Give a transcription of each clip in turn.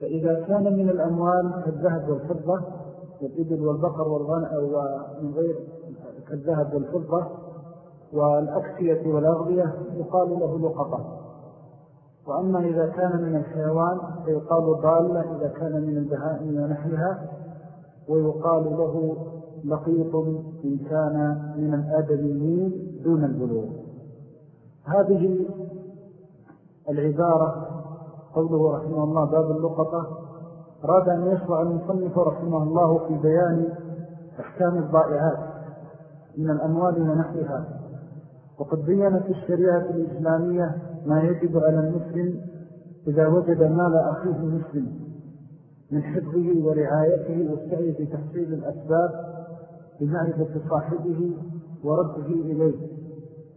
فإذا كان من الأموال كالذهب والفضة والإبل والبقر والغنى ومن غير كالذهب والفضة والأكسية والأغذية يقال له لقطة. وأما إذا كان من الحيوان فيقال ضالة إذا كان من البهائم ونحلها ويقال له لقيط إن كان من الآدميين دون البلوغ. هذه العبارة قوله رحمه الله باب اللقطة. أراد أن يشرع المصنف رحمه الله في بيان أحكام الضائعات من الأموال ونحلها وقد بينت الشريعة الإسلامية ما يجب على المسلم إذا وجد مال أخيه المسلم من حفظه ورعايته والسعي في تحصيل الأسباب بمعرفة صاحبه ورده إليه.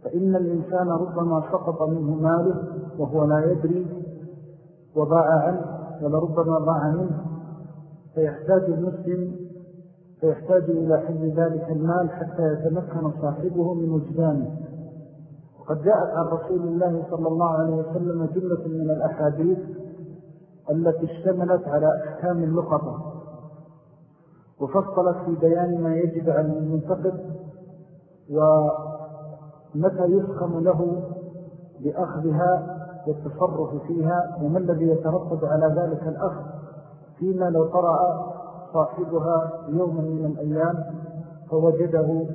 فإن الإنسان ربما سقط منه ماله وهو لا يدري وضاع عنه ولربما ضاع منه. فيحتاج المسلم فيحتاج إلى حل ذلك المال حتى يتمكن صاحبه من وجدانه. وقد جاءت عن رسول الله صلى الله عليه وسلم جملة من الأحاديث التي اشتملت على أحكام اللقطة. وفصلت في بيان ما يجب على المنتقد ومتى يسخم له بأخذها والتصرف فيها وما الذي يترتب على ذلك الأخذ فيما لو قرأ صاحبها يوما من الأيام فوجده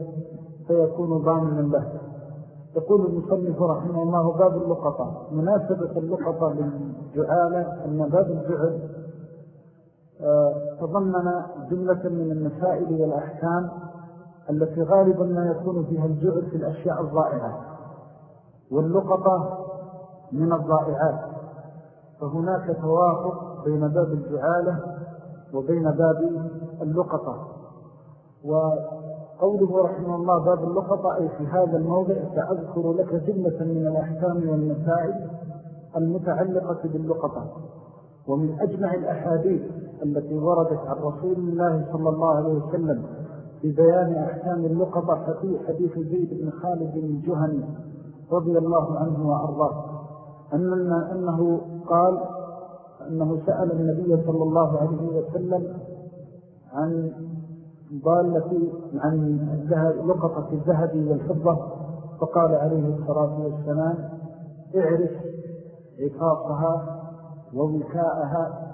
فيكون ضامنا له. يقول المصنف رحمه الله باب اللقطة. مناسبة اللقطة للجعالة أن باب الجعل آه، تضمن جملة من المسائل والأحكام التي غالبا ما يكون فيها الجعل في الأشياء الضائعة. واللقطة من الضائعات. فهناك توافق بين باب الجعالة وبين باب اللقطة. وقوله رحمه الله باب اللقطة أي في هذا الموضع سأذكر لك جملة من الأحكام والمسائل المتعلقة باللقطة. ومن أجمع الأحاديث التي وردت عن رسول الله صلى الله عليه وسلم في بيان أحكام اللقطة في حديث زيد بن خالد الجهني رضي الله عنه وأرضاه. أن أنه قال أنه سأل النبي صلى الله عليه وسلم عن ضالة عن لقطة الذهب والفضة فقال عليه الصلاة والسلام اعرف عقاقها ووكاءها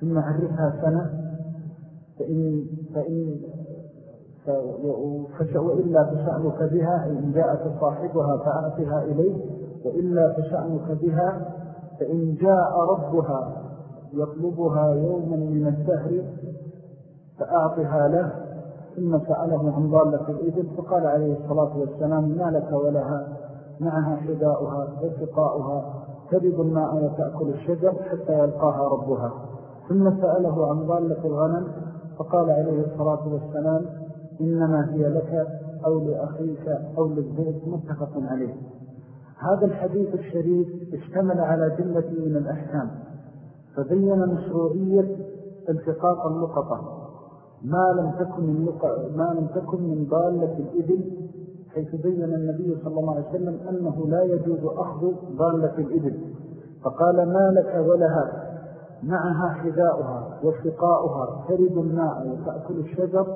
ثم عرفها سنة فإن, فإن وإلا فشأنك بها إن جاءت صاحبها فأعطها إليه وإلا فشأنك بها فإن جاء ربها يطلبها يوما من الدهر فأعطها له ثم سأله عن ضالة الإذن فقال عليه الصلاة والسلام ما لك ولها؟ معها حداؤها وسقاؤها ترد الماء وتأكل الشجر حتى يلقاها ربها. ثم سأله عن ضالة الغنم فقال عليه الصلاة والسلام إنما هي لك أو لأخيك أو للبيت متفق عليه. هذا الحديث الشريف اشتمل على جملة من الأحكام. فبين مشروعية التقاط اللقطة ما لم تكن من, ما لم تكن من ضالة الإبل حيث بين النبي صلى الله عليه وسلم أنه لا يجوز أخذ ضالة الإبل. فقال ما لك ولها؟ معها حذاؤها وفقاؤها ترد الماء وتأكل الشجر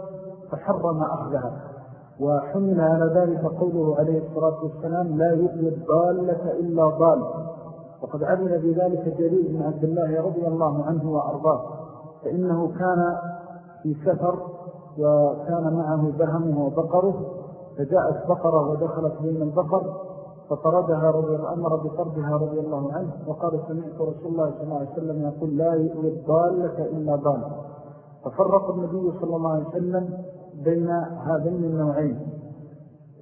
فحرم أخذها. وحمل على ذلك قوله عليه الصلاة والسلام لا يؤذي الضالة إلا ضال وقد عمل بذلك جرير بن عبد الله رضي الله عنه وأرضاه. فإنه كان في سفر وكان معه بهمه وبقره فجاءت بقرة ودخلت بين البقر فطردها رضي الله أمر بطردها رضي الله عنه وقال سمعت رسول الله صلى الله عليه وسلم يقول لا يؤذي الضالة إلا ضال ففرق النبي صلى الله عليه وسلم بين هذين النوعين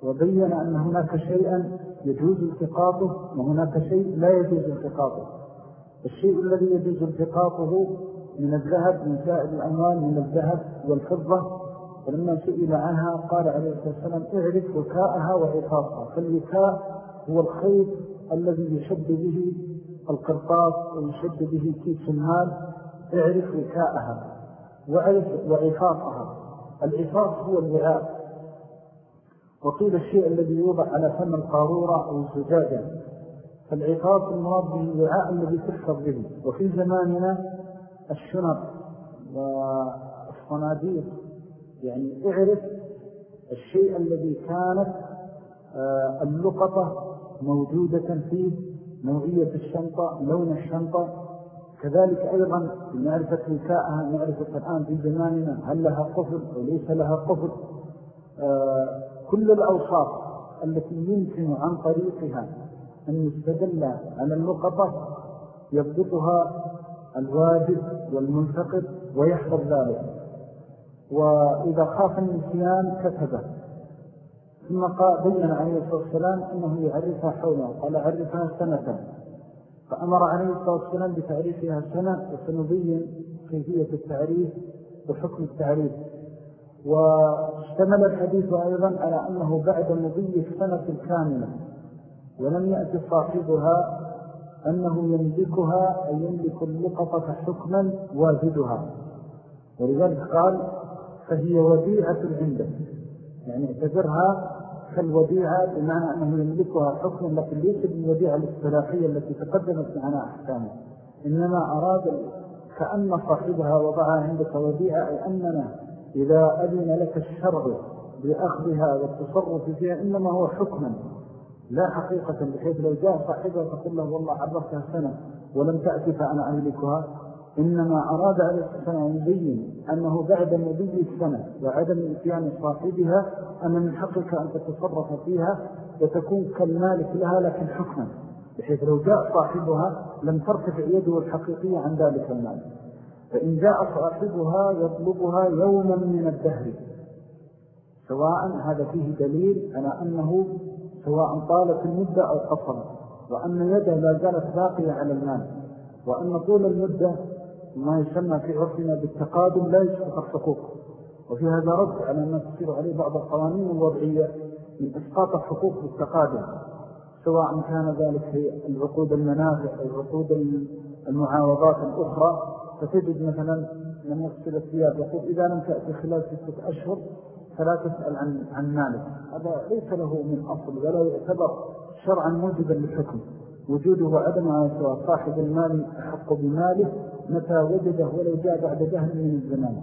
وبين أن هناك شيئا يجوز التقاطه وهناك شيء لا يجوز التقاطه. الشيء الذي يجوز التقاطه من الذهب من سائر الأموال من الذهب والفضة فلما سئل عنها قال عليه الصلاة والسلام اعرف وكاءها وعقاقها. فالوكاء هو الخيط الذي يشد به القرطاس ويشد به كيس المال اعرف وكاءها. وعفاقها العفاق هو الوعاء وقيل الشيء الذي يوضع على فم القارورة أو الزجاجة فالعقاص المراد به الوعاء الذي تحفظ به. وفي زماننا الشنط والصناديق. يعني اعرف الشيء الذي كانت آه، اللقطة موجودة فيه نوعية الشنطة لون الشنطة كذلك أيضا معرفة وكاءها معرفة الآن في زماننا هل لها قفل أو ليس لها قفل آه، كل الأوصاف التي يمكن عن طريقها أن يستدل على اللقطة يضبطها الواجب والمنتقد ويحفظ ذلك. وإذا خاف النسيان كتبه. ثم قال بين عليه الصلاة والسلام أنه يعرفها حوله قال عرفها سنة. فأمر عليه الصلاة والسلام بتعريفها سنة وسنبين كيفية التعريف وحكم التعريف. واشتمل الحديث أيضا على أنه بعد مضي السنة الكاملة ولم يأتي صاحبها أنه يملكها أي يملك اللقطة حكما واجدها. ولذلك قال فهي وديعة عنده. يعني اعتبرها كالوديعة بمعنى أنه يملكها حكما لكن ليس بالوديعة الاصطلاحية التي تقدمت معنا أحكامه. إنما أراد كأن صاحبها وضعها عندك وديعة أي أننا إذا أذن لك الشرع بأخذها والتصرف فيها إنما هو حكما لا حقيقة بحيث لو جاء صاحبها فقل له والله عرفتها سنة ولم تأتي فأنا أملكها. إنما أراد عليه السنة أن يبين أنه بعد مضي السنة وعدم إتيان صاحبها أن من حقك أن تتصرف فيها وتكون كالمالك لها لكن حكما بحيث لو جاء صاحبها لم ترتفع يده الحقيقية عن ذلك المال. فإن جاء صاحبها يطلبها يوما من الدهر. سواء هذا فيه دليل على أنه سواء طالت المدة أو قصر وأن يده لا زالت باقية على المال وأن طول المدة ما يسمى في عرفنا بالتقادم لا يسقط الحقوق وفي هذا رد على ما تسير عليه بعض القوانين الوضعية من إسقاط الحقوق بالتقادم سواء كان ذلك في العقود المنافع أو العقود المعاوضات الأخرى. فتجد مثلا من يغسل الثياب يقول إذا لم تأتي خلال ستة أشهر فلا تسأل عن, عن مالك. هذا ليس له من أصل ولا يعتبر شرعا موجبا للحكم. وجوده وعدم على سواء صاحب المال أحق بماله متى وجده ولو جاء بعد دهن من الزمان.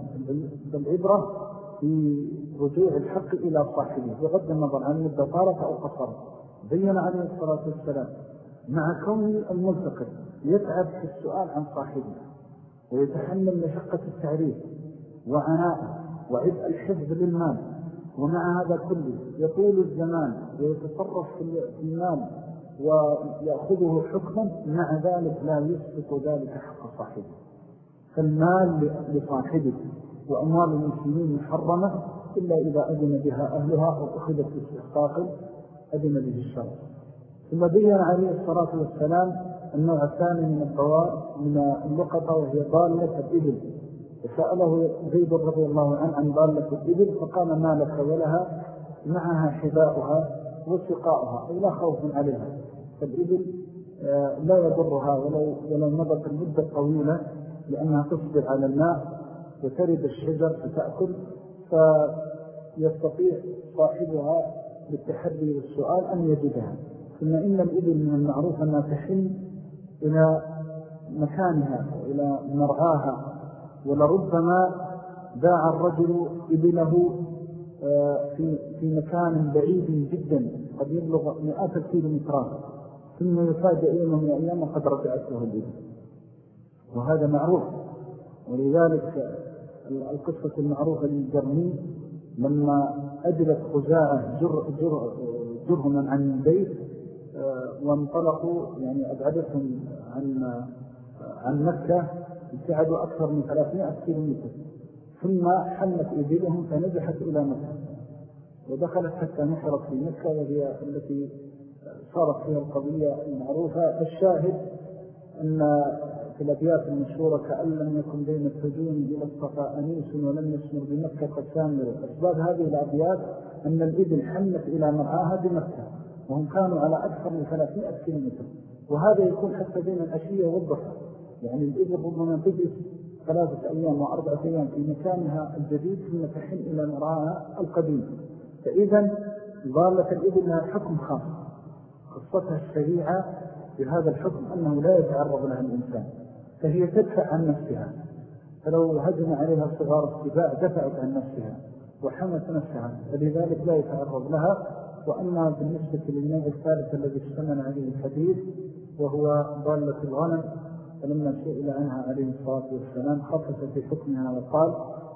بالعبرة في رجوع الحق إلى صاحبه. بغض النظر عن طارت أو قصرت بين عليه الصلاة والسلام مع كونه الملتقط يتعب في السؤال عن صاحبه ويتحمل مشقة التعريف وعناءه وعبء الحفظ للمال ومع هذا كله يطول الزمان ويتصرف في المال ويأخذه حكما مع ذلك لا يسبق ذلك حق صاحبه. فالمال لصاحبه وأموال المسلمين محرمة إلا إذا أذن بها أهلها أو أخذت باستحقاق أذن به الشرع. ثم بيّن عليه الصلاة والسلام النوع الثاني من الضوار من اللقطة وهي ضالة الإبل. وسأله زيد رضي الله عنه عن ضالة الإبل فقال ما لك ولها؟ معها حذاؤها وسقاؤها أي لا خوف عليها. فالإبل آه، لا يضرها ولو, ولو مضت المدة طويلة لأنها تصبر على الماء وترد الشجر فتأكل فيستطيع صاحبها بالتحري والسؤال أن يجدها. ثم إن الإبل من المعروف أنها تحن إلى مكانها وإلى مرعاها ولربما باع الرجل إبله آه، في في مكان بعيد جدا قد يبلغ مئات الكيلومترات. ثم يفاجئ يوم من الأيام وقد رجعت له وهذا معروف. ولذلك القصة المعروفة للجرمي لما أجلت خزاعة جر جر جرهما عن البيت آه، وانطلقوا يعني أبعدتهم عن عن مكة ابتعدوا أكثر من 300 كيلومتر ثم حلت إبلهم فنجحت إلى مكة. ودخلت حتى نحرت في مكة وهي التي صارت فيها القضية المعروفة الشاهد أن في الأبيات المشهورة كأن لم يكن بين السجون الصفاء أنيس ولم يسمر بمكة قد أسباب هذه الأبيات أن الإبل حمت إلى مرعاها بمكة وهم كانوا على أكثر من 300 كيلومتر. وهذا يكون حتى بين الأشية والضحى يعني الإبل ربما تجلس ثلاثة أيام وأربعة أيام في مكانها الجديد ثم تحن إلى مرعاها القديم فإذا ضالة الإبل لها حكم خاص. قصتها الشريعة بهذا الحكم أنه لا يتعرض لها الإنسان فهي تدفع عن نفسها. فلو هجم عليها صغار السباع دفعت عن نفسها وحمت نفسها فلذلك لا يتعرض لها. وأما بالنسبة للنوع الثالث الذي اشتمل عليه الحديث وهو ضالة الغنم فلما سئل عنها عليه الصلاة والسلام خفف في حكمها وقال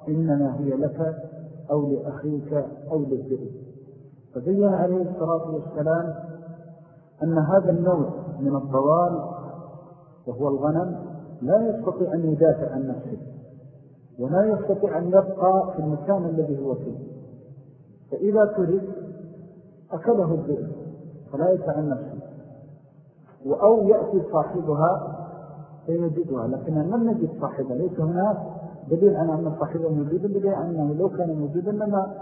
إنما هي لك أو لأخيك أو للذئب. فبين عليه الصلاة والسلام أن هذا النوع من الضوال وهو الغنم لا يستطيع أن يدافع عن نفسه ولا يستطيع أن يبقى في المكان الذي هو فيه. فإذا ترك أكله الذئب فلا يدفع عن نفسه. أو يأتي صاحبها فيجدها لكن لم نجد صاحبها. ليس هناك دليل على أن صاحبه موجودا دليل أنه لو كان موجودا لما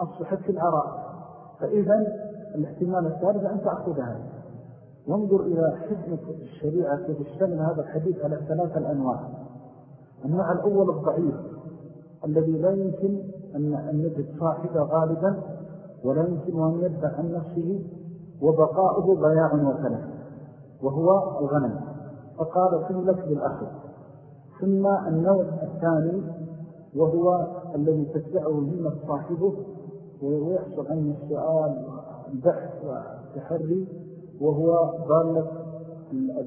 أصبحت في العراء. فإذا الاحتمال الثالث أن تأخذها وانظر إلى حكمة الشريعة في تشتمل هذا الحديث على ثلاثة الأنواع. النوع الأول الضعيف الذي لا يمكن أن نجد صاحبه غالبا ولا يمكن أن يدفع عن نفسه وبقاؤه ضياع وثلاث وهو الغنم. فقال ثم لك بالأخذ؟ ثم النوع الثاني وهو الذي تتبعه همة صاحبه ويحصل عنه السؤال والبحث والتحري وهو ضالة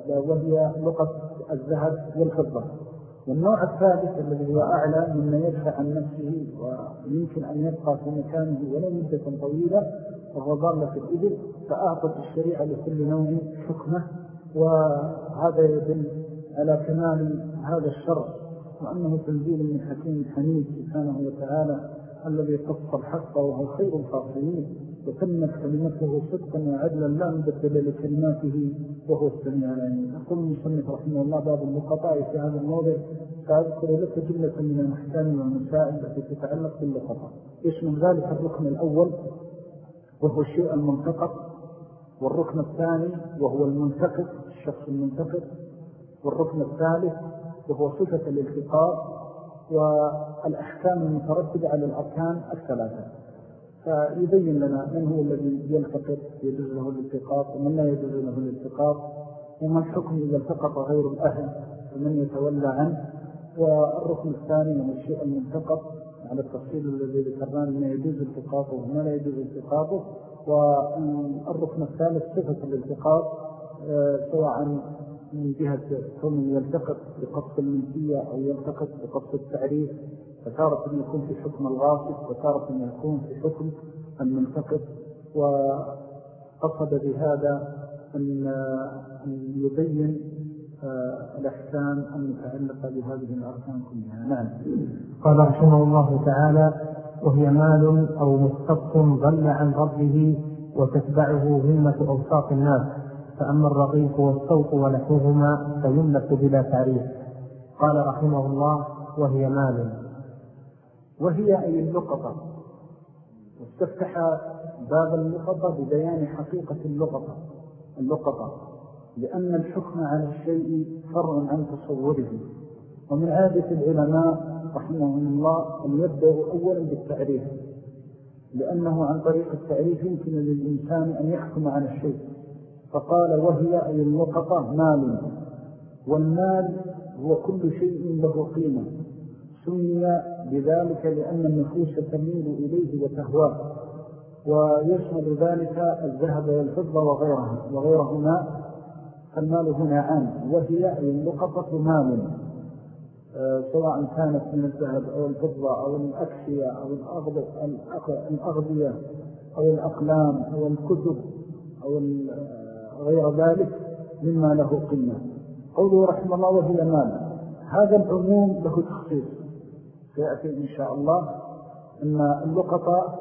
وهي لقط الذهب والفضة. والنوع الثالث الذي هو أعلى مما يدفع عن نفسه ويمكن أن يبقى في مكانه ولو مدة طويلة وهو ضالة الإبل فأعطت الشريعة لكل نوع حكمة وهذا يدل على كمال هذا الشرع وأنه تنزيل من حكيم حميد سبحانه وتعالى. الذي قص الحق وهو خير الفاصلين وتمت كلمته صدقا وعدلا لا مبدل لكلماته وهو السميع العليم. أقول المصنف رحمه الله باب اللقطاء في هذا الموضع فأذكر لك جملة من المحكام والمسائل التي تتعلق باللقطاء. يشمل ذلك؟ الركن الأول وهو الشيء المنتقط والركن الثاني وهو المنتقط الشخص المنتقط والركن الثالث وهو صفة الالتقاط والأحكام المترتبة على الأركان الثلاثة. فيبين لنا من هو الذي يلتقط يجوز له الالتقاط ومن لا يجوز له الالتقاط وما الحكم إذا التقط غير الأهل ومن يتولى عنه. والركن الثاني من الشيء المنتقط على التفصيل الذي ذكرناه ما يجوز التقاطه وما لا يجوز التقاطه. والركن الثالث صفة الالتقاط آه، سواء من جهة كون يلتقط بقصد المنسية أو يلتقط بقصد التعريف فتارة يكون في حكم الغاصب وتارة يكون في حكم الملتقط وقصد بهذا أن يبين آه، الأحكام المتعلقة بهذه الأركان كلها. نعم. قال رحمه الله تعالى وهي مال أو مختص ضل عن ربه وتتبعه همة أوساط الناس. فأما الرغيف والصوت ونحوهما فيملك بلا تعريف. قال رحمه الله وهي مال. وهي أي اللقطة. واستفتح باب اللقطة ببيان حقيقة اللقطة. اللقطة. لأن الحكم على الشيء فرع عن تصوره. ومن عادة العلماء رحمهم الله أن يبدأوا أولا بالتعريف. لأنه عن طريق التعريف يمكن للإنسان أن يحكم على الشيء. فقال وهي أي اللقطة مال. والمال هو كل شيء له قيمة. سمي بذلك لأن النفوس تميل إليه وتهواه ويشمل ذلك الذهب والفضة وغيرها وغيرهما. فالمال هنا عام. وهي أي اللقطة مال. آه، سواء كانت من الذهب أو الفضة أو الأكسية أو الأغذية أو الأقلام أو الكتب أو غير ذلك مما له قيمة قوله رحمه الله وهي مال هذا العموم له تخصيص. سيأتي إن شاء الله أن اللقطة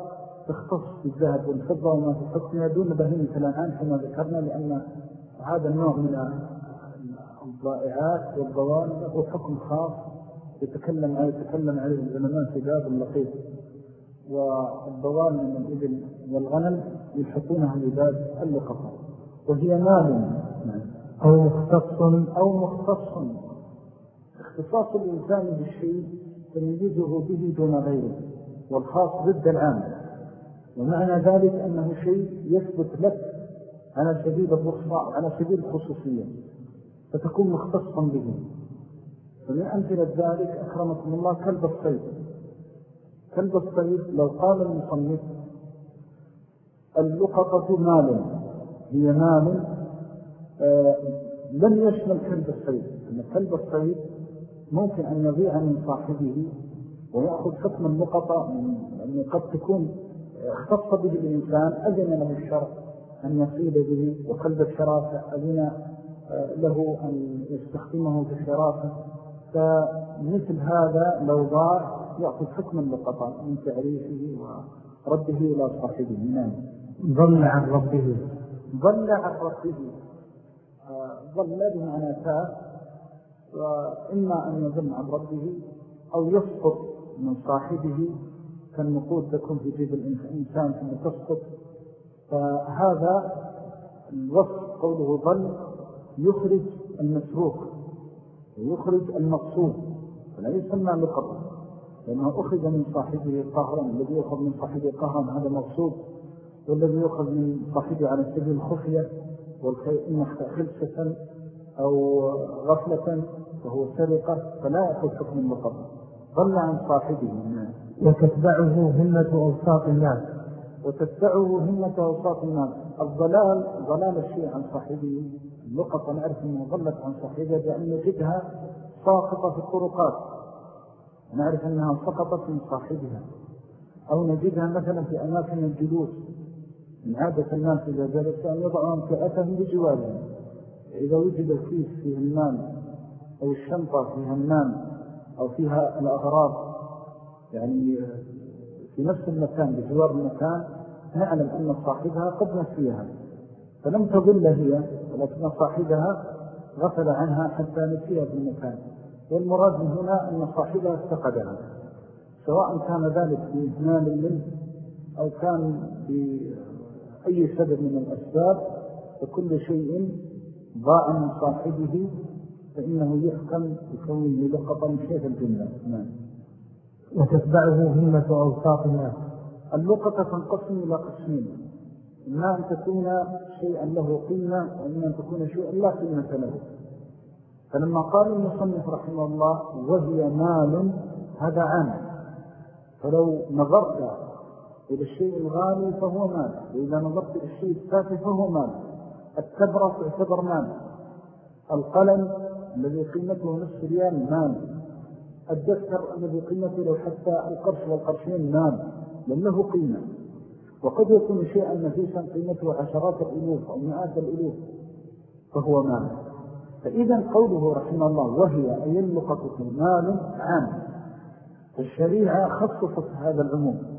تختص بالذهب والفضة وما حكمها دون بهيمة الآن كما ذكرنا لأن هذا النوع من الضائعات والضوال له حكم خاص يتكلم عليه يتكلم عليه العلماء في باب اللقيط والضوال من الإبل والغنم يلحقونها لباب اللقطة. وهي مال أو مختص أو مختص. اختصاص الإنسان بالشيء تمييزه به دون غيره والخاص ضد العام. ومعنى ذلك أنه شيء يثبت لك على سبيل الرخصة على سبيل الخصوصية فتكون مختصا به. فمن أمثلة ذلك أكرمكم الله كلب الصيد. كلب الصيد لو قال المصنف اللقطة مال مال آه لم يشمل كلب الصيد أن كلب الصيد ممكن أن يضيع من صاحبه ويأخذ حكم اللقطة أنه قد تكون اختص به الإنسان أذن له الشرع أن يصيد به وكلب الشراسة أذن آه، له أن يستخدمه في الشراسة فمثل هذا لو ضاع يأخذ حكم اللقطة من تعريفه ورده إلى صاحبه. نعم. ضل عن ربه. ضل عن ربه آه، ضل بمعنى تاه وإما أن يضل عن ربه أو يسقط من صاحبه كالنقود تكون في جيب الإنسان ثم تسقط. فهذا الوصف قوله ضل يخرج المسروق ويخرج المقصود فلا يسمى لقطة لأنه أخذ من صاحبه قهرا الذي يأخذ من صاحبه قهرا هذا مقصود. والذي يأخذ من صاحبه على سبيل الخفية والخيء خلسة أو غفلة فهو سرقة فلا يأخذ حكم اللقطة ضل عن صاحبه وتتبعه همة أوساط الناس. وتتبعه همة أوساط الناس. الضلال ضلال الشيء عن صاحبه. اللقطة نعرف أنه ضلت عن صاحبها بأن نجدها ساقطة في الطرقات. نعرف أنها سقطت من صاحبها. أو نجدها مثلا في أماكن الجلوس. من عادة الناس إذا جلس أن يضعوا أمتعتهم بجوارهم إذا وجد الكيس فيه المال أو الشنطة فيها المال أو فيها الأغراض يعني في نفس المكان بجوار المكان نعلم أن صاحبها قد نسيها. فلم تظل هي ولكن صاحبها غفل عنها حتى نسيها في المكان. والمراد هنا أن صاحبها استقدها سواء كان ذلك بإهمال منه أو كان بأي سبب من الأسباب فكل شيء ضاع من صاحبه فإنه يحكم بكونه لقطا من شيء الجنة. نعم. وتتبعه همة أوساط الناس اللقطة تنقسم إلى قسمين. إما أن تكون شيئا له قيمة وإما أن تكون شيئا لا قيمة له. فلما قال المصنف رحمه الله وهي مال هذا عام. فلو نظرت إلى الشيء الغالي فهو مال. وإذا نظرت إلى الشيء التافه فهو مال. التبرة تعتبر مال. القلم الذي قيمته نصف ريال مال. الدفتر الذي قيمته لو حتى القرش والقرشين مال. لأنه له قيمة. وقد يكون شيئا نفيسا قيمته عشرات الألوف أو مئات الألوف. فهو مال. فإذا قوله رحمه الله وهي أي اللقطة مال عام. الشريعة خصصت هذا العموم.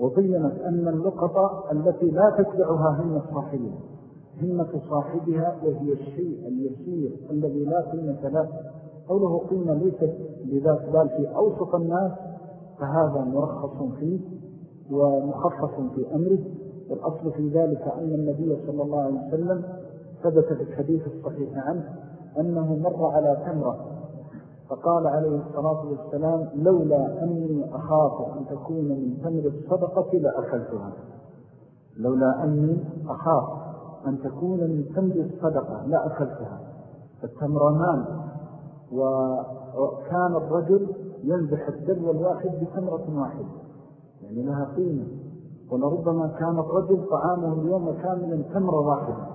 وبينت أن اللقطة التي لا تتبعها همة صاحبها همة صاحبها وهي الشيء اليسير الذي لا قيمة له. قوله قيمة ليست بذات بال في أوسط الناس فهذا مرخص فيه ومخصص في أمره. والأصل في ذلك أن النبي صلى الله عليه وسلم ثبت في الحديث الصحيح عنه أنه مر على تمرة فقال عليه الصلاة والسلام لولا أني أخاف أن تكون من تمر الصدقة لأكلتها. لولا أني أخاف أن تكون من تمر الصدقة لأكلتها. فالتمرمان وكان الرجل ينزح الدلو الواحد بتمرة واحدة يعني لها قيمة ولربما كان الرجل طعامه اليوم كاملا تمرة واحدة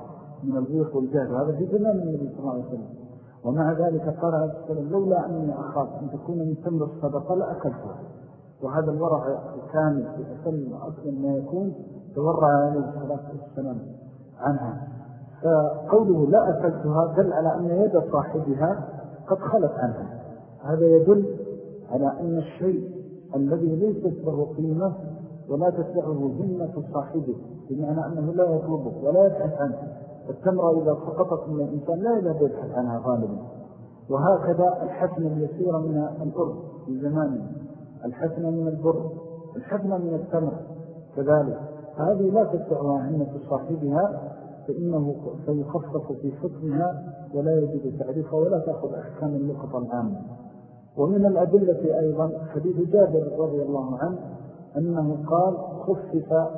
من البيخ والجهد هذا في زمان النبي صلى الله عليه وسلم. ومع ذلك قال عليه السلام لولا أني أخاف أن تكون من تمر الصدقة لأكلتها. وهذا الورع الكامل في أسل أصل ما يكون تورع عليه الصلاة والسلام عنها. فقوله لا أكلتها دل على أن يد صاحبها قد خلت عنها. هذا يدل على أن الشيء الذي ليست له قيمة ولا تتبعه همة صاحبه بمعنى أنه لا يطلبه ولا يبحث عنه. التمرة إذا سقطت من الإنسان لا يذهب يبحث عنها غالبا. وهكذا الحفن اليسير من الأرض في زمانه الحفن من البر الحفن من التمر كذلك. هذه لا تتبعها همة صاحبها فإنه سيخصص في حكمها ولا يجب تعريفها ولا تأخذ أحكام اللقطة العامة. ومن الأدلة أيضا حديث جابر رضي الله عنه أنه قال خفف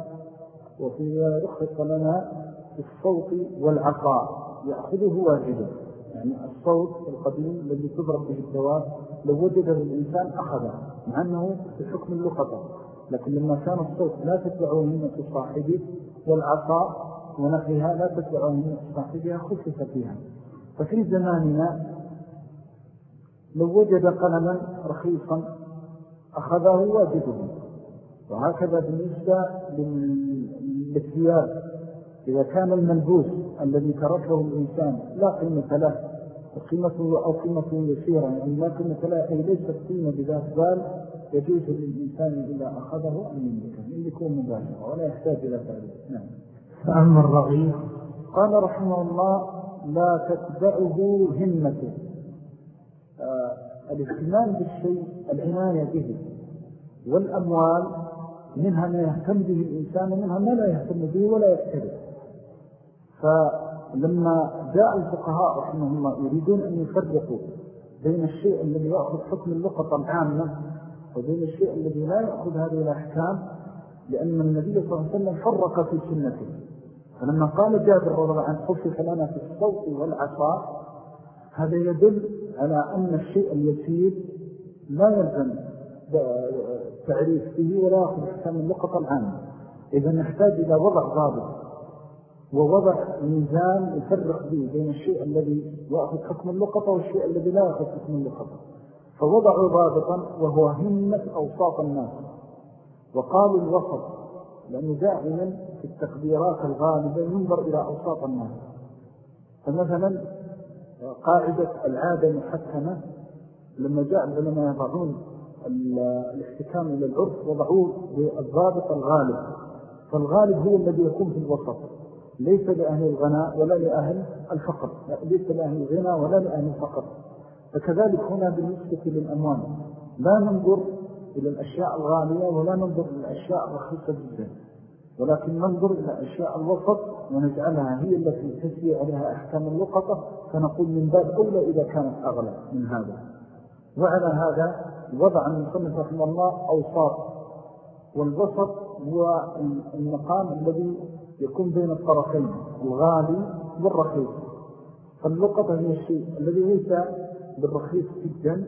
وفي رخص لنا الصوت والعطاء يأخذه واجده يعني الصوت القديم الذي تضرب به الدواب لو وجده الإنسان أخذه مع أنه في حكم اللقطة. لكن لما كان الصوت لا تتبعه همة صاحبه والعطاء ونحيها لا تتبعه همة صاحبها خفف فيها. ففي زماننا لو وجد قلما رخيصا أخذه واجده وهكذا بالنسبة للثياب. إذا كان الملبوس الذي تركه الإنسان لا قيمة له وقيمته أو قيمته يسيرة يعني لا قيمة له أي ليست قيمة بذات بال يجوز للإنسان إذا أخذه أن يملكه يملكه مباشرة ولا يحتاج إلى تعليم. نعم. فأما الرغيف قال رحمه الله لا تتبعه همته. آه الاهتمام بالشيء العناية به والأموال منها ما يهتم به الإنسان ومنها ما لا يهتم به ولا يكتبه فلما جاء الفقهاء رحمه الله يريدون أن يفرقوا بين الشيء الذي يأخذ حكم اللقطة العامة وبين الشيء الذي لا يأخذ هذه الأحكام لأن النبي صلى الله عليه وسلم فرق في سنته. فلما قال جابر رضي الله عنه خفف لنا في الصوت والعصاء هذا يدل على أن الشيء اليسير لا يلزم تعريف به ولا يأخذ حكام اللقطة العامة. إذا نحتاج إلى وضع ضابط. ووضع ميزان يفرق به بين الشيء الذي يأخذ حكم اللقطة والشيء الذي لا يأخذ حكم اللقطة. فوضعوا ضابطا وهو همة أوساط الناس. وقالوا الوسط لأنه دائما في التقديرات الغالبة ينظر إلى أوساط الناس. فمثلا قاعدة العادة محكمة لما جاء العلماء يضعون الاحتكام إلى العرف وضعوه بالضابط الغالب. فالغالب هو الذي يكون في الوسط. ليس لأهل الغناء ولا لأهل الفقر. ليس لأهل الغنى ولا لأهل الفقر. فكذلك هنا بالنسبة للأموال. لا ننظر إلى الأشياء الغالية ولا ننظر إلى الأشياء الرخيصة جدا. ولكن ننظر إلى أشياء الوسط ونجعلها هي التي تسري عليها أحكام اللقطة. فنقول من باب أولى إذا كانت أغلى من هذا. وعلى هذا وضع المصنف رحمه الله أوساط والوسط هو المقام الذي يكون بين الطرفين الغالي والرخيص. فاللقطة هي الشيء الذي ليس بالرخيص جدا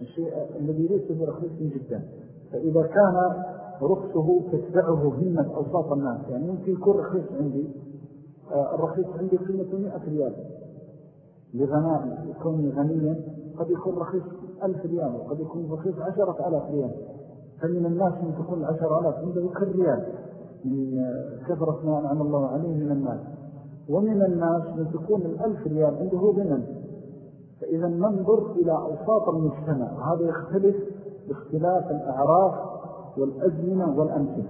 الشيء الذي ليس برخيص جدا. فإذا كان رخصه تتبعه همة أوساط الناس يعني يمكن يكون رخيص عندي آه، الرخيص عندي قيمة 100 ريال. لغنائي يكوني غنيا قد يكون رخيص ألف ريال وقد يكون رخيص عشرة ألاف ريال. فمن الناس من تكون العشرة ألاف عنده كل ريال من كثرة ما أنعم الله عليه من الناس. ومن الناس من تكون الألف ريال عنده غنى. فإذا ننظر إلى أوساط المجتمع. هذا يختلف باختلاف الأعراف والأزمنة والأمثلة.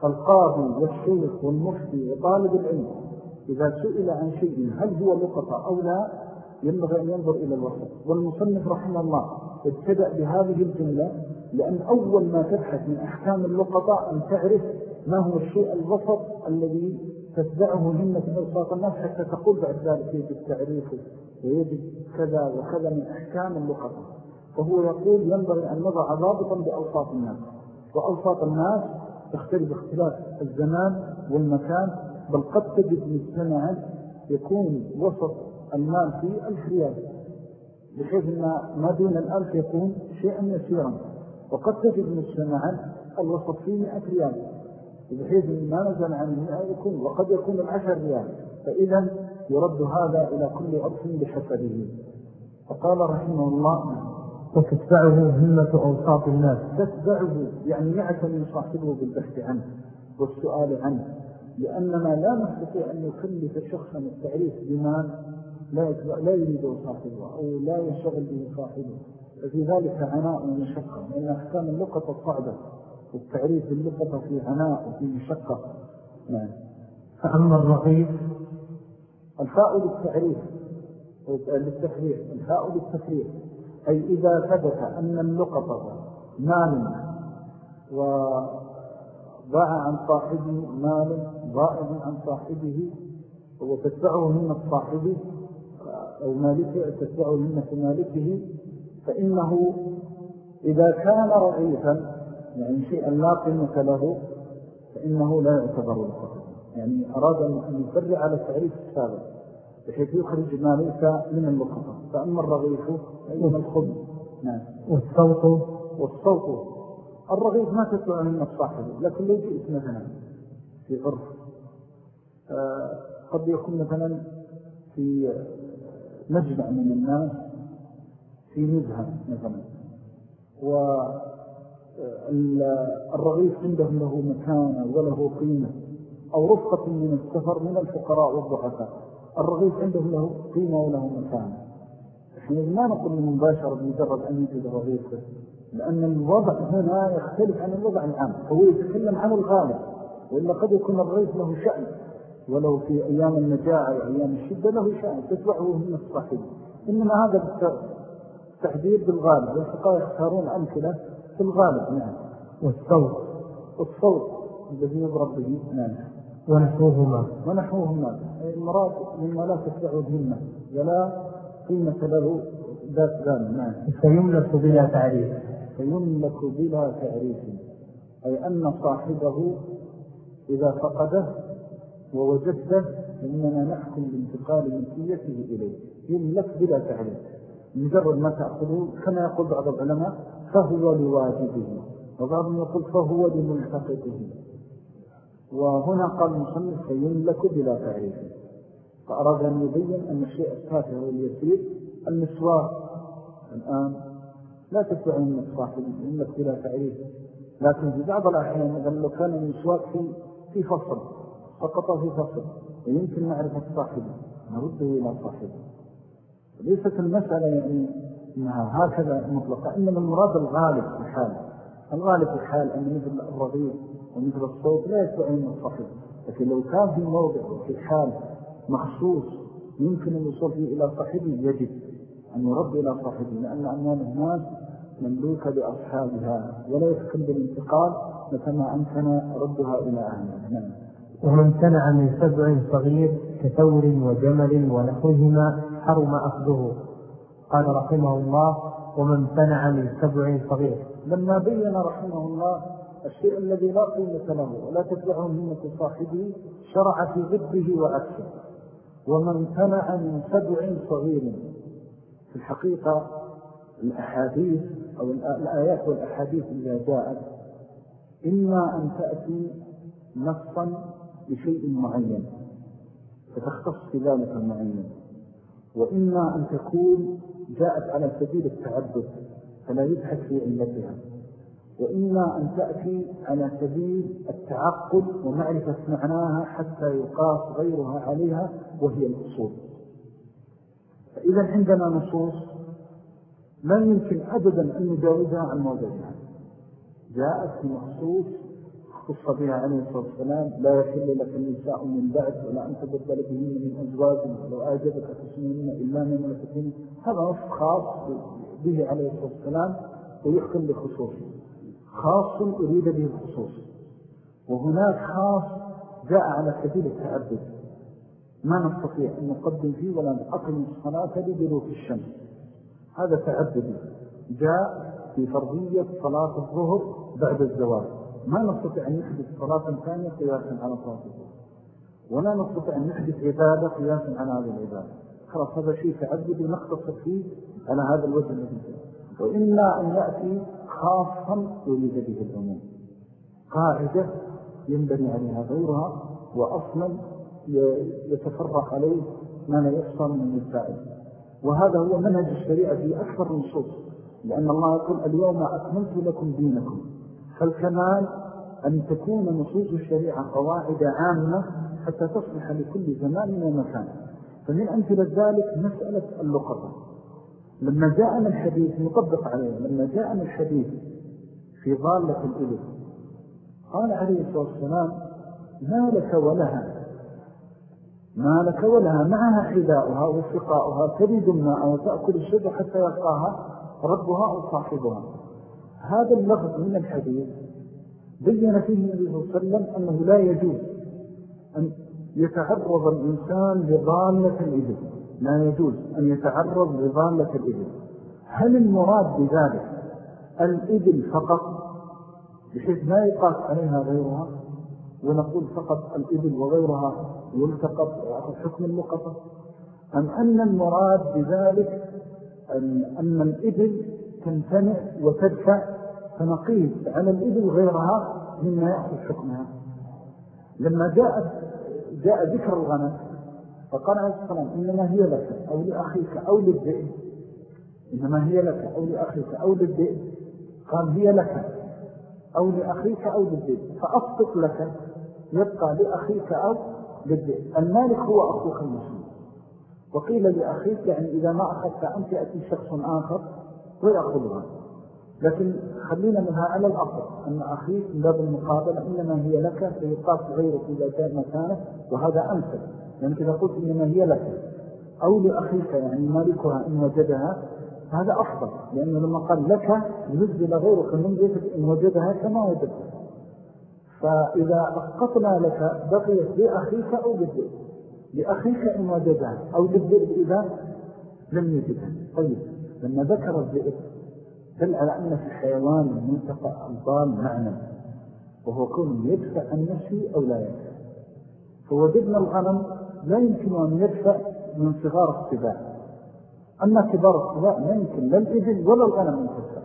فالقاضي والشيخ والمفتي وطالب العلم إذا سئل عن شيء هل هو لقطة أو لا ينبغي أن ينظر إلى الوسط. والمصنف رحمه الله ابتدأ بهذه الجملة لأن أول ما تبحث من أحكام اللقطة أن تعرف ما هو الشيء الوسط الذي تتبعه همة أوساط الناس حتى تقول بعد ذلك يجب تعريفه ويجب كذا وكذا من أحكام اللقطة فهو يقول ينبغي أن نضع ضابطا بأوساط الناس. وأوساط الناس تختلف اختلاف الزمان والمكان بل قد تجد مجتمعا يكون وسط المال فيه ألف ريال بحيث أن ما دون الألف يكون شيئا يسيرا. وقد تجد مجتمعا الوسط فيه مئة ريال. بحيث أن ما نزل عن المئة يكون وقد يكون العشر ريال. فإذا يرد هذا إلى كل عرف بحسبه. فقال رحمه الله وتتبعه همة أوساط الناس. تتبعه يعني يعتني صاحبه بالبحث عنه والسؤال عنه. لأننا لا نستطيع أن نكلف شخصا التعريف بما لا, لا يريده صاحبه أو لا يشغل به صاحبه ففي ذلك عناء ومشقة لأن أحكام اللقطة صعبة والتعريف باللقطة في عناء وفي مشقة. نعم. فأما الرغيف؟ الفاء للتعريف للتفريح الفاء للتفريح أي إذا ثبت أن اللقطة مال وضاع عن صاحبه مال ضائع عن صاحبه وتتبعه من صاحبه أو مالكه تتبعه من مالكه فإنه إذا كان رغيفا يعني شيئا لا قيمة له فإنه لا يعتبر لقطة يعني أراد أن يفرع على التعريف السابق بحيث يخرج ما ليس من اللقطة. فأما الرغيف فإن الخبز. نعم. والصوت؟ والصوت. الرغيف ما تتبع من الصاحب لكن لو جئت مثلا في غرف آه، قد يكون مثلا في مجمع من الناس في نزهة مثلا. والرغيف عندهم له مكانة وله قيمة أو رفقة من السفر من الفقراء والضعفاء. الرغيف عندهم له قيمة وله مكانة. إحنا ما نقول مباشرة بمجرد أن يجد الرغيف لأن الوضع هنا يختلف عن الوضع العام. هو يتكلم عن الغالب وإلا قد يكون الرغيف له شأن. ولو في أيام النجاعة وأيام الشدة له شأن تتبعه من الصحيح. إنما هذا التحديد بالغالب والفقاء يختارون أمثلة في الغالب نعم. والصوت. والصوت الذي يضرب به نعم. ونحوهما. ونحوهما. المراد مما لا تتبعه الهمة ولا قيمة له ذات ذان نعم. فيملك بلا تعريف. فيملك بلا تعريف. أي أن صاحبه إذا فقده ووجدته إننا نحكم بانتقال ملكيته إليه. يملك بلا تعريف مجرد ما تأخذه كما يقول بعض العلماء فهو لواجبه. وبعضهم يقول فهو لملتقطه وهنا قال المصنف فيملك بلا تعريف. فأراد أن يبين أن الشيء التافه واليسير المسواك. الآن لا من الصاحب يملك بلا تعريف. لكن في بعض الأحيان مثلا لو كان المسواك في, في فصل سقط في فصل ويمكن معرفة صاحبه. نرده إلى صاحبه. ليست المسألة يعني إنها هكذا مطلقة إنما المراد الغالب في الحال الغالب في الحال أن مثل الرغيب ومثل الصوت لا يتبعون الصحيح لكن لو كان في موضع وفي حال مخصوص يمكن الوصول فيه إلى صاحبه يجب أن يرد إلى صاحبه لأن أموال الناس مملوكة لأصحابها ولا يتكلم بالانتقال متى أمكن ردها إلى أهلها. نعم. ومن امتنع من سبع صغير كثور وجمل ونحوهما حرم أخذه. قال رحمه الله ومن امتنع من سبع صغير. لما بين رحمه الله الشيء الذي لا قيمة له ولا تتبعه همة صاحبه شرع في ضده وعكسه ومن امتنع من سبع صغير. في الحقيقة الأحاديث أو الآيات والأحاديث إذا جاءت إما أن تأتي نصا بشيء معين. فتختص في ذلك المعين وإما أن تكون جاءت على سبيل التعدد فلا يبحث في علتها. وإما أن تأتي على سبيل التعقل ومعرفة معناها حتى يقاس غيرها عليها وهي الأصول فإذا عندنا نصوص لا يمكن أبدا أن نجاوزها عن موضوعها. جاءت في مخصوص خص بها عليه الصلاة والسلام لا يحل لك النساء من بعد ولا أن تبدل بهن من أزواج ولو أعجبك تسميهن إلا من ملكتهن هذا نص خاص به عليه الصلاة والسلام ويحكم بخصوصه خاص أريد به الخصوص. وهناك خاص جاء على سبيل التعبد ما نستطيع أن نقدم فيه ولا نقدم الصلاة لدلوك الشمس. هذا تعبدي جاء في فرضية صلاة الظهر بعد الزواج ما نستطيع أن نحدث صلاة ثانية قياسا على صلاة ولا نستطيع أن نحدث عبادة قياسا على هذه العبادة. خلاص هذا شيء تعبدي نختصر فيه على هذا الوجه الذي وإلا أن يأتي خاصا يريد به العموم قاعدة ينبني عليها غيرها وأصلا يتفرق عليه ما لا يحصل من الفائد وهذا هو منهج الشريعة في أكثر نصوص لأن الله يقول اليوم أكملت لكم دينكم. فالكمال أن تكون نصوص الشريعة قواعد عامة حتى تصلح لكل زمان ومكان فمن أمثلة ذلك مسألة اللقطة. لما جاءنا الحديث نطبق عليه لما جاءنا الحديث في ضالة الإلف قال عليه الصلاة والسلام ما لك ولها؟ ما لك ولها؟ معها حذاؤها وسقاؤها تريد الماء وتأكل الشجر حتى يلقاها ربها أو صاحبها. هذا اللفظ من الحديث بين فيه النبي صلى الله عليه وسلم أنه لا يجوز أن يتعرض الإنسان لضالة الإبل. لا يجوز أن يتعرض لضالة الإبل. هل المراد بذلك الإبل فقط بحيث لا يقاس عليها غيرها؟ ونقول فقط الإبل وغيرها يلتقط ويأخذ حكم اللقطة أم أن المراد بذلك أن, الإبل تمتنع وتدفع فنقيس على الإبل غيرها مما يأخذ حكمها. لما جاءت جاء ذكر الغنم فقال عليه السلام إنما هي لك أو لأخيك أو للذئب. إنما هي لك أو لأخيك أو للذئب. قال هي لك أو لأخيك أو للذئب. فأصدق لك يبقى لأخيك أو للذئب. المالك هو أخوك المسلم وقيل لأخيك يعني إذا ما أخذت أنت يأتي شخص آخر ويأخذها لكن خلينا منها على الأفضل. أن أخيك من باب المقابلة إنما هي لك فيقاس غيرك إذا كان مكانه وهذا أنسب لأنك إذا قلت إنما هي لك أو لأخيك يعني مالكها إن وجدها هذا أفضل. لأنه لما قال لك نزل غيرك من إن وجدها كما وجدها فإذا أسقطنا لك بقيت لأخيك أو للذئب لأخيك إن وجدها أو للذئب إذا لم يجدها. طيب لما ذكر الذئب دل على أن في الحيوان المنتقى الضال معنى وهو كون يدفع النفسي أو لا يدفع. فوجدنا الغنم لا يمكن أن يدفع من صغار السباع. أما كبار السباع لا يمكن لا الإبل ولا الغنم أن تدفع.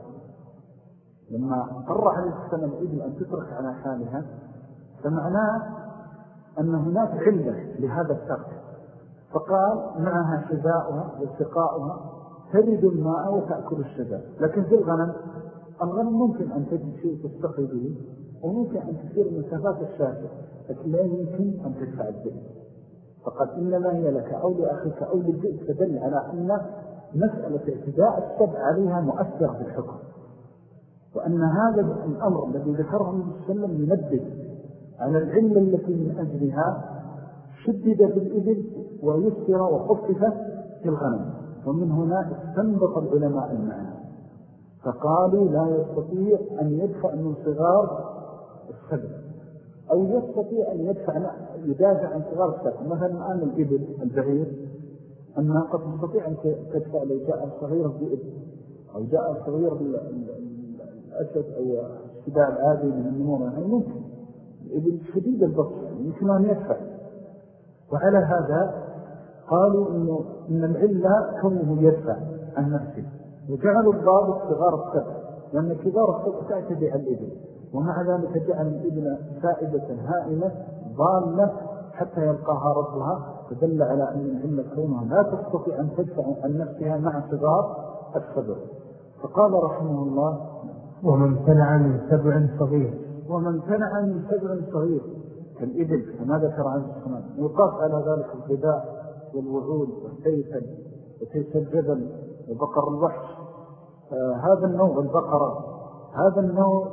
لما قرر عليه السلام الإبل أن تترك على حالها فمعناه أن هناك علة لهذا الترك فقال معها شداؤها وسقاؤها ترد الماء وتأكل الشجر. لكن في الغنم الغنم ممكن أن تجد شيء تستقي به وممكن أن تسير مسافات الشاشة لكن لا يمكن أن تدفع الذئب فقد إنما هي لك أو لأخيك أو للذئب فدل على أن مسألة اعتداء السبع عليها مؤثر في الحكم. وأن هذا الأمر الذي ذكره النبي صلى الله عليه وسلم ينبه على العلة التي من أجلها شدد في الإبل ويسر وخفف في الغنم. ومن هنا استنبط العلماء المعنى. فقالوا لا يستطيع أن يدفع من صغار السبب. أو يستطيع أن يدفع يدافع عن صغار السبب. مثلا الآن الإبل البعير الناقة تستطيع أن تدفع لو جاء صغير الذئب أو جاء صغير الأسد أو السباع العادي من النمور يعني ممكن. الإبل شديد البطش يمكن أن يدفع. وعلى هذا قالوا إنه إن العلة كونه يدفع عن نفسه. وجعلوا الضابط صغار السبع لأن كبار السبع تعتدي على الإبل. ومع ذلك جعل الإبل سائدة هائلة ضالة حتى يلقاها ربها فدل على أن العلة كونها لا تستطيع أن تدفع عن نفسها مع صغار السبع فقال رحمه الله ومن امتنع من سبع صغير. ومن امتنع من سبع صغير. كالإبل كما ذكر عن السلام وقاف على ذلك الغذاء والوعود والسيفا وسيف الجبل وبقر الوحش. آه هذا النوع البقرة هذا النوع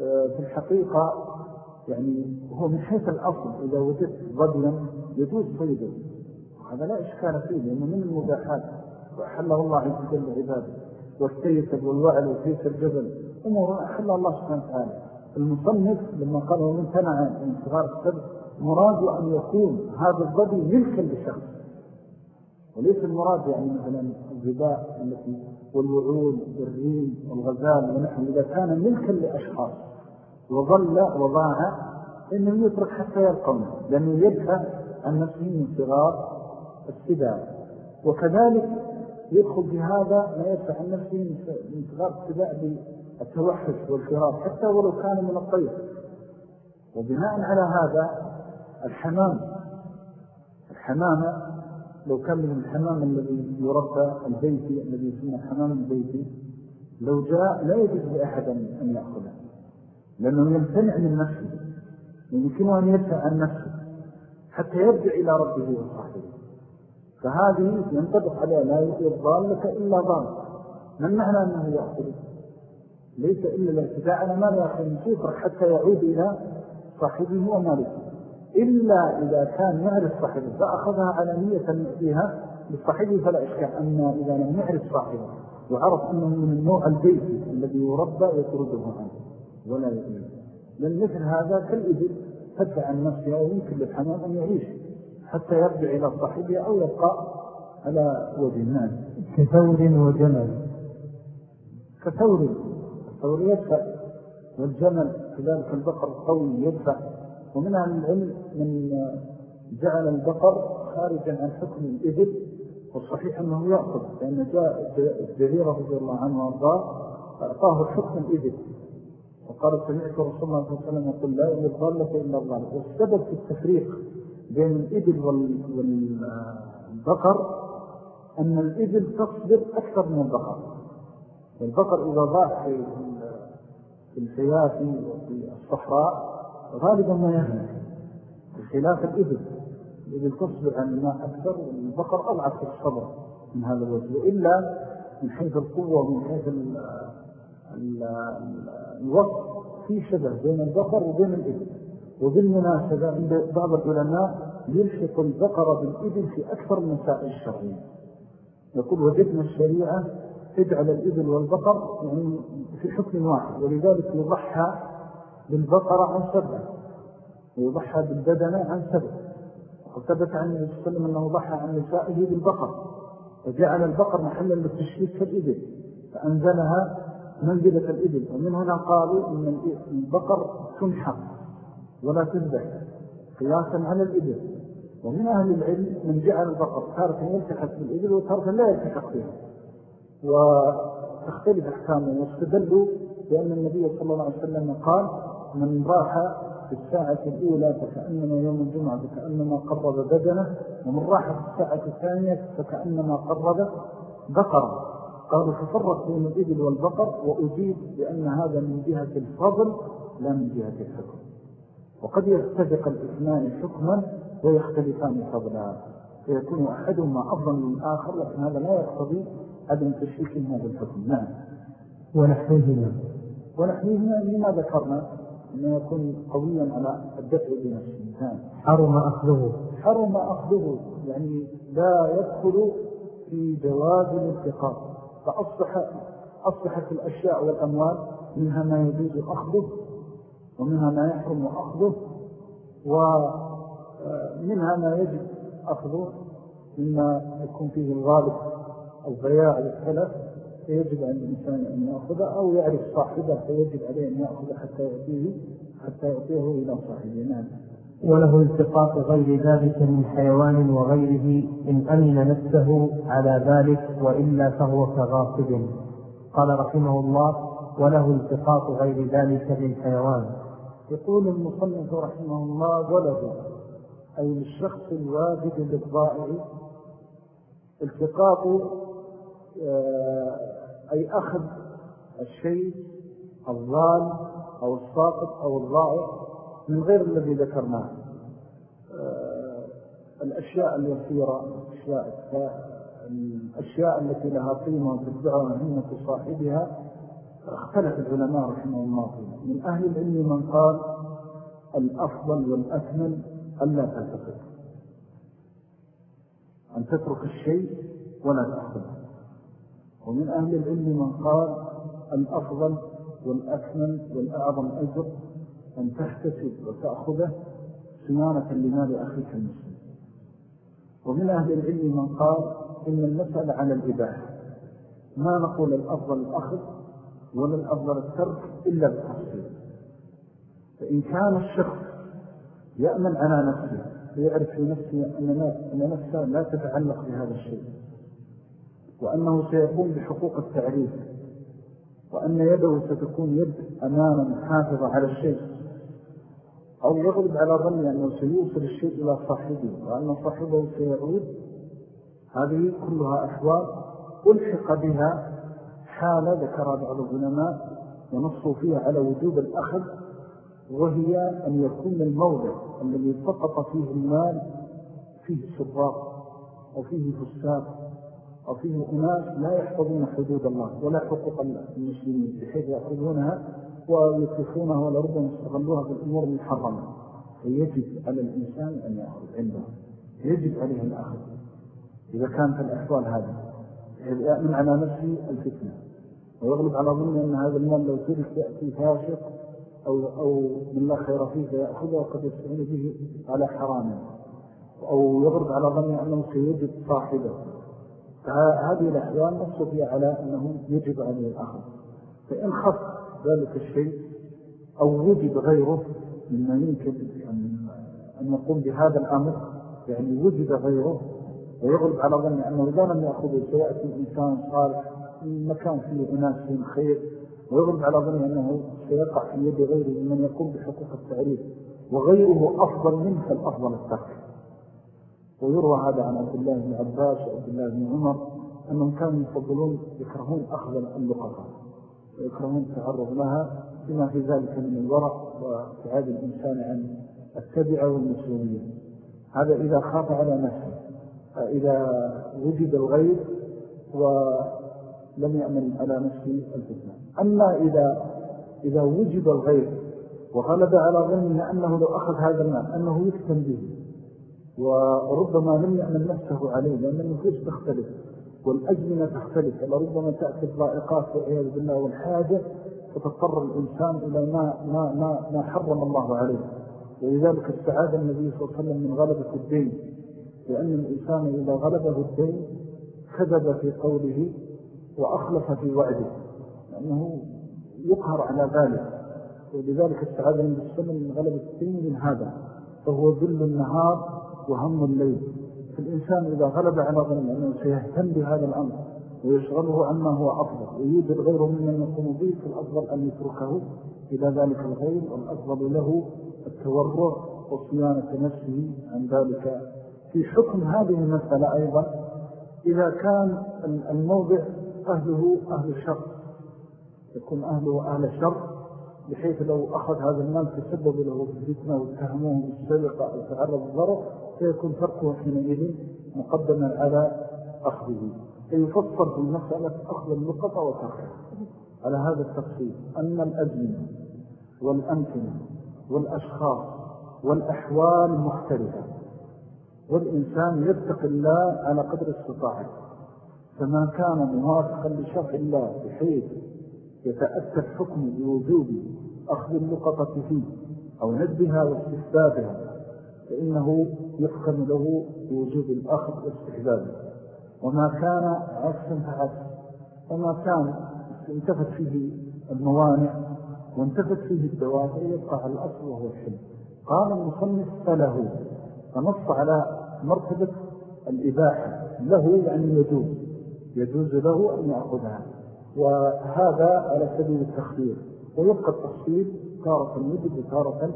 آه في الحقيقة يعني هو من حيث الأصل إذا وجدت ضبلا يجوز صيده هذا لا إشكال فيه لأنه من المباحات. وأحله الله عز وجل عباده والسيف والوعل وسيف الجبل أمور أحلها الله سبحانه وتعالى. المصنف لما قال ومن تنع من صغار السبب مراد أن يكون هذا الضبي ملكا لشخص. وليس المراد يعني مثلا الغباء التي والرين والغزال ونحن إذا كان ملكا لأشخاص وظل وضاع إنه يترك حتى يلقون لأنه يدفع عن نفسه من صغار السباع. وكذلك يدخل في هذا ما يدفع عن نفسه من صغار السباع بالتوحش والفرار حتى ولو كان من الطير وبناء على هذا الحمام. الحمامة لو كان من الحمام الذي يربى البيتي الذي يسمى الحمام البيتي لو جاء لا يجب لأحد أن يأخذه لأنه يمتنع من نفسه يمكن أن يدفع عن نفسه حتى يرجع إلى ربه وصاحبه. فهذه ينطبق عليها لا يضال لك إلا ضال. من معنى أنه يأخذه ليس إلا الاعتداء على ماذا يأخذ حتى يعود إلى صاحبه ومالكه. إلا إذا كان يعرف صاحبه فأخذها على نية فيها لصاحبه فلا إشكال. أما إذا لم يعرف صاحبه وعرف أنه من النوع البيتي الذي يربى يطرده عنه ولا يؤمن. لأن مثل هذا كالإبل تدفع عن نفسها ويمكن للحمام أن يعيش حتى يرجع إلى صاحبه أو يبقى على وجه الناس. كثور وجمل. كثور. الثور يدفع والجمل كذلك البقر القوي يدفع. ومن أهل العلم من جعل البقر خارجا عن حكم الإبل والصحيح أنه يأخذ لأن جاء الجريرة رضي الله عنه وأرضاه أعطاه حكم الإبل. وقال سمعت رسول الله صلى الله عليه وسلم يقول لا يضلك إلا الله. والسبب في التفريق بين الإبل والبقر أن الإبل تصبر أكثر من البقر. والبقر إذا ضاع في الحياة وفي الصحراء غالبا ما يهلك بخلاف الإبل. الإبل تصبر عن الماء أكثر والبقر أضعف في الصبر من هذا الوجه وإلا من حيث القوة ومن حيث الوقت في شبه بين البقر وبين الإبل. وبالمناسبة عند بعض العلماء يلحق البقر بالإبل في أكثر المسائل الشرعية يقول وجدنا الشريعة تجعل الإبل والبقر يعني في حكم واحد ولذلك يضحى بالبقرة عن سبع ويضحى بالبدنة عن سبع. وقد ثبت عن النبي صلى الله عليه وسلم أنه ضحى عن نسائه بالبقر وجعل البقر محلا للتشريك كالإبل فأنزلها منزلة الإبل. ومن هنا قالوا أن البقر تنحق ولا تذبح قياسا على الإبل. ومن أهل العلم من جعل البقر تارة يلتحق بالإبل وتارة لا يلتحق بها. وتختلف أحكامه واستدلوا بأن النبي صلى الله عليه وسلم قال من راح في الساعة الأولى فكأنما يوم الجمعة فكأنما قرب بدنه ومن راح في الساعة الثانية فكأنما قرب بقرة. قالوا ففرق بين الإبل والبقر وأجيب بأن هذا من جهة الفضل لا من جهة الحكم. وقد يتفق الإثنان حكما ويختلفان فضلا. فيكون أحدهما أفضل من الآخر لكن هذا لا يقتضي عدم تشريك هذا الحكم. نعم. ونحوهما. ونحوهما لما ذكرنا؟ أنه يكون قويا على الدفع بنفسه. نعم. حرم أخذه. حرم أخذه. يعني لا يدخل في جواز الالتقاط فأصبح أصبحت الأشياء والأموال منها ما يجوز أخذه ومنها ما يحرم أخذه ومنها ما يجب أخذه مما يكون فيه الغالب أو بياع الثلاث فيجب على الإنسان أن يأخذ أو يعرف صاحبه فيجب عليه أن يأخذ حتى يأتيه حتى يعطيه إلى صاحبه. نعم. وله التقاط غير ذلك من حيوان وغيره إن أمن نفسه على ذلك وإلا فهو كغاصب. قال رحمه الله وله التقاط غير ذلك من حيوان. يقول المصنف رحمه الله وله أي للشخص الواجد للضائع التقاط آه، أي أخذ الشيء الظال أو الساقط أو الضائع من غير الذي ذكرناه. آه، الأشياء اليسيرة الأشياء, الأشياء التي لها قيمة وتتبعها همة صاحبها. اختلف العلماء رحمه الله فيها. من أهل العلم من قال الأفضل والأكمل ألا تلتفت أن تترك الشيء ولا تأخذه ومن أهل العلم من قال الأفضل والأكمل والأعظم أجر أن تحتسب وتأخذه صيانة لمال أخيك المسلم. ومن أهل العلم من قال إن المسألة على الإباحة. ما نقول الأفضل الأخذ ولا الأفضل الترك إلا بالتفصيل فإن كان الشخص يأمن على نفسه ويعرف في نفسه أن نفسه لا تتعلق بهذا الشيء وأنه سيقوم بحقوق التعريف وأن يده ستكون يد أمانا حافظة على الشيء أو يغلب على ظن أنه سيوصل الشيء إلى صاحبه وأن صاحبه سيعود. هذه كلها أحوال ألحق بها حالة ذكر بعض العلماء ونصوا فيها على وجوب الأخذ وهي أن يكون الموضع الذي سقط فيه المال فيه سراق أو فيه فساق أو فيه أناس لا يحفظون حدود الله ولا حقوق المسلمين بحيث يأخذونها ويكفونها ولربما يستغلوها في الأمور المحرمة. فيجب على الإنسان أن يأخذ عنده يجب عليه الأخذ إذا كانت الأحوال هذه يأمن على نفسه الفتنة. ويغلب على ظن أن هذا المال لو ترك يأتي فاشق أو, أو من لا خير فيه فيأخذه وقد يستعين به على حرامه. أو يغلب على ظن أنه سيجد صاحبه. فهذه الأحوال نص فيها على أنه يجب عليه الأخذ فإن خف ذلك الشيء أو وجد غيره مما يمكن أن يقوم بهذا الأمر يعني وجد غيره ويغلب على ظن أنه إذا لم يأخذه سيأتي إنسان صالح مكان فيه أناس فيه خير ويغلب على ظن أنه سيقع في يد غيره ممن يقوم بحقوق التعريف وغيره أفضل منه فالأفضل الترك. ويروى هذا عن عبد الله بن عباس وعبد الله بن عمر أنهم كانوا يفضلون يكرهون أخذ اللقطة ويكرهون التعرض لها بما في ذلك من الورع وابتعاد الإنسان عن التبع والمسؤولية هذا إذا خاف على نفسه إذا وجد الغير ولم يأمن على نفسه الفتنة. أما إذا, إذا وجد الغير وغلب على ظنه أنه لو أخذ هذا المال أنه يفتن به وربما لم يأمن نفسه عليه لأن النفوس تختلف والأجمنة تختلف ولربما تأتي الضائقات والعياذ بالله والحاجة فتضطر الإنسان إلى ما, ما, ما, ما حرم الله عليه. ولذلك استعاد النبي صلى الله عليه وسلم من غلبة الدين لأن الإنسان إذا غلبه الدين كذب في قوله وأخلف في وعده لأنه يقهر على ذلك. ولذلك استعاد النبي صلى الله عليه وسلم من غلبة الدين من هذا فهو ذل النهار وهم الليل. فالإنسان إذا غلب على ظنه أنه سيهتم بهذا الأمر ويشغله عما هو أفضل ويوجد غيره ممن يقوم به فالأفضل أن يتركه. إلى ذلك الغير والأفضل له التورع وصيانة نفسه عن ذلك. في حكم هذه المسألة أيضا إذا كان الموضع أهله أهل الشر يكون أهله أهل الشر بحيث لو أخذ هذا المال تسبب له في الفتنة واتهموه بالسرقة أو تعرض الضرر فيكون فرقه حينئذ مقدما على أخذه. فيفصل في المسألة أخذ اللقطة وتركها على هذا التفصيل أن الأزمنة والأمكنة والأشخاص والأحوال مختلفة. والإنسان يتق الله على قدر استطاعه فما كان موافقا لشرع الله بحيث يتأتى الحكم بوجوب أخذ اللقطة فيه أو ندها واستحبابها فإنه يحكم له بوجوب الأخذ واستحبابه. وما كان عكسا فعكس. وما كان انتفت فيه الموانع وانتفت فيه الدوافع يبقى على الأصل وهو الحلم. قال المصنف فله فنص على مرتبة الإباحة. له يعني يجوز يجوز له أن يأخذها. وهذا على سبيل التخيير ويبقى التفصيل تارة يجب وتارة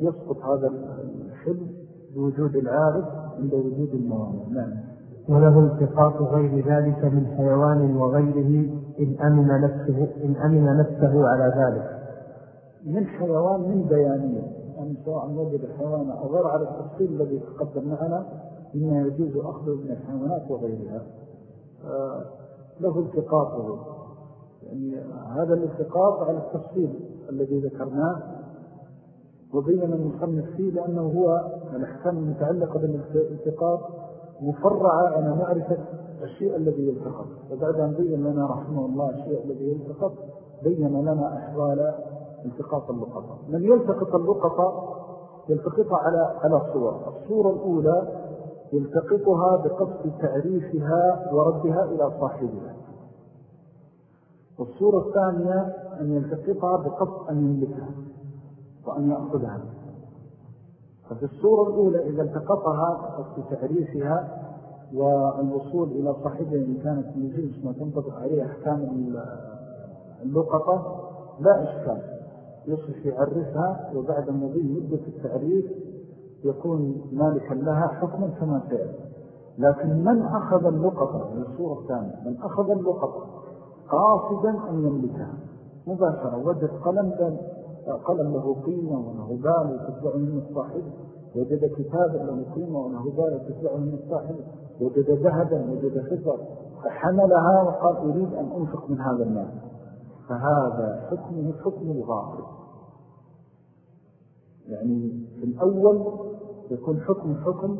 يسقط هذا الحلم بوجود العارض عند وجود الموانع. نعم. وله التقاط غير ذلك من حيوان وغيره إن أمن نفسه, إن أمن نفسه على ذلك. من حيوان من بيانية. يعني سواء وجد الحيوان غير على التفصيل الذي تقدم معنا إنه يجوز أخذه من الحيوانات وغيرها. آه، له التقاطه. هذا الالتقاط على التفصيل الذي ذكرناه وبين المصنف فيه لأنه هو الأحكام المتعلقة بالالتقاط مفرعة على معرفة الشيء الذي يلتقط. وبعد أن بين لنا رحمه الله الشيء الذي يلتقط بين لنا أحوال التقاط اللقطة. من يلتقط اللقطة؟ يلتقطها على على صور. الصورة الأولى يلتقطها بقصد تعريفها وردها إلى صاحبها. والصورة الثانية أن يلتقطها بقصد أن يملكها وأن يأخذها. ففي الصورة الأولى إذا التقطها بقصد تعريفها والوصول إلى صاحبها إن كانت من جنس ما تنطبق عليه أحكام اللقطة لا إشكال. يصف يعرفها وبعد مضي مدة التعريف يكون مالكا لها حكما كما سيأتي لكن من أخذ اللقطة؟ من الصورة الثانية. من أخذ اللقطة قاصدا أن يملكها. مباشرة وجد قلم قلم له قيمة وله بال من الصاحب. وجد كتابا له قيمة وله بال من الصاحب. وجد ذهبا وجد فضة فحملها وقال أريد أن أنفق من هذا المال. فهذا حكمه حكم الغاصب. يعني في الأول يكون حكم حكم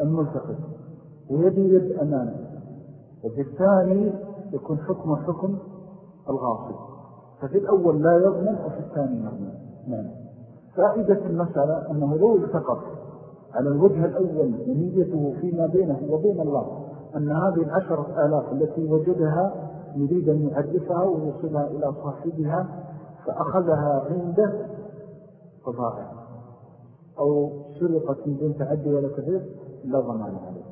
الملتقط ويدي يد أمانة. وفي الثاني يكون حكم حكم الغاصب. ففي الأول لا يضمن وفي الثاني يضمن. نعم. فائدة المسألة أنه لو التقط على الوجه الأول ونيته فيما بينه وبين الله أن هذه العشرة آلاف التي وجدها يريد أن يعرفها ويوصلها إلى صاحبها فأخذها عنده فضاعها أو سرقت من دون تعدي ولا كثير لا ضمان عليه.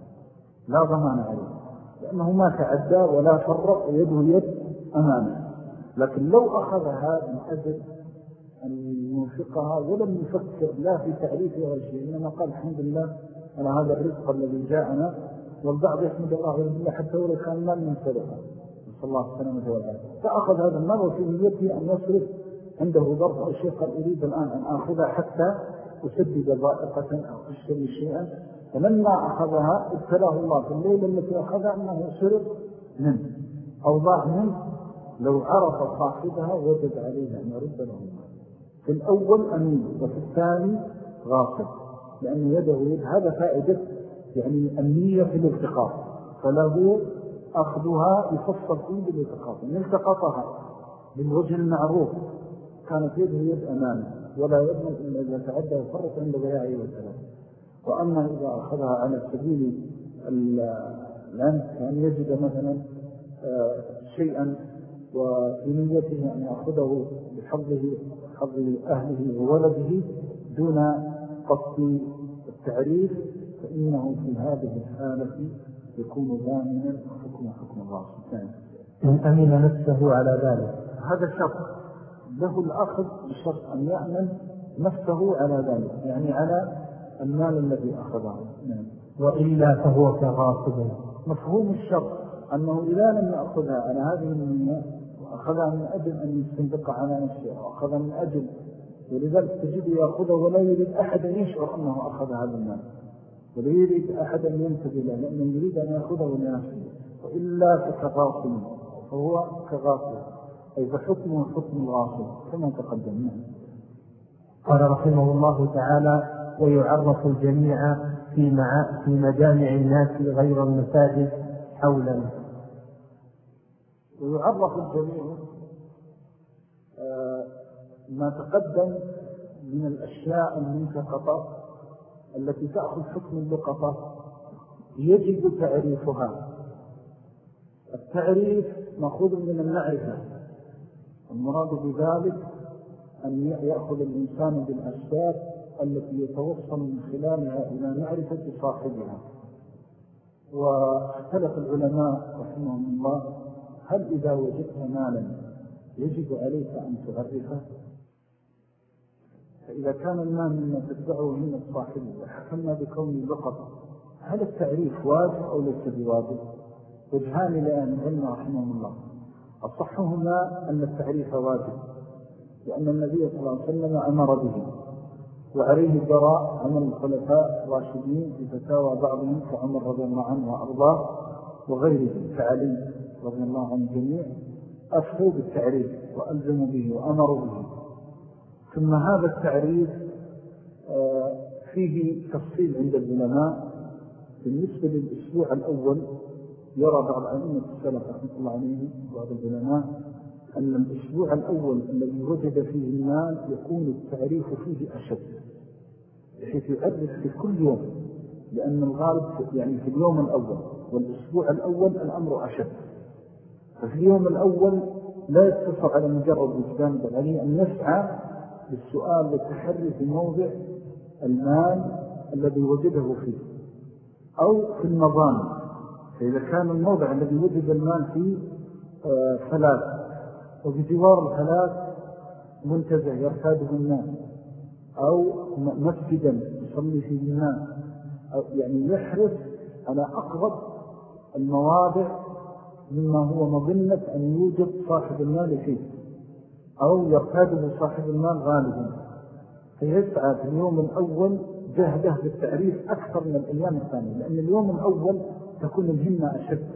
لا ضمان عليه. لأنه ما تعدى ولا فرق ويده يد أمامه. لكن لو أخذها من أجل أن ينفقها ولم يفكر لا في تعريفها ولا شيء إنما قال الحمد لله على هذا الرزق الذي جاءنا والبعض يحمد الله بالله حتى ولو كان مال من سلفه نسأل الله السلامة والعافية فأخذ هذا المال وفي نيته أن يصرف عنده ظرف أو شيء قال أريد الآن أن آخذها حتى أسدد ضائقة أو أشتري شيئا. فلما أخذها ابتلاه الله في الليلة التي أخذها أنه سرق منه أو ضاع منه لو عرف صاحبها وجد عليه أن يرد له في الأول أمين وفي الثاني غاصب لأن يده يد هذا فائدة يعني النية في الالتقاط. فله أخذها يفصل فيه بالالتقاط إن التقطها بالوجه المعروف كانت يده يد أمامه ولا يضمن إلا إذا تعدى وفرط عند ضياعه والسلام وأما إذا أخذها على سبيل العنف أن يجد مثلا آه، شيئا وفي نيته أن يأخذه بحظه حظ أهله وولده دون قصد التعريف فإنه في هذه الحالة يكون ضامنا حكم حكم الله سبحانه. إن أمن نفسه على ذلك. هذا شرط له الأخذ بشرط أن يأمن نفسه على ذلك يعني على المال الذي أخذه. نعم. وإلا فهو كغاصب. مفهوم الشرط أنه إذا لم يأخذها على هذه النية وأخذها من أجل أن يستنبق على نفسه وأخذها من أجل. ولذلك تجد يأخذه ولا يريد أحد يشعر أنه أخذ هذا المال. ولا يريد أحد أن ينتبه له لأنه يريد أن يأخذه لنفسه. وإلا فكغاصب. فهو كغاصب. أي فحكمه حكم الغاصب كما تقدمنا. قال رحمه الله تعالى ويعرف الجميع في, في مجامع الناس غير المساجد حولا. ويعرف الجميع آه، ما تقدم من الأشياء المنتقطة التي تأخذ حكم اللقطة يجب تعريفها. التعريف مأخوذ من المعرفة. المراد بذلك أن يأخذ الإنسان بالأسباب التي يتوصل من خلالها إلى معرفة صاحبها. واختلف العلماء رحمهم الله هل إذا وجدت مالا يجب عليك أن تعرفه فإذا كان المال مما تدعوه من صاحبه وحكمنا بكون لقطة هل التعريف واجب أو ليس بواجب؟ وجهان لأهل العلم رحمهم الله. أصحهما أن التعريف واجب لأن النبي صلى الله عليه وسلم أمر به. وعليه جراء عمل الخلفاء الراشدين في فتاوى بعضهم كعمر رضي الله عنه وأرضاه وغيره كعلي رضي الله عن الجميع أفهوا بالتعريف وألزموا به وأمروا به. ثم هذا التعريف آه، فيه تفصيل عند العلماء. بالنسبة للأسبوع الأول يرى بعض أئمة السلف رحمة الله عليه بعض العلماء أن الأسبوع الأول الذي وجد فيه المال يكون التعريف فيه أشد بحيث يعرف في كل يوم لأن الغالب يعني في اليوم الأول والأسبوع الأول الأمر أشد. ففي اليوم الأول لا يتصف على مجرد وجدان بل أن نسعى بالسؤال والتحري في موضع المال الذي وجده فيه. أو في النظام فإذا كان الموضع الذي وجد المال فيه آه، ثلاث. وبجوار الثلاث منتزع يرتاده الناس. أو مسجدا يصلي فيه الناس. أو يعني يحرص على أقرب المواضع مما هو مظنة أن يوجد صاحب المال فيه. أو يرتاده صاحب المال غالبا. فيسعى في اليوم الأول جهده بالتعريف أكثر من الأيام الثانية. لأن اليوم الأول تكون الهمة أشد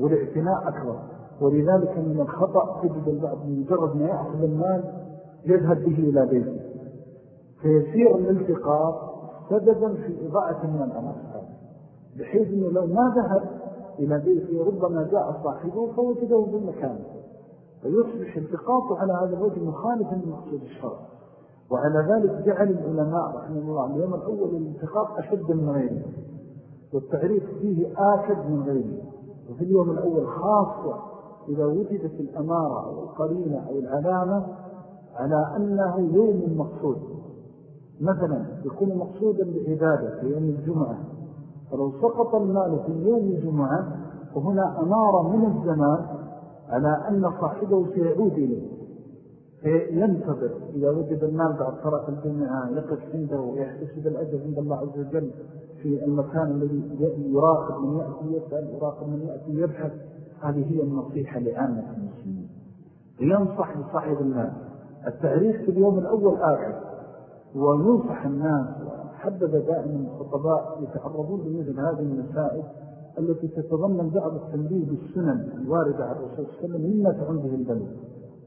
والإعتناء أكبر. ولذلك من الخطأ تجد البعض من مجرد ما يأخذ المال يذهب به إلى بيته. فيسير الالتقاط سببا في إضاءة على أصحابه بحيث أنه لو ما ذهب إلى بيته ربما جاء صاحبه فوجده بالمكان فيصبح التقاطه على هذا الوجه مخالفا لمقصود الشرع. وعلى ذلك جعل العلماء رحمه الله اليوم الأول الالتقاط أشد من غيره. والتعريف فيه آكد من غيره. وفي اليوم الأول خاصة إذا وجدت الأمارة أو القرينة أو العلامة على أنه يوم مقصود. مثلا يكون مقصودا بعبادة في يوم الجمعة. فلو سقط المال في يوم الجمعة فهنا أمارة من الزمان على أن صاحبه سيعود إليه. فينتظر إذا وجد المال بعد صلاة الجمعة يقف عنده ويحتسب الأجر عند الله عز وجل في المكان الذي يراقب من يأتي يسأل يراقب من يأتي يبحث هذه هي النصيحة لعامة المسلمين. ينصح لصاحب المال التعريف في اليوم الأول آخر. وينصح الناس وحدد دائما الخطباء يتعرضون لمثل هذه المسائل التي تتضمن بعض التنبيه بالسنن الواردة على الرسول صلى الله عليه وسلم مما تعون به البلد.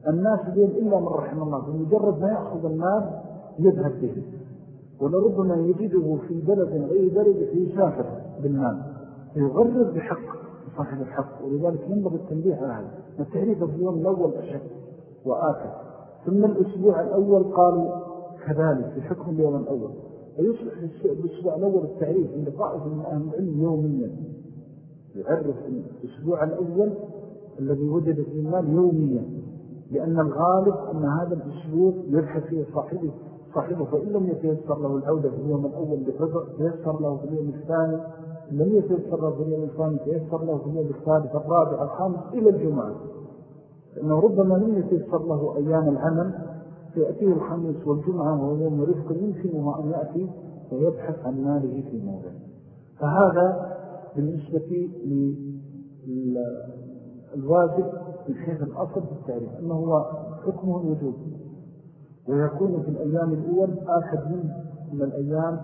الناس اليوم إلا من رحم الله. بمجرد ما يأخذ المال يذهب به. ولربما يجده في بلد أي بلد يسافر بالمال فيغرر بحق صاحب الحق. ولذلك ينبغي التنبيه على هذا. التعريف في اليوم الأول أشد وآخر. ثم الأسبوع الأول قالوا كذلك في حكم اليوم الأول. ويصبح الأسبوع الأول التعريف عند طائف من أهل العلم يوميا. يعرف الأسبوع الأول الذي وجد في المال يوميا. لأن الغالب أن هذا الأسبوع يبحث فيه صاحبه صاحبه. فإن لم يتيسر له العودة في اليوم الأول لفضع تيسر له في اليوم الثاني لم يتيسر له في اليوم الثاني تيسر له في اليوم الثالث الرابع الخامس إلى الجمعة. لأنه ربما لم يتيسر له أيام العمل فيأتيه الخميس والجمعة وهو يوم رفق يمكنه أن يأتي ويبحث عن ماله في موضع. فهذا بالنسبة للواجب من حيث الأصل في التعريف أنه هو حكمه الوجود ويكون في الأيام الأول آخر من الأيام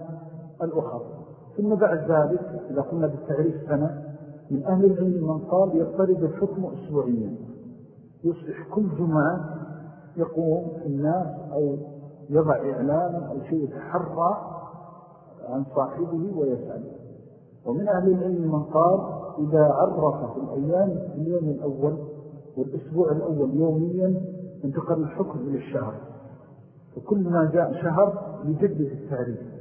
الأخرى. ثم بعد ذلك إذا قلنا بالتعريف سنة من أهل العلم من قال يضطرد الحكم أسبوعيا يصبح كل جمعة يقوم الناس أو يضع إعلانا أو شيء يتحرى عن صاحبه ويسأله. ومن أهل العلم من قال إذا عرف في الأيام في اليوم الأول والأسبوع الأول يوميا انتقل الحكم إلى الشهر. وكل ما جاء شهر يجدد التعريف.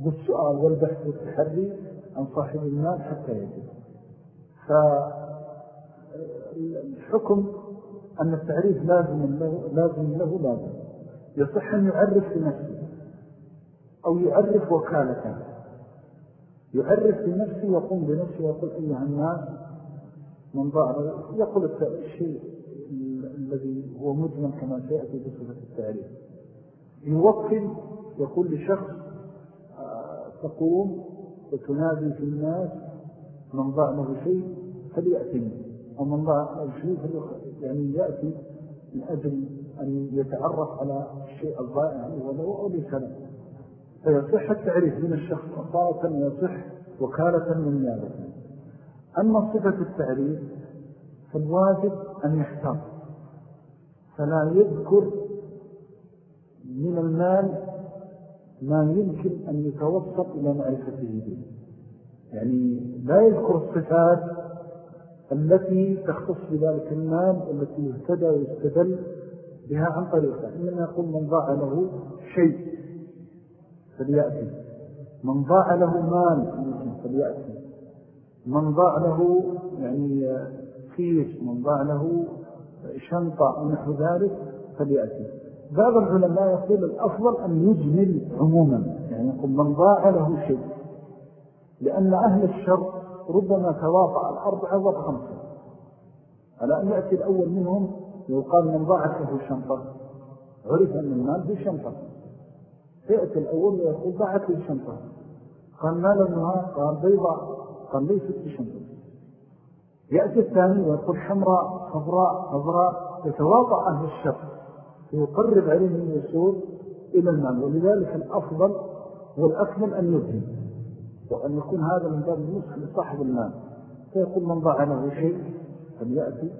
بالسؤال والبحث والتحري عن صاحب المال حتى يجد فالحكم أن التعريف لازم له لازم له لازم. يصح أن يعرف بنفسه أو يعرف وكالة يعرف بنفسه يقوم بنفسه ويقول أيها الناس من ظهر يقول الشيء الذي هو مجمل كما سيأتي بصفة التعريف. يوكل يقول لشخص تقوم وتنادي في الناس من ضع له شيء فليأتني أو من ضع له شيء يعني يأتي من أجل أن يتعرف على الشيء الضائع ولو أو لسنة فيصح التعريف من الشخص أصالة ويصح وكالة من نيابة أما صفة التعريف فالواجب أن يحتاط فلا يذكر من المال ما يمكن أن يتوسط إلى معرفته به. يعني لا يذكر الصفات التي تختص بذلك المال والتي يهتدى ويستدل بها عن طريقة إنما يقول من ضاع له شيء فليأتي. من ضاع له مال فليأتي. من ضاع له يعني كيس من ضاع له شنطة أو نحو ذلك فليأتي. بعض العلماء يقول الأفضل أن يجمل عموما يعني يقول من ضاع له شيء. لأن أهل الشر ربما تواطع الأربعة والخمسة على أن يأتي الأول منهم يقال من ضاعت له شنطة. عرف أن المال في شنطة. يأتي الأول ويقول ضاعت له شنطة. قال ما لنها قال بيضاء. قال ليست شنطة يأتي الثاني ويقول حمراء خضراء خضراء. يتواطع أهل الشر ويقرب عليه الوصول إلى المال ولذلك الأفضل والأكمل أن يبهم وأن يكون هذا من باب النصف لصاحب المال فيقول من ضاع له شيء فليأتي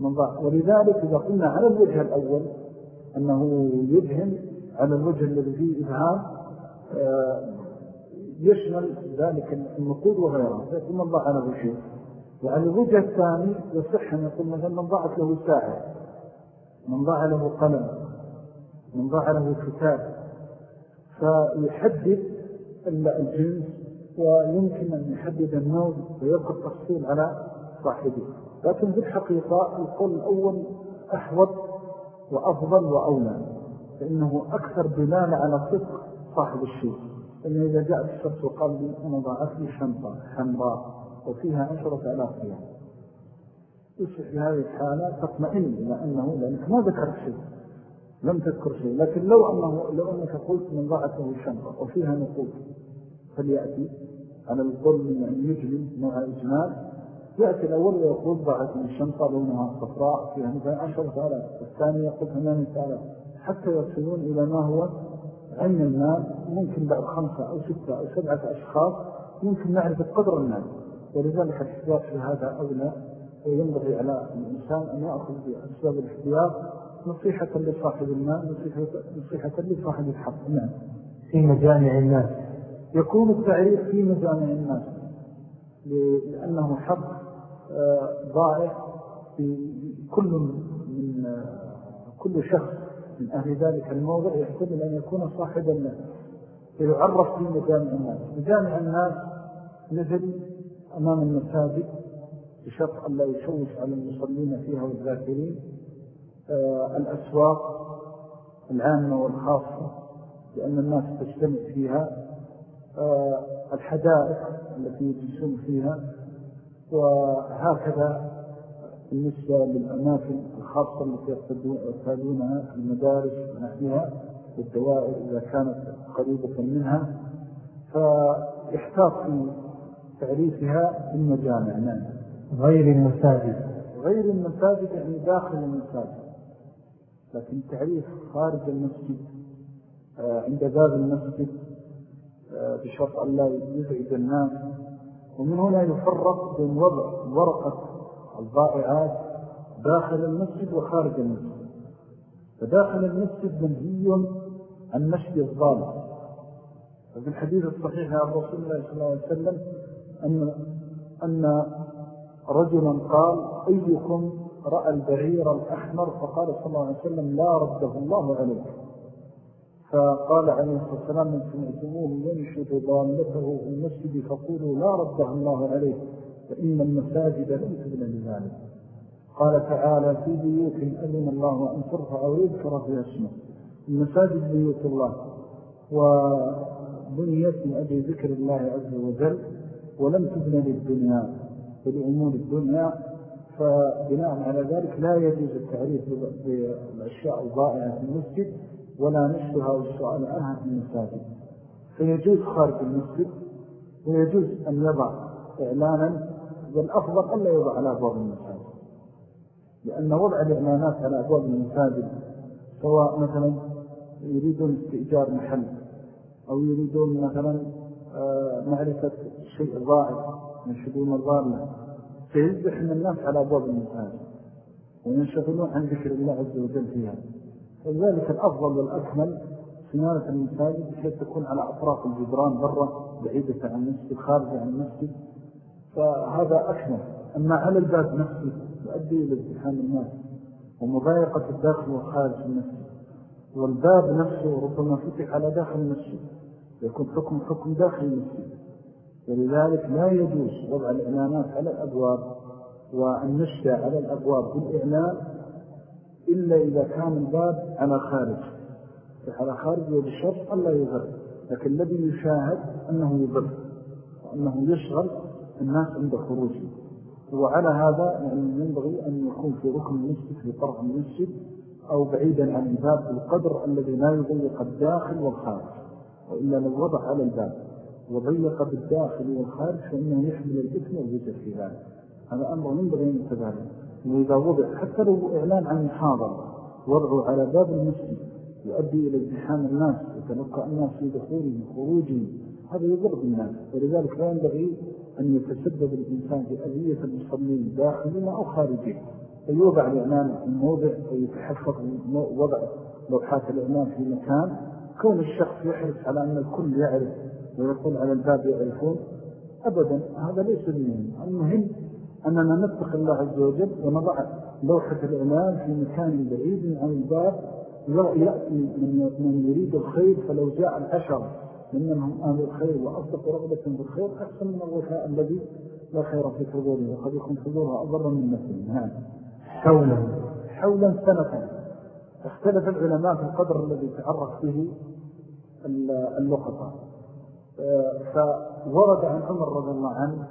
من ضاع. ولذلك إذا قلنا على الوجه الأول أنه يبهم على الوجه الذي فيه إبهام آه، يشمل ذلك النقود وغيرها. فيقول من ضاع له شيء. وعلى الوجه الثاني يصح أن يقول مثلا من ضاعت له ساعة. من ضاع له قلم من ضاع له كتاب. فيحدد الجنس ويمكن أن يحدد النوع ويبقى التفصيل على صاحبه. لكن في الحقيقة القول الأول أحوط وأفضل وأولى فإنه أكثر دلالة على صدق صاحب الشيء. إنه إذا جاءت الشخص وقال لي أنا ضاعت لي شنطة حمراء وفيها عشرة ألاف ريال. في هذه الحالة تطمئن إلى أنه لأنك ما ذكرت شيء لم تذكر شيء لكن لو, أنه لو أنك قلت من ضاعت له شنطة وفيها نقود فليأتي على الظلم أن يجلي نوع إجمال. يأتي الأول ويقول ضاعت من الشنطة لونها صفراء فيها مثلا عشرة آلاف الثاني يقول ثمانية آلاف. حتى يصلون إلى ما هو عين المال ممكن بعد خمسة أو ستة أو سبعة أشخاص يمكن نعرف قدر المال ولذلك الاحتياط في هذا أولى. وينبغي على الإنسان أن يأخذ بأسباب الاحتياط نصيحة لصاحب المال نصيحة لصاحب الحق. نعم. في مجامع الناس. يكون التعريف في مجامع الناس لأنه حق آه، ضائع في كل من آه، كل شخص من أهل ذلك الموضع يحتمل أن يكون صاحبا له فيعرف في مجامع الناس. مجامع الناس نزل أمام المساجد بشرط أن لا يشوش على المصلين فيها والذاكرين. آه الأسواق العامة والخاصة لأن الناس تجتمع فيها. آه الحدائق التي يجلسون فيها. وهكذا بالنسبة للأماكن الخاصة التي يرتادونها المدارس ونحنها والدوائر إذا كانت قريبة منها. فيحتاط في تعريفها بالمجامع نعم. غير المساجد. غير المساجد يعني داخل المساجد. لكن تعريف خارج المسجد آه، عند باب المسجد آه، بشرط أن لا يزعج الناس. ومن هنا يفرق بين وضع ورقة الضائعات داخل المسجد وخارج المسجد. فداخل المسجد منهي عن مشي الظالم. وفي الحديث الصحيح عن رسول الله صلى الله عليه وسلم أن, أن رجلا قال أيكم رأى البعير الأحمر؟ فقال صلى الله عليه وسلم لا رده الله عليك فقال عليه الصلاة والسلام من سمعتموه ينشد ضالته في المسجد فقولوا لا رده الله عليه فإن المساجد لم تبنى لذلك قال تعالى في بيوت أذن الله أن ترفع ويذكر فيها اسمه. المساجد بيوت الله وبنيت من أجل ذكر الله عز وجل ولم تبنى للدنيا. ولأمور الدنيا فبناء على ذلك لا يجوز التعريف بالأشياء الضائعة في المسجد ولا نشتها والسؤال عنها في المساجد. فيجوز خارج المسجد ويجوز أن يضع إعلانا والأفضل أن لا يوضع على أبواب المساجد. لأن وضع الإعلانات على أبواب المساجد سواء مثلا يريدون استئجار محل أو يريدون مثلا آه، معرفة شيء ضائع ينشدون الضالة فيزدحم الناس على أبواب المساجد وينشغلون عن ذكر الله عز وجل فيها. ولذلك الأفضل والأكمل سنانة المساجد بحيث تكون على أطراف الجدران برة بعيدة عن المسجد خارجة عن المسجد. فهذا أكمل. أما على الباب نفسه يؤدي إلى ازدحام الناس ومضايقة الداخل والخارج المسجد. والباب نفسه ربما فتح على داخل المسجد. يكون حكم حكم داخل المسجد. ولذلك لا يجوز وضع الإعلانات على الأبواب والنشة على الأبواب بالإعلان إلا إذا كان الباب على خارج. على خارج وبالشرط ألا يذر لكن الذي يشاهد أنه يذر وأنه يشغل الناس عند خروجه. وعلى هذا يعني ينبغي أن يكون في ركن المسجد في طرف المسجد أو بعيدا عن الباب بالقدر الذي لا يضيق الداخل والخارج وإلا لو وضع على الباب. وضيق بالداخل والخارج فإنه يحمل الإثم والوزر في ذلك هذا أمر ينبغي أن يتبالي وإذا وضع حتى لو إعلان عن محاضرة وضعه على باب المسجد يؤدي إلى ازدحام الناس وتلقى الناس في دخولهم وخروجهم هذا يضر بالناس ولذلك لا ينبغي أن يتسبب الإنسان في أذية المصلين داخلين أو خارجين فيوضع الإعلان في الموضع ويتحفظ وضع لوحات الإعلان في مكان. كون الشخص يحرص على أن الكل يعرف ويقول على الباب يعرفون. أبدا هذا ليس المهم المهم أننا نتقي الله عز وجل ونضع لوحة الإعلان في مكان بعيد عن الباب. يأتي من يريد الخير فلو جاء العشر منهم أهل الخير وأصدق رغبة في الخير أحسن من الوفاء الذي لا خير في حضوره. وقد يكون حضورها أضر من نفسه. حولا حولا سنة. اختلف العلماء في القدر الذي تعرف به اللقطة. فورد عن عمر رضي الله عنه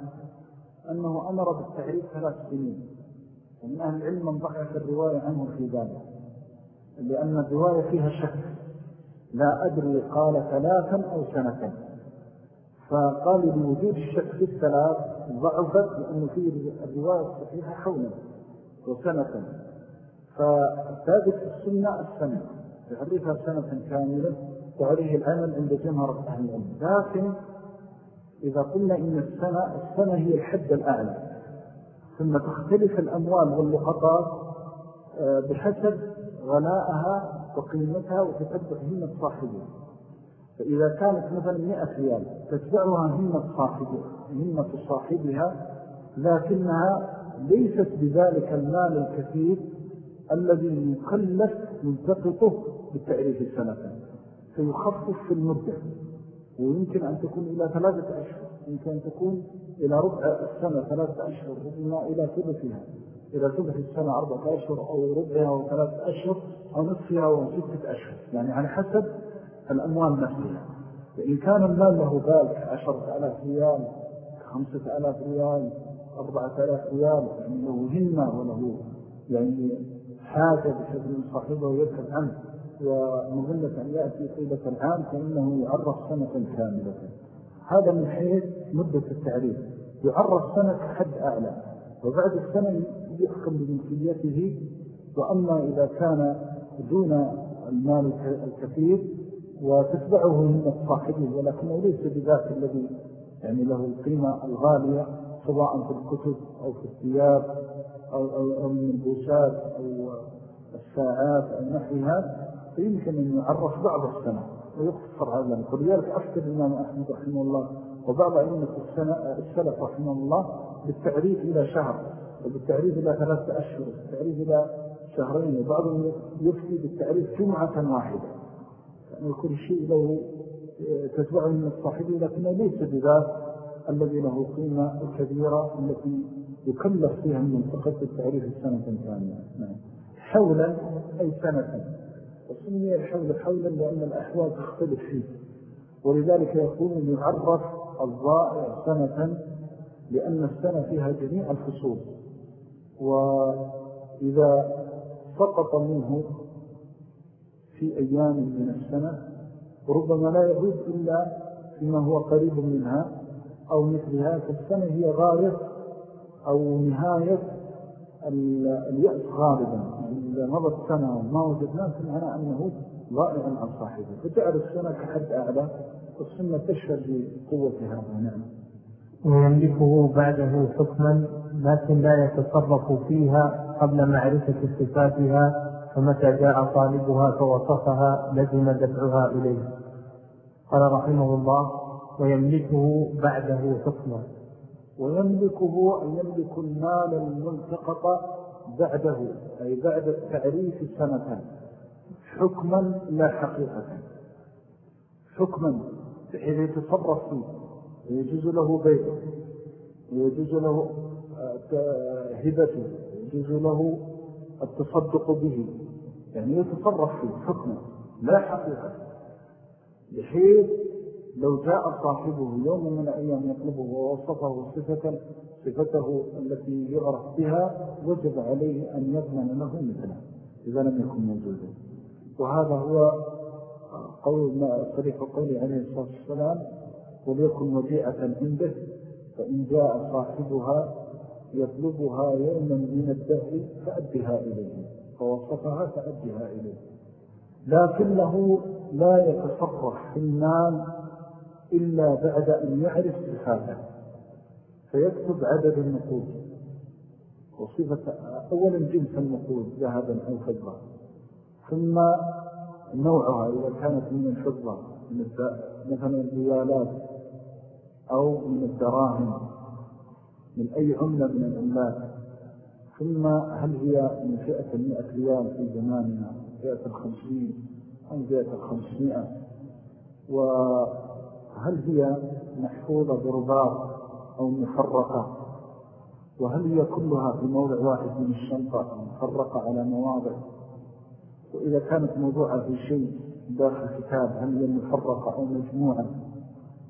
أنه أمر بالتعريف ثلاث سنين. ومن أهل العلم من ضعف الرواية عنه في ذلك لأن الرواية فيها شك. لا أدري قال ثلاثا أو سنة فقال لوجود الشك في الثلاث ضعفت لأنه في الرواية الصحيحة حولا وسنة فثابت السنة السنة يعرفها سنة كاملة. وعليه العمل عند جمهرة أهل العلم. لكن إذا قلنا إن السنة السنة هي الحد الأعلى ثم تختلف الأموال واللقطات آه، بحسب غلاءها وقيمتها وتتبع همة صاحبها. فإذا كانت مثلا مئة ريال تتبعها همة صاحبها, همة صاحبها لكنها ليست بذلك المال الكثير الذي يكلف منتقطه بالتعريف السنة. فيخفف في المدة ويمكن أن تكون إلى ثلاثة أشهر يمكن أن تكون إلى ربع السنة ثلاثة أشهر ربما إلى ثلثها إلى ثلث السنة أربعة أشهر أو ربعها أو ثلاثة أشهر أو نصفها أو ستة أشهر. يعني على حسب الأموال نفسها. فإن كان المال له بال عشرة ألاف ريال خمسة ألاف ريال أربعة ألاف ريال يعني له همة وله يعني حاجة بشكل صاحبه ويركب عنه ومظلة أن يأتي طيلة العام فإنه يعرف سنة كاملة. هذا من حيث مدة التعريف. يعرف سنة حد أعلى. وبعد السنة يحكم بمثليته وأما إذا كان دون المال الكثير وتتبعه من صاحبه ولكنه ليس بذات الذي يعني له القيمة الغالية سواء في الكتب أو في الثياب أو, أو, أو من البوسات أو الساعات أو نحوها فيمكن أن يعرف بعض السنة ويقتصر ذلك ولذلك أفكر الإمام أحمد رحمه الله وبعض أئمة السلف رحمه الله بالتعريف إلى شهر وبالتعريف إلى ثلاثة أشهر وبالتعريف إلى شهرين وبعضهم يفتي بالتعريف جمعة واحدة. يعني كل شيء له تتبعه من الصاحبه لكنه ليس بذات الذي له قيمة الكبيرة التي يكلف فيها من منطقة التعريف السنة الثانية نعم. حولا أي سنة؟ وسمي الحول حولا لأن الأحوال تختلف فيه. ولذلك يقول يعرف الضائع سنة لأن السنة فيها جميع الفصول. وإذا سقط منه في أيام من السنة ربما لا يعود إلا فيما هو قريب منها أو مثلها فالسنة هي غاية أو نهاية اليأس غالبا. إذا مضت سنة وما وجدناه فمعنى أنه ضائع عن صاحبه. فجعل السنة كحد أعلى والسنة تشهد بقوتها نعم ويملكه بعده حكما لكن لا يتصرف فيها قبل معرفة صفاتها فمتى جاء طالبها فوصفها لزم دفعها إليه. قال رحمه الله ويملكه بعده حكما. ويملكه أن يملك المال الملتقط بعده أي بعد التعريف سنة حكما لا حقيقة. حكما بحيث يتصرف فيه. ويجوز له بيته ويجوز له آه، هبته ويجوز له التصدق به. يعني يتصرف فيه حكما لا حقيقة. بحيث لو جاء صاحبه يوم من الأيام يطلبه ووصفه صفة صفته التي يعرف بها وجب عليه أن يضمن له مثله. إذا لم يكن موجودا وهذا هو قول ما صريح قولي عليه الصلاة والسلام وليكن وجيئة عنده فإن جاء صاحبها يطلبها يوما من الدهر فأدها إليه. فوصفها فأدها إليه. لكنه لا يتصرف في المال إلا بعد أن يعرف صفاته فيكتب عدد النقود. وصفة أولا جنس النقود ذهبا أو فضة. ثم نوعها إذا كانت من الفضة مثلا الريالات أو من الدراهم من أي عملة من العملات. ثم هل هي من فئة المئة ريال في زماننا؟ فئة الخمسين أو فئة الخمسمائة؟ وهل هي محفوظة برباط أو مفرقة وهل هي كلها في موضع واحد من الشنطة مفرقة على مواضع؟ وإذا كانت موضوعة في شيء داخل كتاب هل هي مفرقة أو مجموعة؟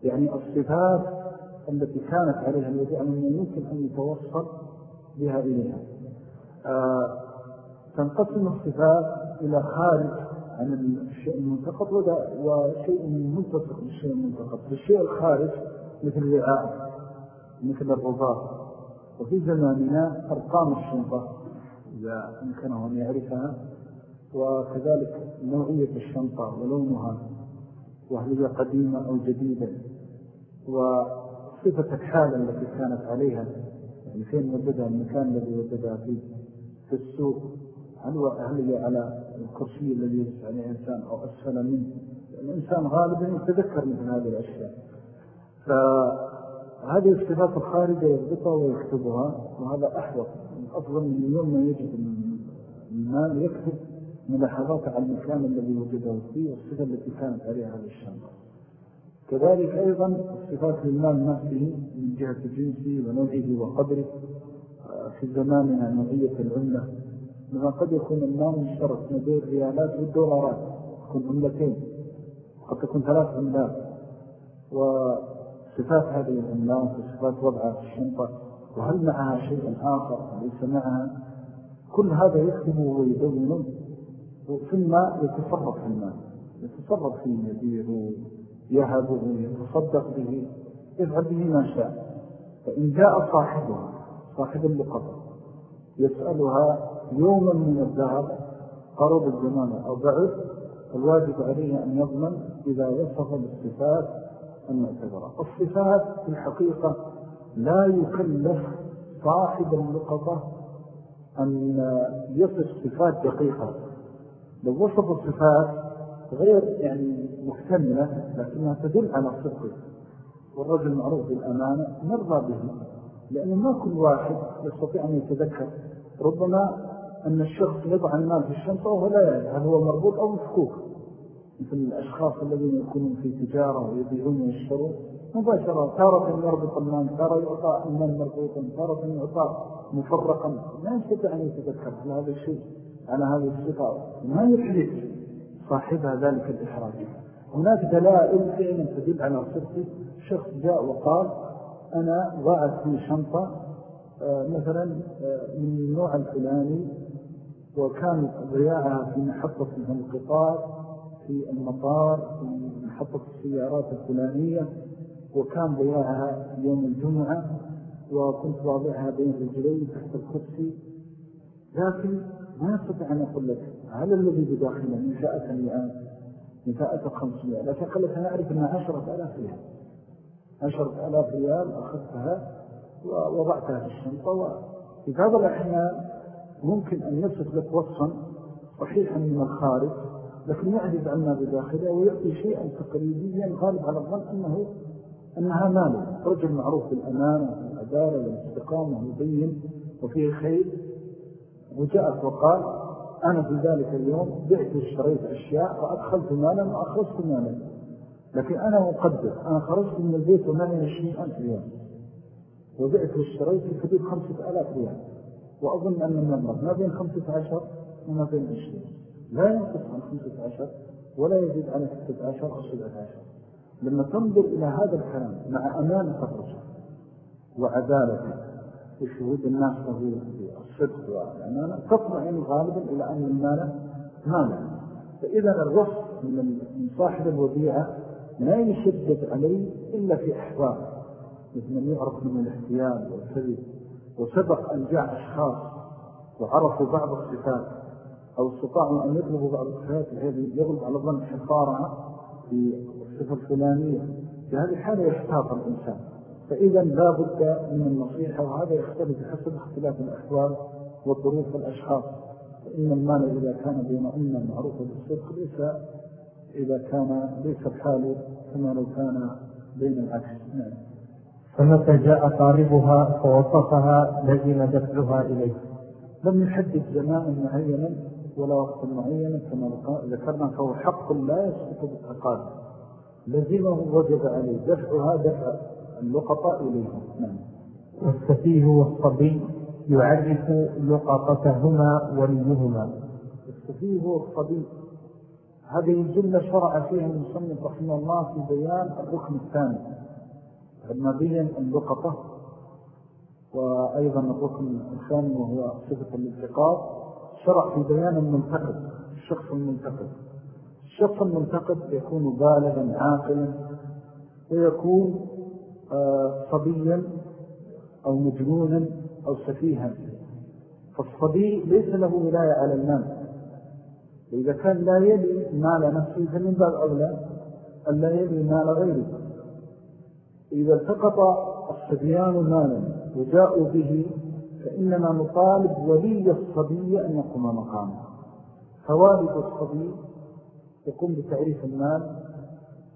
يعني الصفات التي كانت عليها الوديعة من يمكن أن يتوصل بها إليها. آه تنقسم الصفات إلى خارج عن الشيء المنتقط وشيء منتصف للشيء المنتقط الشيء الخارج مثل الوعاء مثل الرضاء وفي زماننا أرقام الشنطة إذا يمكنه أن يعرفها وكذلك نوعية الشنطة ولونها وهل هي قديمة أو جديدة وصفة الحالة التي كانت عليها. يعني فين وددها المكان الذي وددها فيه في السوق. هل, هل هي على الكرسي الذي يجلس عليه الإنسان أو أسفل منه؟ الإنسان غالبا يتذكر مثل هذه الأشياء. فهذه الصفات الخارجة يضبطها ويكتبها وهذا أحوط. أفضل من يوم ما يجد المال يكتب ملاحظات على المكان الذي وجده فيه والصفة التي كانت عليها هذا الشمس. كذلك أيضا الصفات للمال نفسه من جهة جنسه ونوعه وقدره. في زماننا نوعية العملة لما قد يكون المال مشترك ما بين الريالات والدولارات تكون عملتين قد تكون ثلاث عملات وصفات هذه العملات وصفات وضعها في الشنطة وهل معها شيء آخر وليس معها؟ كل هذا يكتبه ويدونه ثم يتصرف في المال. يتصرف فيه يبيعه يهبه يتصدق به يفعل به ما شاء. فإن جاء صاحبها صاحب اللقطة يسألها يوما من الذهب قرب الزمان أو بعد الواجب عليه أن يضمن إذا وصف بالصفات المعتبرة. الصفات في الحقيقة لا يكلف صاحب اللقطة أن يصف صفات دقيقة. لو وصف الصفات غير يعني مكتملة لكنها تدل على صدقه والرجل معروف بالأمانة نرضى به لأن ما كل واحد يستطيع أن يتذكر. ربما أن الشخص يضع المال في الشنطة وهو لا يعرف هل هو مربوط أو مفكوك مثل الأشخاص الذين يكونون في تجارة ويبيعون ويشترون. مباشرة تارة يربط المال تارة يعطى المال مربوطا تارة يعطى مفرقا. لا يستطيع أن يتذكر على هذا الشيء على هذه الصفة. ما يحدث صاحبها ذلك الإحراج؟ هناك دلائل فعلا تدل على صدق شخص جاء وقال أنا ضعت في شنطة آه، مثلا آه، من النوع الفلاني وكان ضياعها في محطة القطار في المطار في محطة السيارات الفلانية. وكان ضياعها يوم الجمعة وكنت واضعها بين رجلي تحت الكرسي. لكن ما أستطيع أن أقول لك هل الذي بداخله نشاءة الآن نشاءة خمسمائة لكن لك أنا أعرف أنها عشرة ألاف ريال. عشرة ألاف ريال أخذتها ووضعتها في الشنطة. وفي بعض الأحيان ممكن أن يصف لك وصفا صحيحا من الخارج لكن يعجز عما بداخله ويعطي شيئا تقريبيا غالب على الظن أنه أنها ماله رجل معروف بالأمانة والعدالة والاستقامة مبين وفيه خير. وجاءت وقال أنا في ذلك اليوم بعت واشتريت أشياء وأدخلت مالا وأخرجت مالا. لكن أنا مقدر أنا خرجت من البيت ومالي عشرين ألف ريال. وبعت واشتريت في حدود خمسة ألاف ريال. وأظن أن المبلغ ما بين خمسة عشر وما بين عشرين. لا ينقص عن خمسة عشر ولا يزيد على ستة عشر أو سبعة عشر. لما تنظر إلى هذا الكلام مع أمانة الرجل وعدالته وشهود الناس له بالصدق والأمانة تطمئن غالبا إلى أن المال مالا فإذا الرفض من صاحب الوديعة لا يشدد عليه إلا في أحوال مثل من يعرف من الاحتيال والكذب. وسبق أن جاء أشخاص وعرفوا بعض الصفات أو استطاعوا أن يطلبوا بعض الصفات الذي يغلب على ظن حفارها في الصفة الفلانية. في هذه الحالة يحتاط الإنسان. فإذا لا بد من النصيحة وهذا يختلف حسب اختلاف الأحوال والظروف والأشخاص فإن المال إذا كان بين أمة معروفة بالصدق ليس إذا كان ليس الحال كما لو كان بين العكس. نعم. فمتى جاء طالبها فوصفها لزم دفعها إليه. لم يحدد زمان معينا ولا وقت معينا كما ذكرنا فهو حق لا يسقط بالتقاد لزمه وجب عليه دفعها دفع اللقطة إليهم نعم. والسفيه والصبي يعرف لقطتهما وليهما. السفيه والصبي هذه الجملة شرع فيها المصنف رحمه الله في بيان الركن الثاني. لما بين اللقطة وأيضا الركن الثاني وهو صفة الالتقاط. شرع في بيان المنتقد الشخص المنتقد الشخص المنتقد يكون بالغا عاقلا ويكون آه، صبيا أو مجنونا أو سفيها. فالصبي ليس له ولاية على المال. إذا كان لا يلي مال نفسه فمن باب أولى أن لا يلي مال غيره. إذا التقط الصبيان مالا وجاءوا به فإننا نطالب ولي الصبي أن يقوم مقامه. فوالد الصبي يقوم بتعريف المال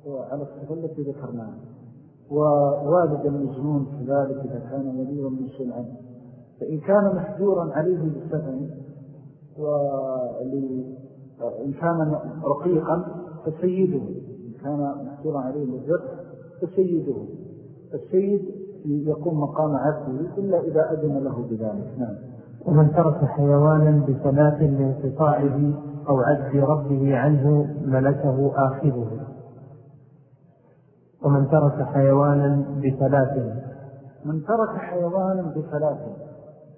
وعلى الصفة التي ذكرناها. ووالد المجنون كذلك إذا كان وليا من شلعا فإن كان محجورا عليه بالسفن وإن كان رقيقا فسيده. إن كان محجورا عليه بالرق فسيده. السيد يقوم مقام عبده إلا إذا أذن له بذلك. نعم. ومن ترك حيوانا بثلاث لانقطاعه أو عجز ربه عنه ملكه آخذه ومن ترك حيوانا بثلاث. من ترك حيوانا بثلاث.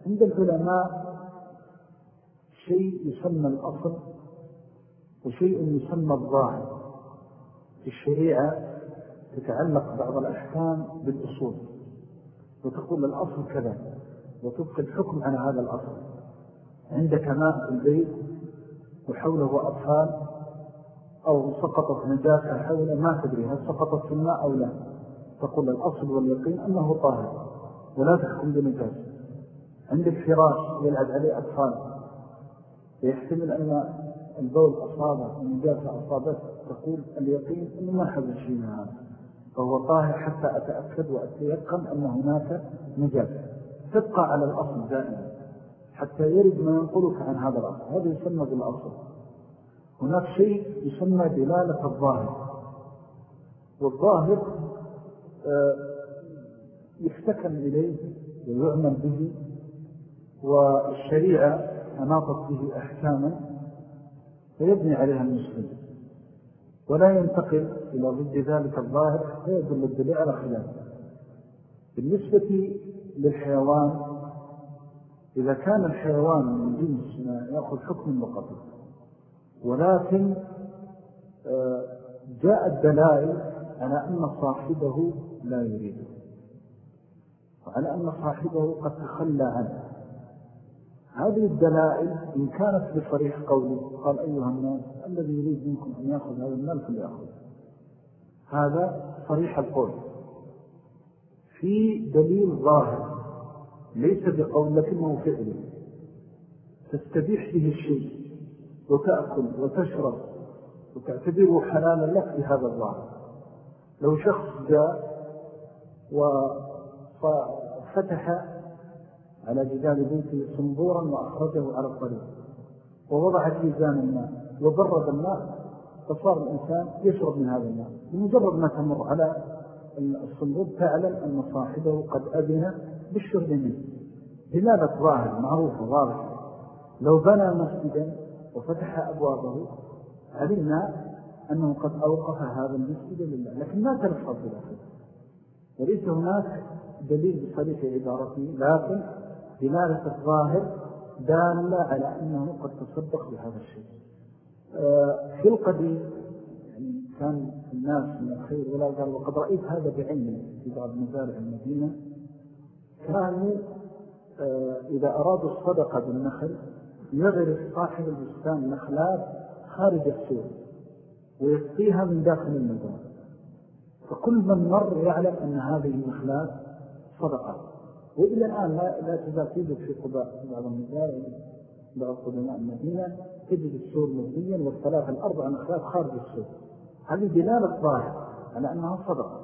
عند العلماء شيء يسمى الأصل وشيء يسمى الظاهر في الشريعة تتعلق بعض الأحكام بالأصول وتقول الأصل كذا وتبقي الحكم عن هذا الأصل. عندك ماء في البيت وحوله أطفال أو سقطت نجاسة حوله ما تدري هل سقطت في الماء أو لا. تقول الأصل واليقين أنه طاهر ولا تحكم بنجاسة. عندك فراش يلعب عليه أطفال يحتمل أن البول أصابه ونجاسة أصابته. تقول اليقين أنه ما حدث شيء من هذا. فهو طاهر حتى أتأكد وأتيقن أن هناك نجاسة تبقى على الأصل دائما حتى يرد ما ينقلك عن هذا الأصل. هذا يسمى بالأصل. هناك شيء يسمى دلالة الظاهر. والظاهر آه، يفتكن إليه ويعمل به والشريعة أناطت به أحكاما فيبني عليها المسلم ولا ينتقل إلى ضد ذلك الظاهر فيدل الدليل على خلافه بالنسبة للحيوان إذا كان الحيوان من جنس يأخذ حكم اللقطة ولكن آه، جاء الدلائل على أن صاحبه لا يريده وعلى أن صاحبه قد تخلى عنه. هذه الدلائل إن كانت بصريح قوله قال أيها الناس الذي يريد منكم أن يأخذ هذا المال فليأخذ. هذا صريح القول. في دليل ظاهر ليس بقول لكنه فعل تستبيح به الشيء وتأكل وتشرب وتعتبره حلالا لك بهذا الظاهر. لو شخص جاء وفتح على جدال بيته صنبورا وأخرجه على الطريق. ووضع جيزان الماء. وبرد الماء. فصار الإنسان يشرب من هذا الماء. بمجرد ما تمر على الصندوق تعلم أن صاحبه قد أذن بالشرب منه. دلالة ظاهر معروفة واضحة. لو بنى مسجدا وفتح أبوابه علمنا أنه قد أوقف هذا المسجد لله. لكن ما تلفظ بذلك وليس هناك دليل بصريح عبارته لكن دلالة الظاهر دالة على أنه قد تصدق بهذا الشيء. آه، في القديم يعني كان الناس من الخير ولا قال وقد رأيت هذا بعيني في بعض مزارع المدينة. كانوا آه، إذا أرادوا الصدقة بالنخل يغرس صاحب البستان نخلات خارج السور ويسقيها من داخل المزار فكل من مر يعلم أن هذه النخلات صدقة. وإلى الآن لا, تزال توجد في قباء بعض المزارع بعض قدماء المدينة تجد السور مبنيا والثلاثة الأربع نخلات خارج السور. هذه دلالة ظاهرة على أنها صدقة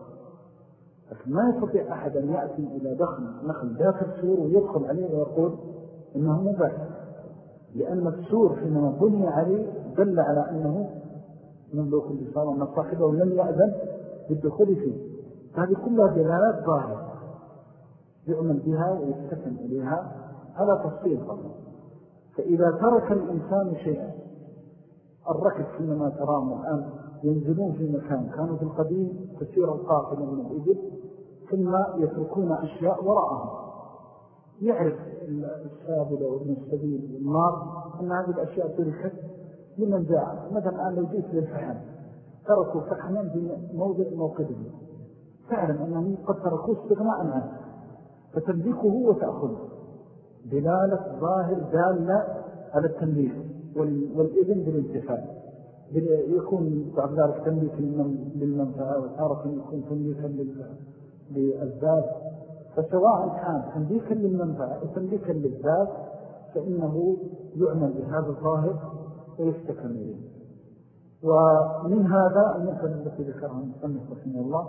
لكن ما يستطيع أحد أن يأتي إلى دخل نخل داخل السور ويدخل عليه ويقول إنه مباح. لأن السور حينما بني عليه دل على أنه مملوك الإسلام وأن صاحبه لم يأذن بالدخول فيه. هذه كلها دلالات ظاهرة. يؤمن بها ويستكن إليها على تفصيل طبعا فإذا ترك الإنسان شيئا الركب حينما تراهم الآن ينزلون في مكان كانوا في القديم تسير القافلة من الإبل ثم يتركون أشياء وراءهم. يعرف السابلة وابن السبيل والنار أن هذه الأشياء تركت لمن جاء. مثلا الآن لو جيت للفحم تركوا فحما في موضع موقده تعلم أنهم قد تركوا استغناء عنه. فتملكه وتأخذه دلالة ظاهر دالة على التمليك والإذن بالانتفاع يكون بعد ذلك تمليك للمنفعة وتارة يكون تمليكا للذات فسواء كان تمليكا للمنفعة أو تمليكا للذات فإنه يعمل بهذا الظاهر ويستكمل ومن هذا المثل التي ذكرها المصنف رحمه الله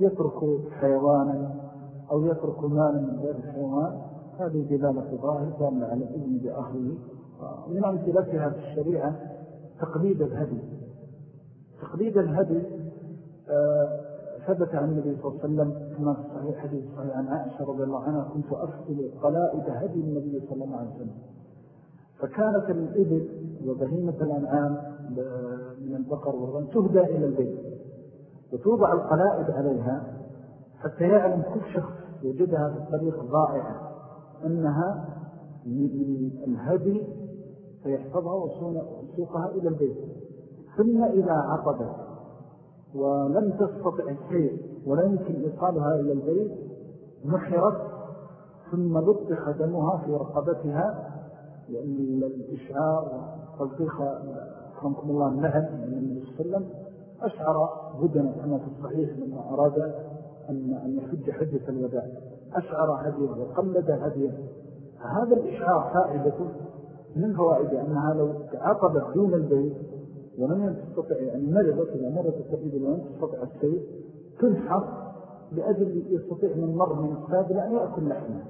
يترك حيوانا أو يترك مالا من غير الحيوان هذه دلالة ظاهر دالة على الإذن بأخره من أمثلتها في الشريعة تقليد الهدي. تقليد الهدي آه، ثبت عن النبي صلى الله عليه وسلم كما في صحيح حديث صحيح عن عائشة رضي الله عنها كنت أفصل قلائد هدي النبي صلى الله عليه وسلم. فكانت الإبل وبهيمة الأنعام من البقر والغن تهدى إلى البيت وتوضع القلائد عليها حتى يعلم كل شخص وجدها في الطريق ضائعة أنها من الهدي فيحفظها وسوقها إلى البيت. ثم إذا عقدت ولم تستطع السير ولا يمكن إيصالها إلى البيت نحرت ثم لطخ دمها في رقبتها لأن الإشعار تلطيخ رحمكم الله النهل من النبي صلى الله عليه وسلم أشعر بدنا كما في الصحيح لما أراد أن يحج حجة الوداع. أشعر هديه وقلد هديه هذا الإشعار فائدته من فوائد أنها لو عقبت دون البيت ولم تستطع أن مرضت إذا مرضت التبيد ولم تستطع السير تنحر لأجل يستطيع من مر من السابل أن يأكل لحمه.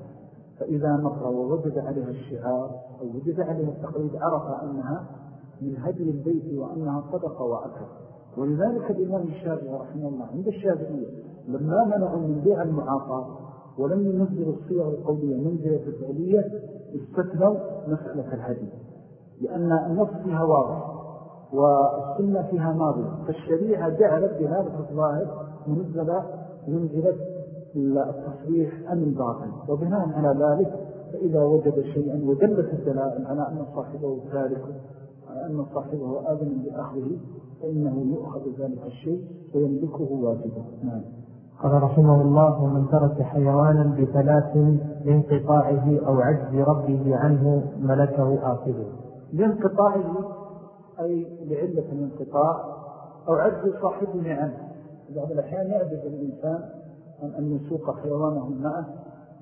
فإذا مر ووجد عليها الشعار أو وجد عليها التقليد عرف أنها من هدي البيت وأنها صدق وأكل. ولذلك الإمام الشافعي رحمه الله عند الشافعية لما منعوا من بيع المعاطاة ولم ينزل الصيغ القولية منزلة الفعلية استثنوا مسألة الهدي لأن النص فيها واضح والسنة فيها ماضية فالشريعة جعلت بهذا الظاهر منزلة منزلة التصريح أم الباطل وبناء على ذلك فإذا وجد شيئا ودلت الدلائل على أن صاحبه ذلك أن صاحبه آذن بأخذه فإنه يؤخذ ذلك الشيء ويملكه واجبه. نعم. قال رحمه الله ومن ترك حيوانا بثلاث لانقطاعه أو عجز ربه عنه ملكه آخذه لانقطاعه أي لعلة الانقطاع أو عجز صاحبه عنه. بعض الأحيان يعجز الإنسان أن يسوق حيوانه معه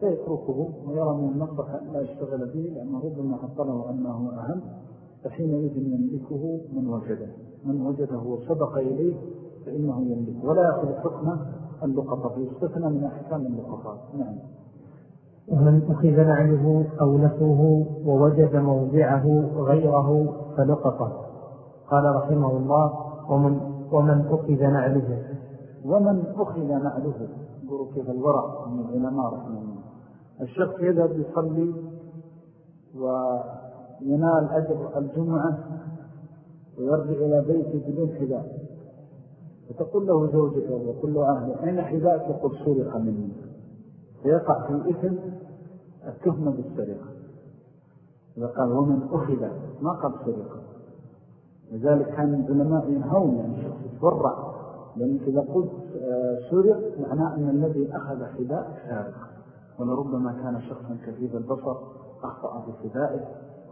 فيتركه ويرى من المصلح أن لا يشتغل به لأنه ربما حصله أنه أهم فحينئذ يملكه من وجده. من وجده وصدق إليه فإنه يملك. ولا يأخذ حكمه اللقطة يستثنى من أحكام اللقطات. نعم. ومن أخذ نعله أو نفه ووجد موضعه غيره فلقطه. قال رحمه الله ومن, ومن أخذ نعله. ومن أخذ نعله. انظروا كيف الورع من العلماء رحمه الله. الشخص يذهب يصلي وينال أجر الجمعة ويرجع إلى بيته بدون حذاء فتقول له زوجك ويقول له أهله أين حذاءك يقول سرق مني. فيقع في إثم التهمة بالسرقة. إذا قال ومن أخذ ما قال سرقة لذلك كان العلماء ينهون يعني شخص يتورع لأنك إذا قلت آه، سرق معناه أن الذي أخذ حذاء سارق. ولربما كان شخصا كثير البصر أخطأ في حذائه.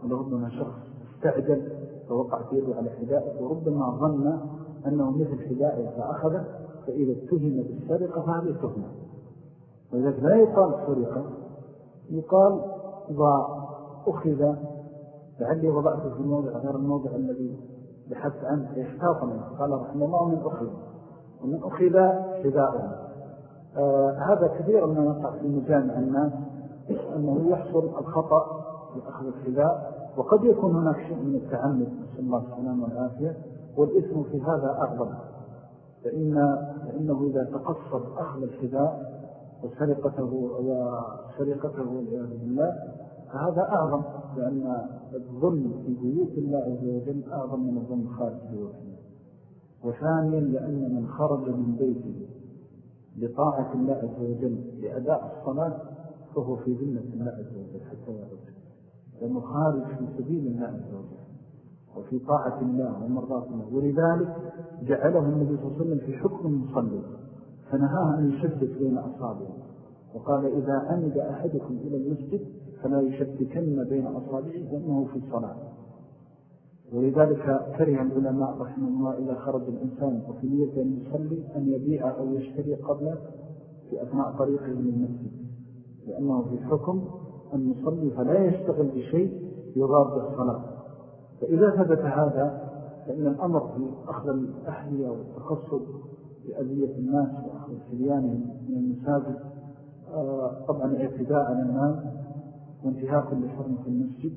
ولربما شخص استعجل فوقع في يده على حذائه. وربما ظن أنه مثل حذائه فأخذه فإذا اتهم بالسرقة فهذه تهمة. ولذلك لا يقال سرقة يقال إذا أخذ لعلي وضعته في الموضع غير الموضع الذي بحث عنه يحتاط منه. قال رحمه الله من أخذ ومن أخذ حذاؤه آه هذا كثيرا ما يقع في مجامع الناس أنه يحصل الخطأ لأخذ الحذاء وقد يكون هناك شيء من التعمد نسأل الله السلام والعافية. والإثم في هذا أعظم فإن فإنه إذا تقصد أخذ الحذاء وسرقته وسرقته والعياذ بالله فهذا أعظم لأن الظلم في بيوت الله عز وجل أعظم من الظلم خارج بيوت الله. وثانيا لأن من خرج من بيته لطاعة الله عز وجل لأداء الصلاة فهو في ذنة الله عز وجل حتى يرد لأنه خارج في سبيل الله عز وجل. وفي طاعة الله ومرضات الله. ولذلك جعله النبي صلى الله عليه وسلم في حكم المصلي فنهاه أن يشدد بين أصابعه. وقال إذا عمد أحدكم إلى المسجد فلا يشبكن بين أصابعه فإنه في الصلاة. ولذلك كره العلماء رحمه الله إذا خرج الإنسان وفي نية أن يصلي أن يبيع أو يشتري قبل في أثناء طريقه للمسجد لأنه في حكم أن يصلي فلا يشتغل بشيء يضاد الصلاة. فإذا ثبت هذا فإن الأمر في أخذ الأحذية والتخصص بأذية الناس وأخذ سليانهم من المساجد آه، طبعا اعتداء على الناس وانتهاك لحرمة المسجد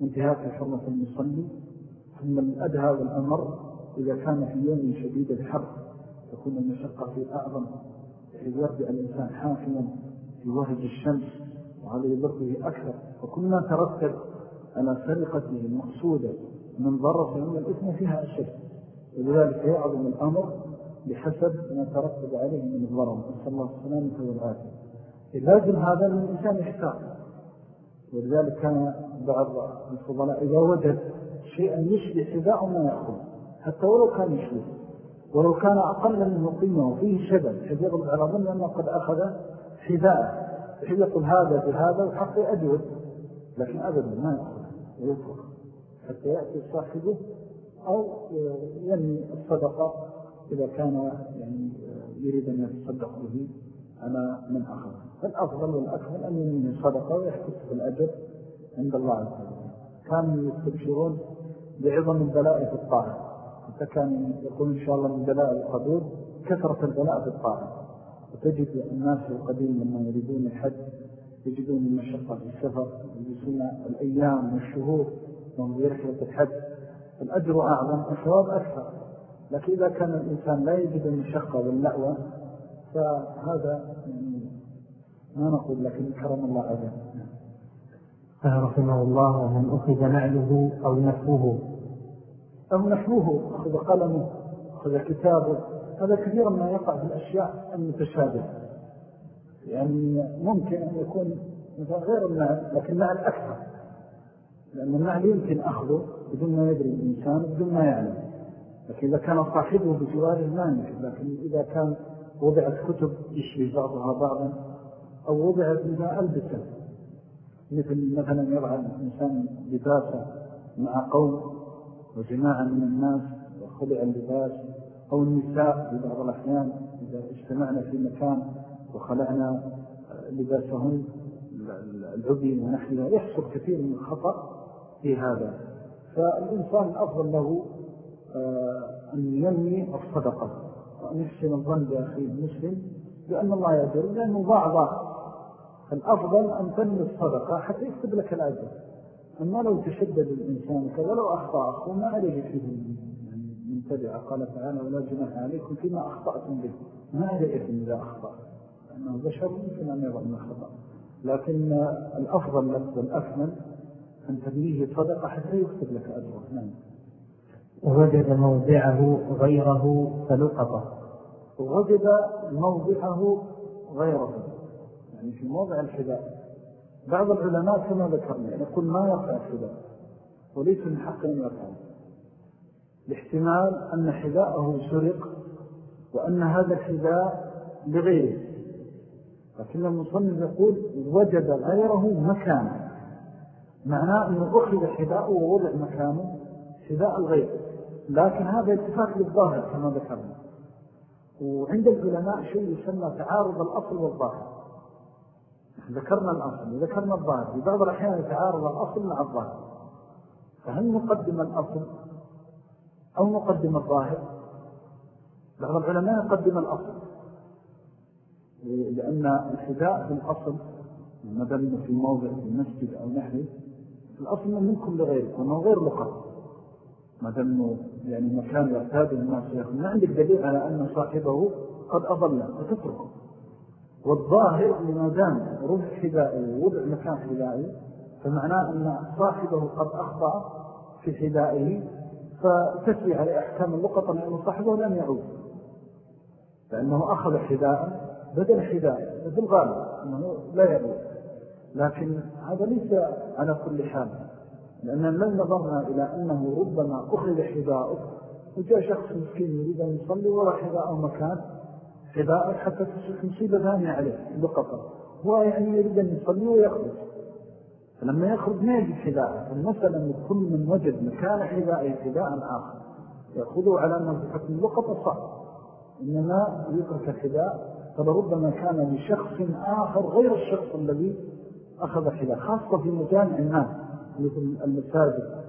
وانتهاك لحرمة المصلي ثم الأدهى والأمر إذا كان في يوم شديد الحر تكون المشقة في أعظم بحيث يرجع الإنسان حافيا في وهج الشمس وهذا يضره أكثر. وكل ما ترتب على سرقته المقصودة من ضرر فإن الإثم فيها أشد ولذلك يعظم الأمر بحسب ما ترتب عليه من الضرر. نسأل الله السلامة والعافية. لازم هذا من الإنسان يحتاج. ولذلك كان بعض الفضلاء إذا وجد شيئا يشبه حذاء ما يأخذ. حتى ولو كان يشبه. ولو كان أقل منه قيمة وفيه شبه. على ظن أنه قد أخذ حذاء يقول هذا بهذا وحقه أجود. لكن أبدا ما يأخذ. ويطرق حتى يأتي صاحبه أو ينمي الصدقة إذا كان يعني يريد أن يتصدق به على من أخذ فالأفضل والأكمل أن ينمي صدقة ويحتسب الأجر عند الله عز وجل. كانوا يستبشرون بعظم البلاء في الطاعة. حتى كان يقول إن شاء الله من بلاء القدور كثرة البلاء في الطاعة. وتجد الناس القديم لما يريدون الحج يجدون المشقة في السفر يجدون الأيام والشهور وهم برحلة الحج. الأجر أعظم الثواب أكثر. لكن إذا كان الإنسان لا يجد المشقة واللأوة فهذا يعني ما نقول لكن كرم الله عز قال رحمه الله ومن أخذ نعله أو نحوه أو نحوه أخذ قلمه أخذ كتابه. هذا كثيرا ما يقع في الأشياء المتشابهة. يعني ممكن أن يكون مثلا غير النعل لكن النعل أكثر. لأن النعل يمكن أخذه بدون ما يدري الإنسان بدون ما يعلم. لكن إذا كان صاحبه بجواره ما يمكن لكن إذا كان وضعت كتب يشبه بعضها بعضا أو وضعت منها ألبسة. مثل مثلا يضع الإنسان لباسا مع قوم وجماعة من الناس وخلع اللباس أو النساء في بعض الأحيان إذا اجتمعنا في مكان وخلعنا لباسهن العبي ونحوها يحصل كثير من الخطأ في هذا. فالإنسان الأفضل له آه، أن ينمي الصدقة وأن يحسن الظن بأخيه المسلم لأن الله يدل لأنه ضاع ضاع فالأفضل أن تنمي الصدقة حتى يكتب لك الأجر. أما لو تشدد الإنسان كذا لو أخطأ أخوه ما عليه فيه من تبع قال تعالى ولا جناح عليكم فيما أخطأتم به. ما عليه إذا أخطأ لأنه بشر ممكن أن يضع من الخطأ. لكن الأفضل لك والأكمل أن تبنيه صدقة حتى يكتب لك أجره. نعم. ووجد موضعه غيره فلقطه ووجد موضعه غيره. يعني في موضع الحذاء. بعض العلماء كما ذكرنا يقول ما يرفع الحذاء؟ وليس من حق أن يرفع لاحتمال أن حذاءه سرق وأن هذا الحذاء لغيره. لكن المصنف يقول وجد غيره مكانه. معناه أنه أخذ حذاءه ووضع مكانه حذاء الغير. لكن هذا اتفاق للظاهر كما ذكرنا. وعند العلماء شيء يسمى تعارض الأصل والظاهر. ذكرنا الأصل وذكرنا الظاهر. في بعض الأحيان يتعارض الأصل مع الظاهر. فهل نقدم الأصل أو نقدم الظاهر؟ بعض العلماء يقدم الأصل. لأن الحذاء في الأصل مثلا في موضع في المسجد أو نحوه الأصل منكم لغيركم وأنه غير لقب ما دام يعني مكان يعتاد الناس ما عندك دليل على أن صاحبه قد أضل فتتركه. والظاهر لما دام رفع حذائي ووضع مكان حذائي فمعناه أن صاحبه قد أخطأ في حذائه فتسري على أحكام اللقطة لأن صاحبه لم يعود. لأنه أخذ حذاء بدل حذاء بدل غالب أنه لا يعود لكن هذا ليس على كل حال لأننا لو نظرنا إلى أنه ربما أخذ حذاءه وجاء شخص مسكين يريد أن يصلي ولا حذاءه مكان حذاءه حتى تصبح مصيبة ثانية عليه لقطة هو يعني يريد أن يصلي ويخرج. فلما يخرج ما يجد حذاءه فالمسألة أن كل من وجد مكان حذائه حذاء آخر. يأخذه على أنه بحكم اللقطة صعب إنما يترك الحذاء فلربما كان لشخص آخر غير الشخص الذي أخذ حذاء خاصة في مجامع الناس مثل المساجد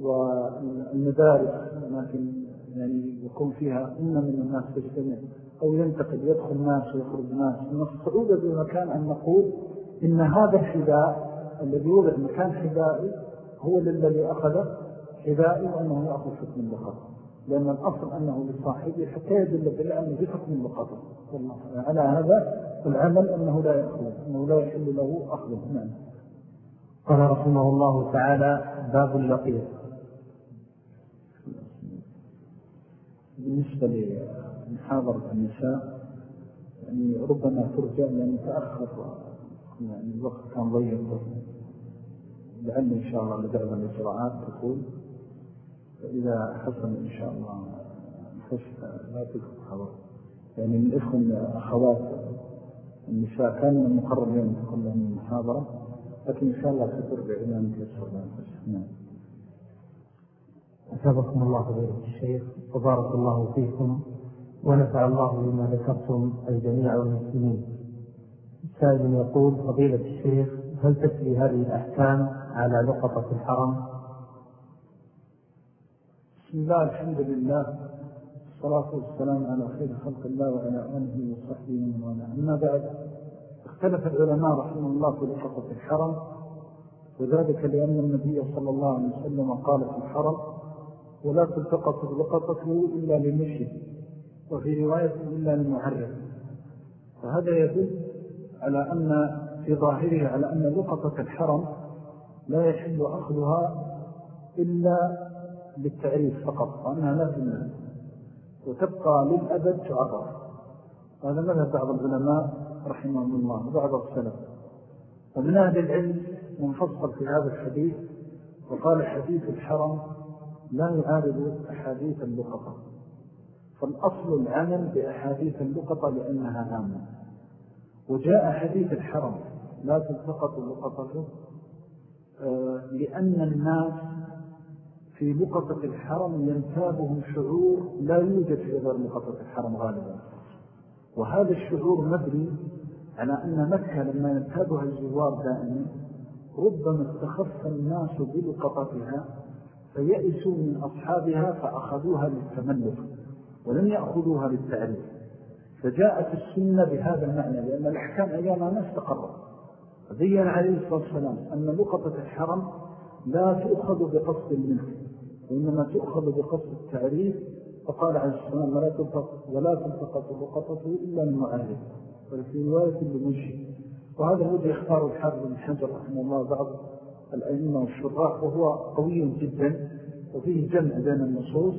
والمدارس لكن يعني يكون فيها إن من الناس تجتمع أو ينتقل يدخل ناس ويخرج ناس. من الصعوبة بمكان أن نقول إن هذا الحذاء الذي وضع مكان حذائي هو للذي أخذ حذائي وأنه يأخذ حكم اللقطة لأن الأصل أنه لصاحبه حتى يدل بالأمن بحكم اللقطة على هذا العمل أنه لا يأخذ أنه لا يحل له أخذه نعم. قال رحمه الله تعالى باب اللقيط. بالنسبة لمحاضرة النساء يعني ربما ترجع لأن تأخر يعني الوقت كان ضيق. لعل إن شاء الله لدعم الإجراءات تكون فإذا حصل إن شاء الله الحس لا تكون خبر يعني من إخوة أخوات النساء كان المقرر يوم تكون لهم المحاضرة لكن إن شاء الله سترجع إلى أن تيسر نعم. أثابكم الله فضيلة الشيخ وبارك الله فيكم. ونفع الله بما ذكرتم الجميع والمسلمين سائل يقول فضيلة الشيخ هل تسري هذه الأحكام على لقطة الحرم؟ بسم الله الحمد لله الصلاة والسلام على خير خلق الله وعلى آله وصحبه ومن والاه. أما بعد اختلف العلماء رحمه الله في لقطة الحرم وذلك لأن النبي صلى الله عليه وسلم قال في الحرم ولا تلتقط لقطته إلا لمشي وفي رواية إلا لمعرف فهذا يدل على أن في ظاهره على أن لقطة الحرم لا يحل أخذها إلا بالتعريف فقط وأنها لا تنال وتبقى للأبد تعرف هذا ماذا بعض العلماء رحمهم الله وبعض السلف. ومن أهل العلم منفصل في هذا الحديث وقال حديث الحرم لا يعارض أحاديث اللقطة. فالأصل العمل بأحاديث اللقطة لأنها عامة وجاء حديث الحرم لا تلتقط اللقطة. آه، لأن الناس في لقطة الحرم ينتابهم شعور لا يوجد في غير لقطة الحرم غالبا. وهذا الشعور مبني على أن مكة لما ينتابها الزوار دائما ربما استخف الناس بلقطتها فيأسوا من أصحابها فأخذوها للتملك ولم يأخذوها للتعريف. فجاءت السنة بهذا المعنى لأن الأحكام أيامها ما استقرت. فبين عليه الصلاة والسلام أن لقطة الحرم لا تؤخذ بقصد الملك وإنما تؤخذ بقصد التعريف. فقال عليه السلام ولا تلتقط, ولا تلتقط لقطته إلا المعرف وفي رواية لمشي وهذا الذي يختار الحافظ بن حجر رحمه الله بعض الأئمة والشراح وهو قوي جدا وفيه جمع بين النصوص.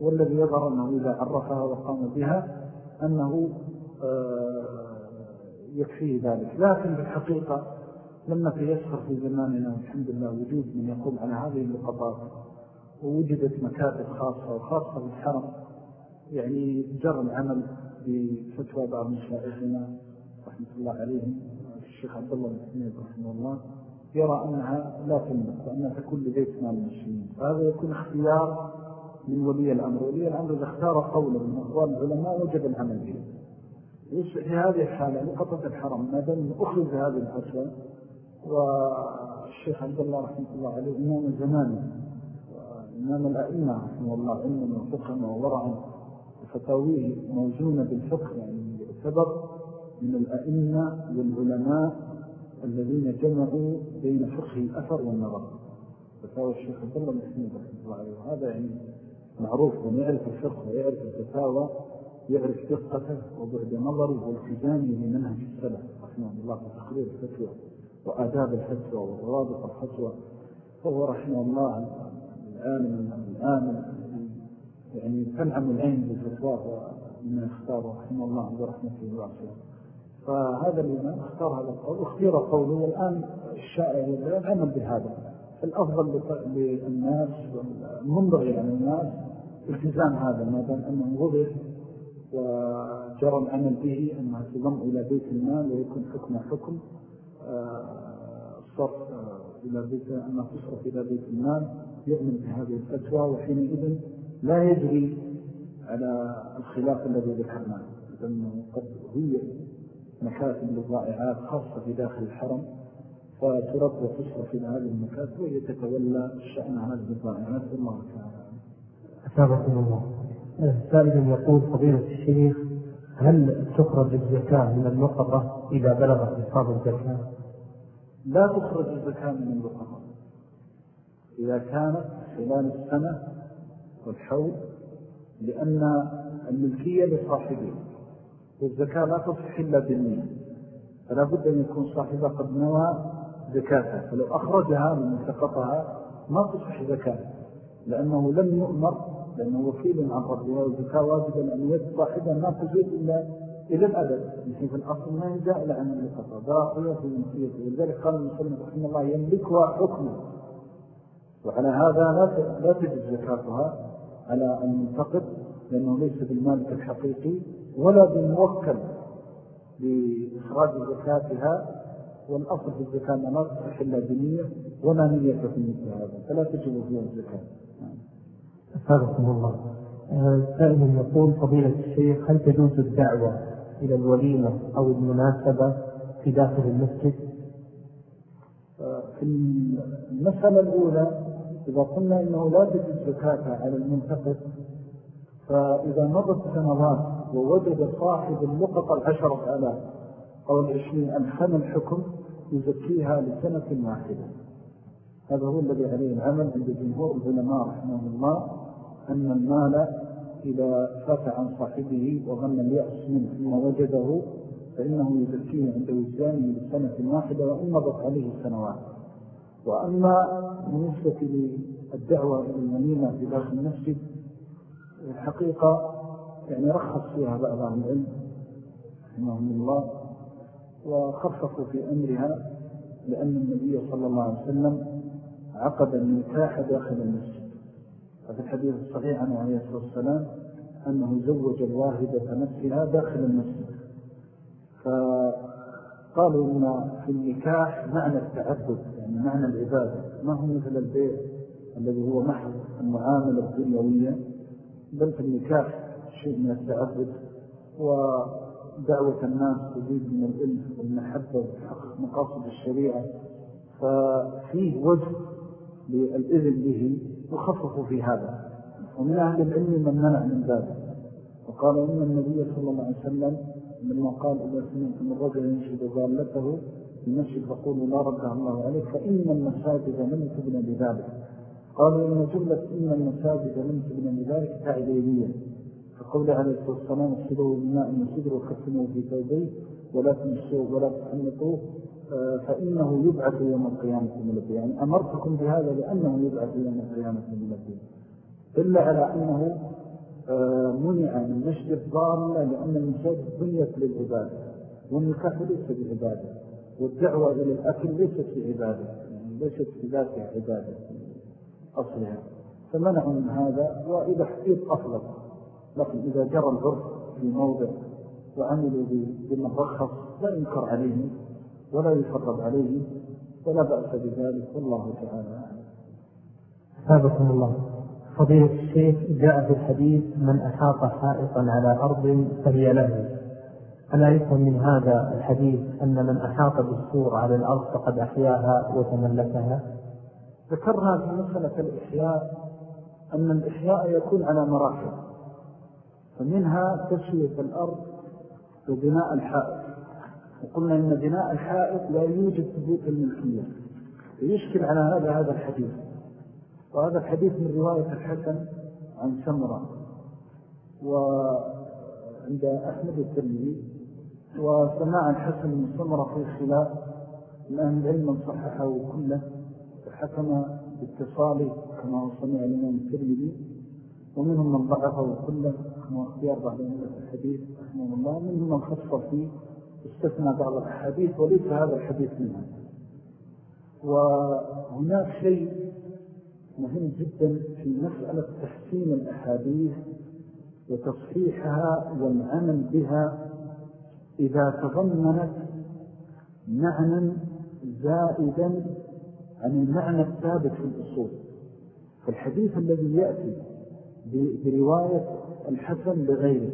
والذي يظهر أنه إذا عرفها وقام بها أنه آه، يكفيه ذلك. لكن بالحقيقة لما تيسر في زماننا والحمد لله وجود من يقوم على هذه اللقطات ووجدت مكاتب خاصة وخاصة بالحرم يعني جرى العمل بفتوى بعض مشاعرنا رحمة الله عليهم الشيخ عبد الله بن رحمه الله يرى أنها لا تنبت وأنها تكون لبيت مال المسلمين. فهذا يكون اختيار من ولي الأمر. ولي الأمر إذا اختار قولا من أقوال العلماء وجب العمل به. في هذه الحالة لقطة الحرم ما دام أخذ هذه الفتوى والشيخ عبد الله رحمة الله عليه إمام زمانه وإمام الأئمة رحمه الله علما وفقا وورعا وفتاويه موزونة بالفقه يعني يعتبر من الأئمة والعلماء الذين جمعوا بين فقه الأثر والنظر. فتاوى الشيخ عبد الله محمود رحمة الله عليه وهذا يعني معروف من يعرف الفقه ويعرف الفتاوى يعرف دقته وبعد نظره والتزامه لمنهج السلف رحمه الله في تقرير الفتوى. وآداب الفتوى وضوابط الفتوى فهو رحمه الله العالم الآمن يعني تنعم العين بالفتوى ومن اختاره رحمه الله برحمته الواسعة. فهذا الإمام أختار هذا القول واختير قوله والآن الشائع العمل بهذا. الأفضل للناس والمنبغي عن الناس التزام هذا ما دام أنه غضر وجرى العمل به أنها تضم إلى بيت المال ويكون حكم حكم. الصرف آه، إلى بيت أنها تصرف إلى بيت المال يؤمن بهذه الفتوى وحينئذ لا يجري على الخلاف الذي ذكرناه لأنه قد هي مكاتب للضائعات خاصة في داخل الحرم فترد وتصرف إلى هذه المكاتب وهي تتولى شأن هذه الضائعات والله تعالى. أثابكم الله. سائل يقول فضيلة الشيخ هل تخرج الزكاة من المقرة إذا بلغت نصاب الزكاة؟ لا تخرج الزكاة من المقرة. إذا كانت خلال السنة والحول لأن الملكية لصاحبه والزكاة لا تصح إلا بالنية. فلا بد أن يكون صاحبها قد نوى زكاتها فلو أخرجها من سقطها ما تصح زكاة. لأنه لم يؤمر لأنه وكيل عن ربها والزكاة واجبا أن يد صاحبها ما تزيد إلا إلى الأبد. من حيث الأصل ما ينزع إلى عن اللقطة باقية في منسيته ولذلك قال المسلم رحمه الله يملكها حكمه. وعلى هذا لا تجد زكاتها على المنتقد لأنه ليس بالمالك الحقيقي ولا بالموكل لإخراج زكاتها. والأصل في الزكاة لا تصح إلا بنية ولا نية في مثل هذا. فلا تجب فيها الزكاة. أفادكم الله. آه، سائل يقول فضيلة الشيخ هل تجوز الدعوة إلى الوليمة أو المناسبة في داخل المسجد؟ آه، في المسألة الأولى إذا قلنا إنه لا تجد زكاة على المنتقد فإذا مضت سنوات ووجد صاحب اللقطة العشرة آلاف أو العشرين ألفن الحكم يزكيها لسنة واحدة. هذا هو الذي عليه العمل عند جمهور العلماء رحمه الله. أن المال إذا فات عن صاحبه وظن اليأس منه ثم وجده فإنه يزكيه عند وزانه لسنة واحدة وإن مضت عليه السنوات وأما بالنسبة للدعوة إلى في داخل المسجد الحقيقة يعني رخص فيها بعض العلم رحمهم الله وخففوا في أمرها لأن النبي صلى الله عليه وسلم عقد النكاح داخل المسجد. ففي الحديث الصحيح عنه عليه الصلاة والسلام أنه زوج الواهدة نفسها داخل المسجد. فقالوا إن في النكاح معنى التعبد يعني معنى العبادة. ما هو مثل البيع الذي هو محض المعاملة الدنيوية؟ بل في النكاح شيء من التعبد ودعوة الناس تزيد من الإلف والمحبة وتحقق مقاصد الشريعة. ففيه وجه للإذن به وخففوا في هذا. ومن أهل العلم من منع من ذلك. وقال إن النبي صلى الله عليه وسلم لما قال إذا سمعتم الرجل ينشد ضالته المسجد فقولوا لا ردها الله عليه فإن المساجد لم تبنى بذلك. قالوا إن جملة إن المساجد لم تبنى بذلك تعليلية فقول عليه الصلاة والسلام اصدروا بماء يصدر وختموا في ثوبيه ولا تمشوا ولا تحنطوه. فإنه يبعث يوم القيامة الدين. يعني أمرتكم بهذا لأنه يبعث يوم القيامة الدين. إلا على أنه آه، منع من نشد الضالة لأن المساجد بنيت للعبادة والنكاح ليس بالعبادة والدعوة إلى الأكل ليست بعبادة يعني ليست بذاتها عبادة أصلها. فمنعوا من هذا وإذا حقيق أفضل. لكن إذا جرى العرف في موضع وعملوا بالمرخص لا ينكر عليهم. ولا يفرض عليهم ولا بأس بذلك والله تعالى أعلم. الله. فضيلة الشيخ جاء في الحديث من أحاط حائطا على أرض فهي له. ألا يفهم من هذا الحديث أن من أحاط بالسور على الأرض فقد أحياها وتملكها؟ ذكرنا في مسألة الإحياء أن الإحياء يكون على مراحل فمنها تسوية الأرض وبناء الحائط. وقلنا إن بناء الحائط لا يوجد ثبوت الملكية ويشكل على هذا هذا الحديث. وهذا الحديث من رواية الحسن عن سمرة. وعند أحمد الترمذي. وسماع الحسن من سمرة في خلاف. الآن العلم صححه كله. وحكم باتصاله كما صنع الإمام الترمذي. ومنهم من ضعفه كله. كما اختيار بعض الحديث رحمه الله. ومنهم من خص فيه استثنى بعض الأحاديث وليس هذا الحديث منها. وهناك شيء مهم جدا في مسألة تحسين الأحاديث وتصحيحها والعمل بها إذا تضمنت معنى زائدا عن المعنى الثابت في الأصول. فالحديث الذي يأتي برواية الحسن لغيره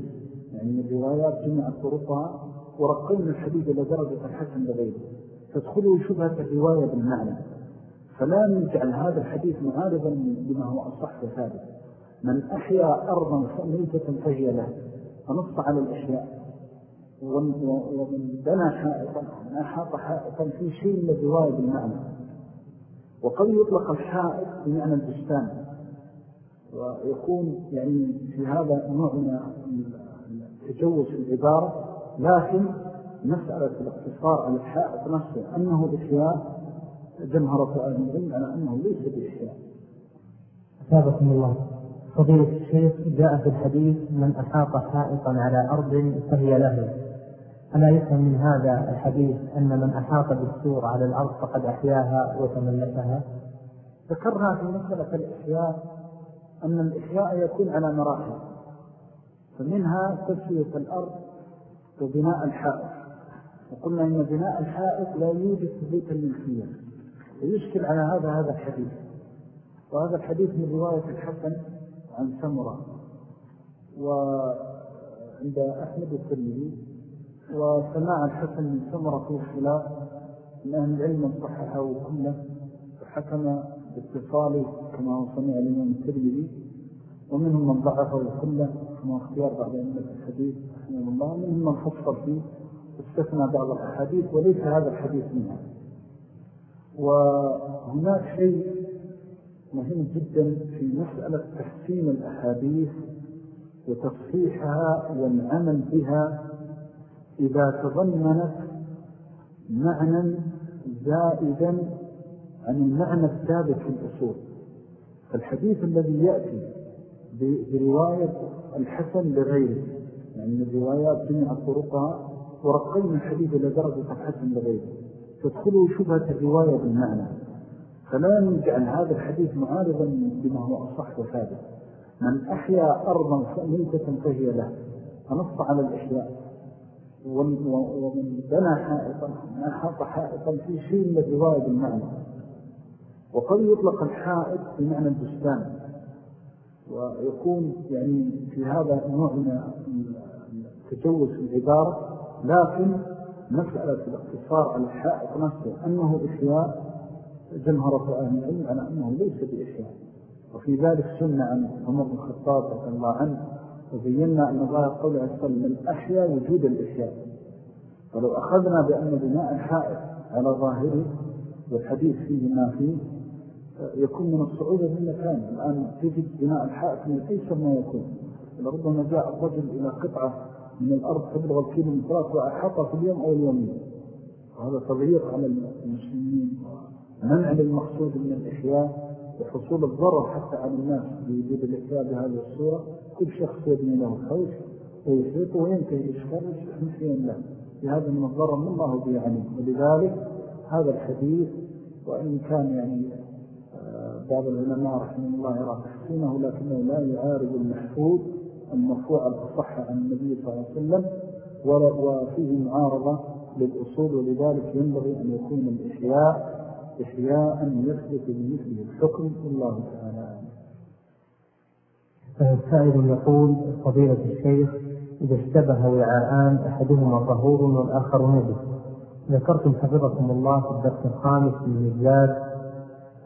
يعني من الروايات جمع طرقها ورقينا الحديث إلى درجة الحسن لغيره تدخله شبهة الرواية بالمعنى. فلا نجعل هذا الحديث معارضا بما هو أصح وثابت. من أحيا أرضا ميتة فهي له. فنص على الأحياء ومن بنى حائطا من أحاط حائطا في شيء من الرواية بالمعنى. وقد يطلق الحائط بمعنى البستان. ويكون يعني في هذا نوع من تجوز العبارة. لكن مسألة الاقتصار على الحائط نفسه أنه إحياء جمهرة أهل العلم على أنه ليس بإحياء. أثابكم الله. فضيلة الشيخ جاء في الحديث من أحاط حائطا على أرض فهي له. ألا يفهم من هذا الحديث أن من أحاط بالسور على الأرض فقد أحياها وتملكها؟ ذكرنا في مسألة الإحياء أن الإحياء يكون على مراحل فمنها تسوية الأرض وبناء الحائط. وقلنا إن بناء الحائط لا يوجد ثبوتا للفية ويشكل على هذا هذا الحديث. وهذا الحديث من رواية الحسن عن سمرة وعند أحمد الترمذي. وسماع الحسن من سمرة في الخلاف من أهل العلم صححه كله وحكم باتصاله كما صنع الإمام الترمذي ومنهم من ضعفه كله. كما اختيار بعض أئمة الحديث رحمه الله ومنهم من فصل فيه واستثنى بعض الأحاديث وليس هذا الحديث منها. وهناك شيء مهم جدا في مسألة تحسين الأحاديث وتصحيحها والعمل بها إذا تضمنت معنى زائدا عن المعنى الثابت في الأصول. فالحديث الذي يأتي برواية الحسن لغيره. يعني الروايات جمع طرقها ورقينا الحديث إلى درجة الحسن لغيره. تدخله شبهة الرواية بالمعنى. فلا نجعل هذا الحديث معارضا بما هو أصح وثابت. من أحيا أرضا ميتة فهي له. فنص على الإحياء. ومن بنى حائطا من أحاط حائطا في شيء من الرواية بالمعنى. وقد يطلق الحائط بمعنى البستان. ويكون يعني في هذا نوع من تجوز العبارة لكن مسألة الاقتصار على الحائط نفسه أنه إحياء جمهرة أهل العلم على أنه ليس بإحياء وفي ذلك سنة عن عمر بن الخطاب رضي الله عنه وبينا أن الله قول أسفل من أحياء وجود الإحياء ولو أخذنا بأن بناء الحائط على ظاهره والحديث فيه ما فيه يكون من الصعوبة من مكان الآن تجد بناء الحائط من أيسر ما يكون. لربما جاء الرجل إلى قطعة من الأرض تبلغ الكيلو مترات وأحطها في اليوم أو اليومين. وهذا تضييق على المسلمين منع للمقصود من الإحياء وحصول الضرر حتى على الناس بوجود الإحياء بهذه الصورة. كل شخص يبني له خوش ويحيطه وينتهي إشكال ويحيطه له بهذا من الضرر من الله بيعني ولذلك هذا الحديث وإن كان يعني بعض العلماء رحمه الله يرى تحسينه لكنه لا يعارض المحفوظ المرفوع الأصح عن النبي صلى الله عليه وسلم وفيه معارضة للأصول ولذلك ينبغي أن يكون الإحياء إحياء يثبت بمثله الحكم الله تعالى. سائل يقول فضيلة الشيخ إذا اشتبه وعاءان أحدهما طهور والآخر نجس. ذكرتم حفظكم الله في الدرس الخامس من مجلات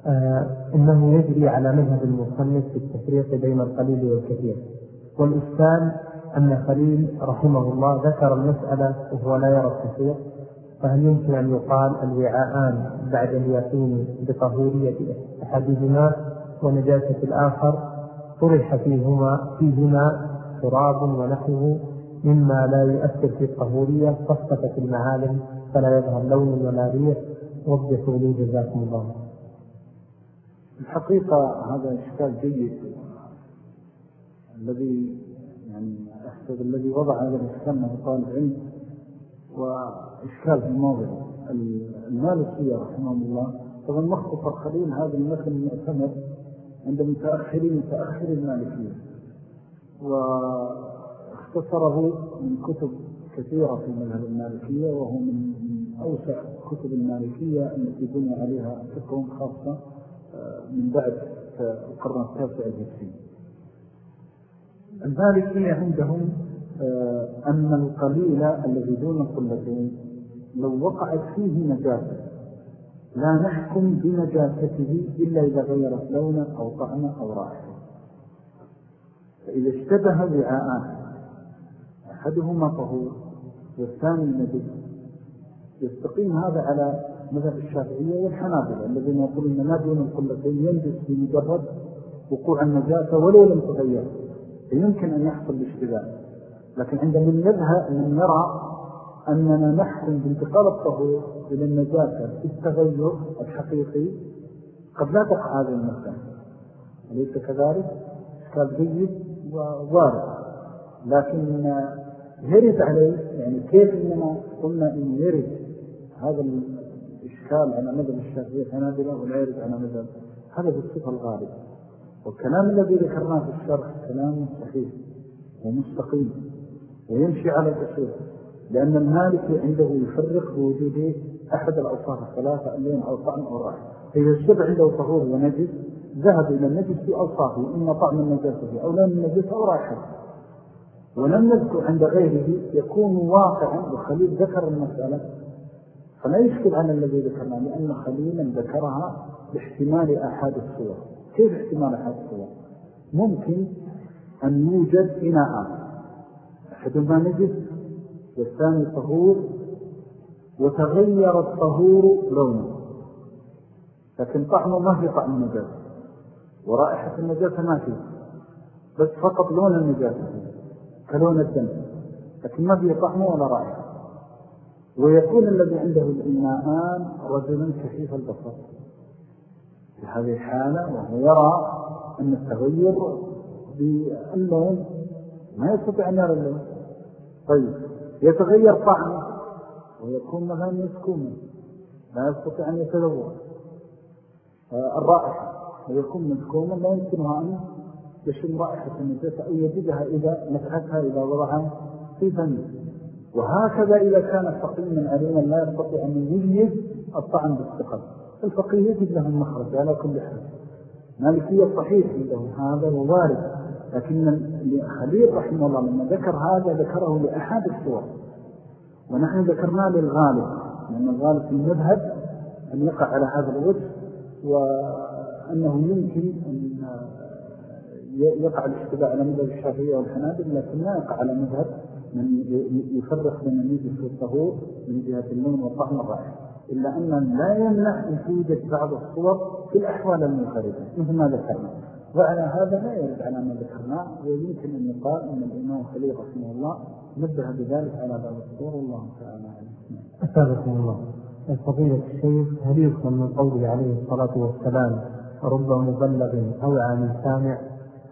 آه إنه يجري على مذهب المصنف في التفريق بين القليل والكثير. والإشكال أن خليل رحمه الله ذكر المسألة وهو لا يرى التفريق فهل يمكن أن يقال الوعاءان بعد اليقين بطهورية أحدهما ونجاسة الآخر؟ طرح فيهما فيهما تراب ونحوه مما لا يؤثر في الطهورية فاصطفت المعالم فلا يظهر لون ولا ريح. وضحوا لي جزاكم الله. الحقيقة هذا إشكال جيد الذي يعني أحسب الذي وضع هذا الإشكال من طالب وإشكال في الموضوع. المالكية رحمه الله طبعا مختصر خليل هذا المثل المعتمد عند متأخرين متأخر المالكية. واختصره من كتب كثيرة في مذهب المالكية وهو من أوسع كتب المالكية التي بني عليها فكرهم خاصة. من بعد القرن التاسع الهجري المالكية عندهم آه، أن القليل الذي دون القلتين لو وقعت فيه نجاسة لا نحكم بنجاسته إلا إذا غيرت لونا أو طعما أو رائحة فإذا اشتبه وعاءان أحدهما طهور والثاني نجس. يستقيم هذا على مذهب الشافعية والحنابلة الذين يقولون لا دون القلتين ينجس بمجرد وقوع النجاسة ولو لم تغير. فيمكن أن يحصل الاشتباه لكن عند من يذهب من يرى أننا نحكم بانتقال الطهور إلى النجاسة في التغير الحقيقي قد لا تقع هذه المسألة. أليس كذلك؟ إشكال جيد ووارد لكن يرد عليه يعني كيف إننا قلنا إن يرد هذا الإشكال على مذهب الشافعية الحنابلة ولا يرد على مذهب هذا بالصفة الغالبة. والكلام الذي ذكرناه في الشرح كلام صحيح ومستقيم ويمشي على الأصول لأن المالك عنده يفرق بوجود أحد الأوصاف الثلاثة اللين أو طعم أو راح فإذا الشبع عنده طهور ونجس ذهب إلى النجس في أوصافه إما طعم النجاسة أو لون النجس أو رائحة. ولم نذكر عند غيره يكون واقعا وخليل ذكر المسألة فلا يشكل على الذي ذكرنا لأن خليلا ذكرها باحتمال أحد الصور. كيف احتمال أحد الصور؟ ممكن أن يوجد إناء. أحدهما نجس والثاني طهور وتغير الطهور لونه. لكن طعمه ما في طعم النجاسة. ورائحة النجاسة ما فيه بس فقط لون النجاسة كلون الدم. لكن ما فيه طعمه ولا رائحة. ويكون الذي عنده الإناءان رجلا كثيف البصر. في هذه الحالة وهو يرى أن التغير باللون ما يستطيع أن يرى اللون. طيب يتغير طعمه ويكون مثلا مسكوما لا يستطيع أن يتذوق. الرائحة ويكون مسكوما لا يمكنها أن يشم رائحة النجاسة أو يجدها إذا نفعتها إذا وضعها في فمه. وهكذا إذا كان فقيما عليما لا يستطيع أن يجيز الطعم باستقل الفقيه يجد له المخرج على كل حال. مالكية صحيح عنده هذا ووارد. لكن خليل رحمه الله لما ذكر هذا ذكره لأحد الصور ونحن ذكرناه للغالب. لأن الغالب في المذهب أن يقع على هذا الوجه وأنه يمكن أن يقع الاشتباع على مذهب الشافعية والحنابل لكن لا يقع على مذهب من يفرق بين النجس والطهور من جهة اللون والطعم والرائحة إلا أن لا يمنع أن توجد بعض الصور في الأحوال المنفردة مثل ما ذكرنا. وعلى هذا لا يرد على ما ذكرناه ويمكن أن يقال أن الإمام خليل رحمه الله نبه بذلك على بعض الصور. والله تعالى أسابقكم الله. فضيلة الشيخ هل يفهم من قوله عليه الصلاة والسلام رب مبلغ أو عام سامع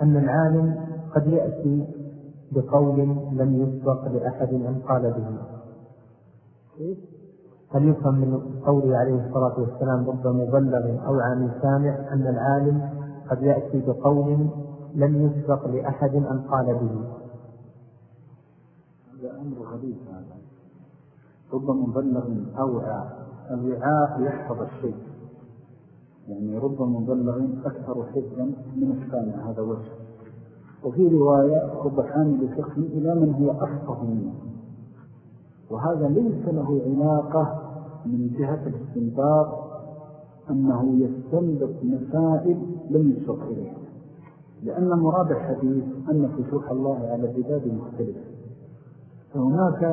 أن العالم قد يأتي بقول لم يسبق لأحد أن قال به. هل يفهم من قوله عليه الصلاة والسلام رب مبلغ أو عام سامع أن العالم قد يأتي بقول لم يسبق لأحد أن قال به؟ هذا أمر غريب هذا. رب مبلغ أوعى الوعاء يحفظ الشيء. يعني رب مبلغ أكثر حفظا من الثاني هذا وجه. وفي رواية رب حامل فقه إلى من هو أفقه منه. وهذا ليس له علاقة من جهة الاستنباط أنه يستنبط مسائل لم يسبق إليها. لأن مراد الحديث أن فتوح الله على العباد مختلفة. فهناك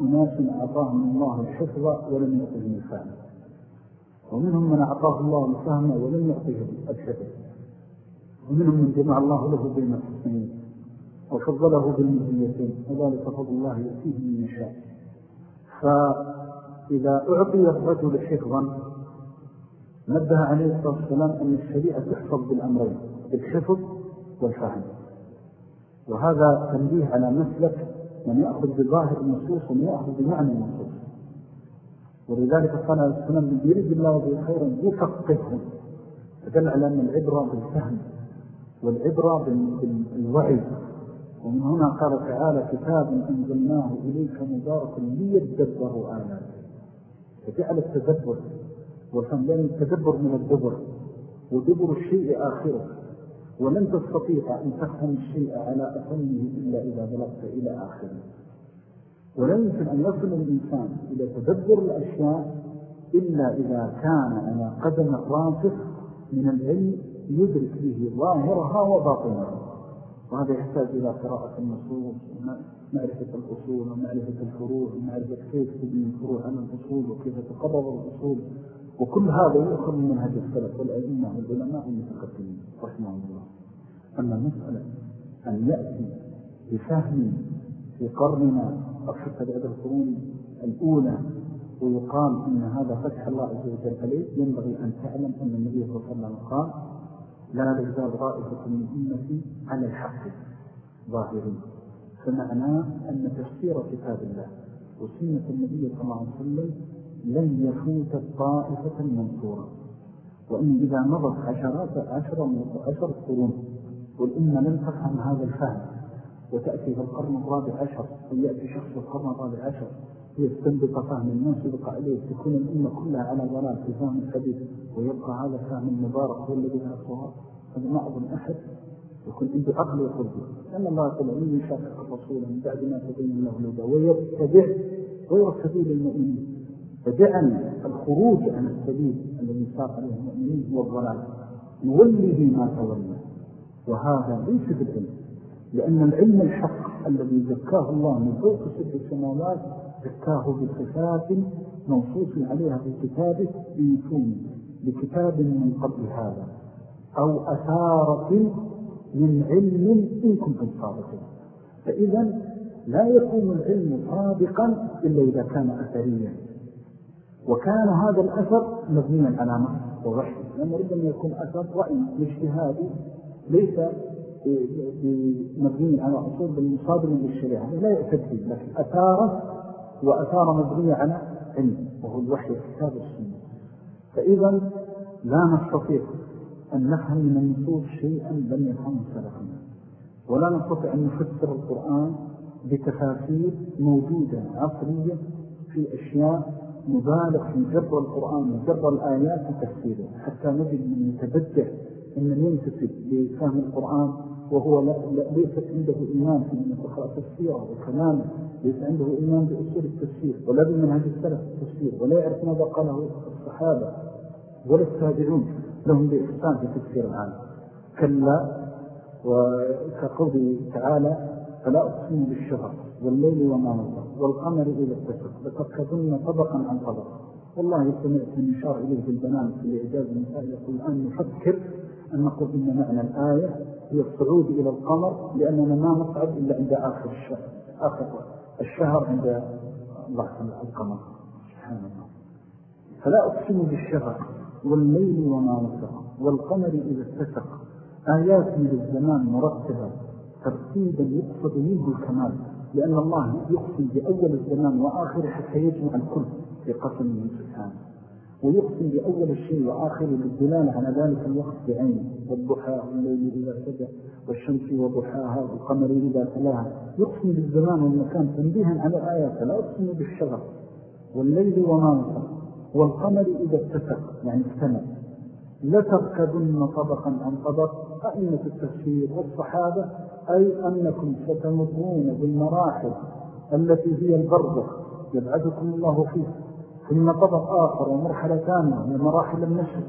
أناس أعطاهم الله الحفظ ولم يعطهم الفهم. ومنهم من أعطاه الله الفهم ولم يعطيه الحفظ. ومنهم من جمع الله له بين الحسنين وفضله بالمزيتين وذلك فضل الله يأتيه من يشاء. فإذا أعطي الرجل حفظا نبه عليه الصلاة والسلام أن الشريعة تحفظ بالأمرين بالحفظ والفهم. وهذا تنبيه على مسلك من يأخذ بظاهر النصوص ومن يأخذ بمعنى النصوص. ولذلك قال عليه السلام من يريد الله به خيرا يفقهه فدل على أن العبرة بالفهم والعبرة بالوعي. ومن هنا قال تعالى كتاب أنزلناه إليك مبارك ليتدبروا آلاته فجعل التدبر والفهم لأن التدبر من الدبر ودبر الشيء آخره. ولن تستطيع أن تفهم الشيء على أفهمه إلا إذا بلغت إلى آخره. ولن يمكن أن يصل الإنسان إلى تدبر الأشياء إلا إذا كان على قدم الراسخ من العلم يدرك به ظاهرها وباطنها. وهذا يحتاج إلى قراءة النصوص ومعرفة الأصول ومعرفة الفروع ومعرفة كيف تبني الفروع عن الأصول وكيف تقرر الأصول. وكل هذا يؤخذ من منهج السلف والأئمة والعلماء المتقدمين رحمه الله. أما مسألة أن يأتي بفهم في قرننا أو حتى بعد القرون الأولى ويقال إن هذا فتح الله عز وجل عليه ينبغي أن تعلم أن النبي صلى الله عليه وسلم قال لا تزال طائفة من أمتي على الحق ظاهرين. فمعناه أن تفسير كتاب الله وسنة النبي صلى الله عليه وسلم لن يفوت الطائفة المنصورة. وإن إذا مضت عشرات عشر عشر قرون والأمة لم تفهم هذا الفهم. وتأتي في القرن الرابع عشر ويأتي شخص في القرن الرابع عشر يستنبط فهم الناس يبقى عليه تكون الأمة كلها على ضلال في فهم الحديث ويبقى هذا فهم المبارك هو الذي على الصواب هذا أظن أحد يكون عنده عقل يقول به لأن الله يقول إني يشافق الرسول من بعد ما تبين له الهدى ويتبع غير سبيل المؤمنين. فجعل الخروج عن السبيل الذي صار عليه المؤمنين هو الضلال. نوله ما تولى. وهذا ليس بالعلم. لأن العلم الحق الذي زكاه الله من فوق سبع السماوات زكاه بصفات منصوص عليها في كتابه يكون بكتاب من قبل هذا أو أثارة من علم إن كنتم صادقين. فإذا لا يكون العلم صادقا إلا إذا كان أثريا. وكان هذا الأثر مبنيا على نص ووحي لأنه ربما يكون أثر رأي اجتهادي ليس مبني على أصول بالمصادر للشريعة. لا يعتد به لكن أثاره وأثار مبنية على علم وهو الوحي كتاب السنة فإذا لا نستطيع أن نفهم من النصوص شيئا لم يفهمه سلفنا. ولا نستطيع أن نفسر القرآن بتفاسير موجودة عصرية في أشياء مبالغ في جبر القرآن وجبر الآيات وتفسيره حتى نجد من يتبدع أن ينتسب لفهم القرآن وهو ليست عنده إيمان في أن تقرأ تفسيره ليس عنده إيمان بأصول التفسير ولا بمنهج السلف التفسير ولا يعرف ماذا قاله الصحابة ولا التابعون لهم بإحسان في تفسير العالم. كلا وكقوله تعالى فلا أقسم بالشهر والليل وما نظر والقمر إذا اتسق لتركضن طبقا عن طبق. والله سمعت من يشار إليه بالبنان في الإعجاز المسائل يقول الآن نفكر أن نقول إن معنى الآية هي الصعود إلى القمر لأننا ما نصعد إلا عند آخر الشهر آخر الشهر عند الله القمر. سبحان الله. فلا أقسم بالشهر والليل وما وسق والقمر إذا اتسق. آيات من الزمان مرتبة ترتيبا يقصد منه الكمال لأن الله يقسم بأول الزمان وآخر حتى يجمع الكل في قسمه سبحانه. ويقسم بأول الشيء وآخره للدلالة على ذلك الوقت بعينه. والضحى والليل إذا سجى والشمس وضحاها والقمر إذا تلاها. يقسم بالزمان والمكان تنبيها على الآيات لا يقسم بالشغف والليل وما نصر والقمر إذا اتسق يعني اكتمل لتركبن طبقا عن طبق أئمة التفسير والصحابة أي أنكم ستمرون بالمراحل التي هي البرزخ يبعثكم الله فيه ثم طبق آخر ومرحلة ثانية هي مراحل النشر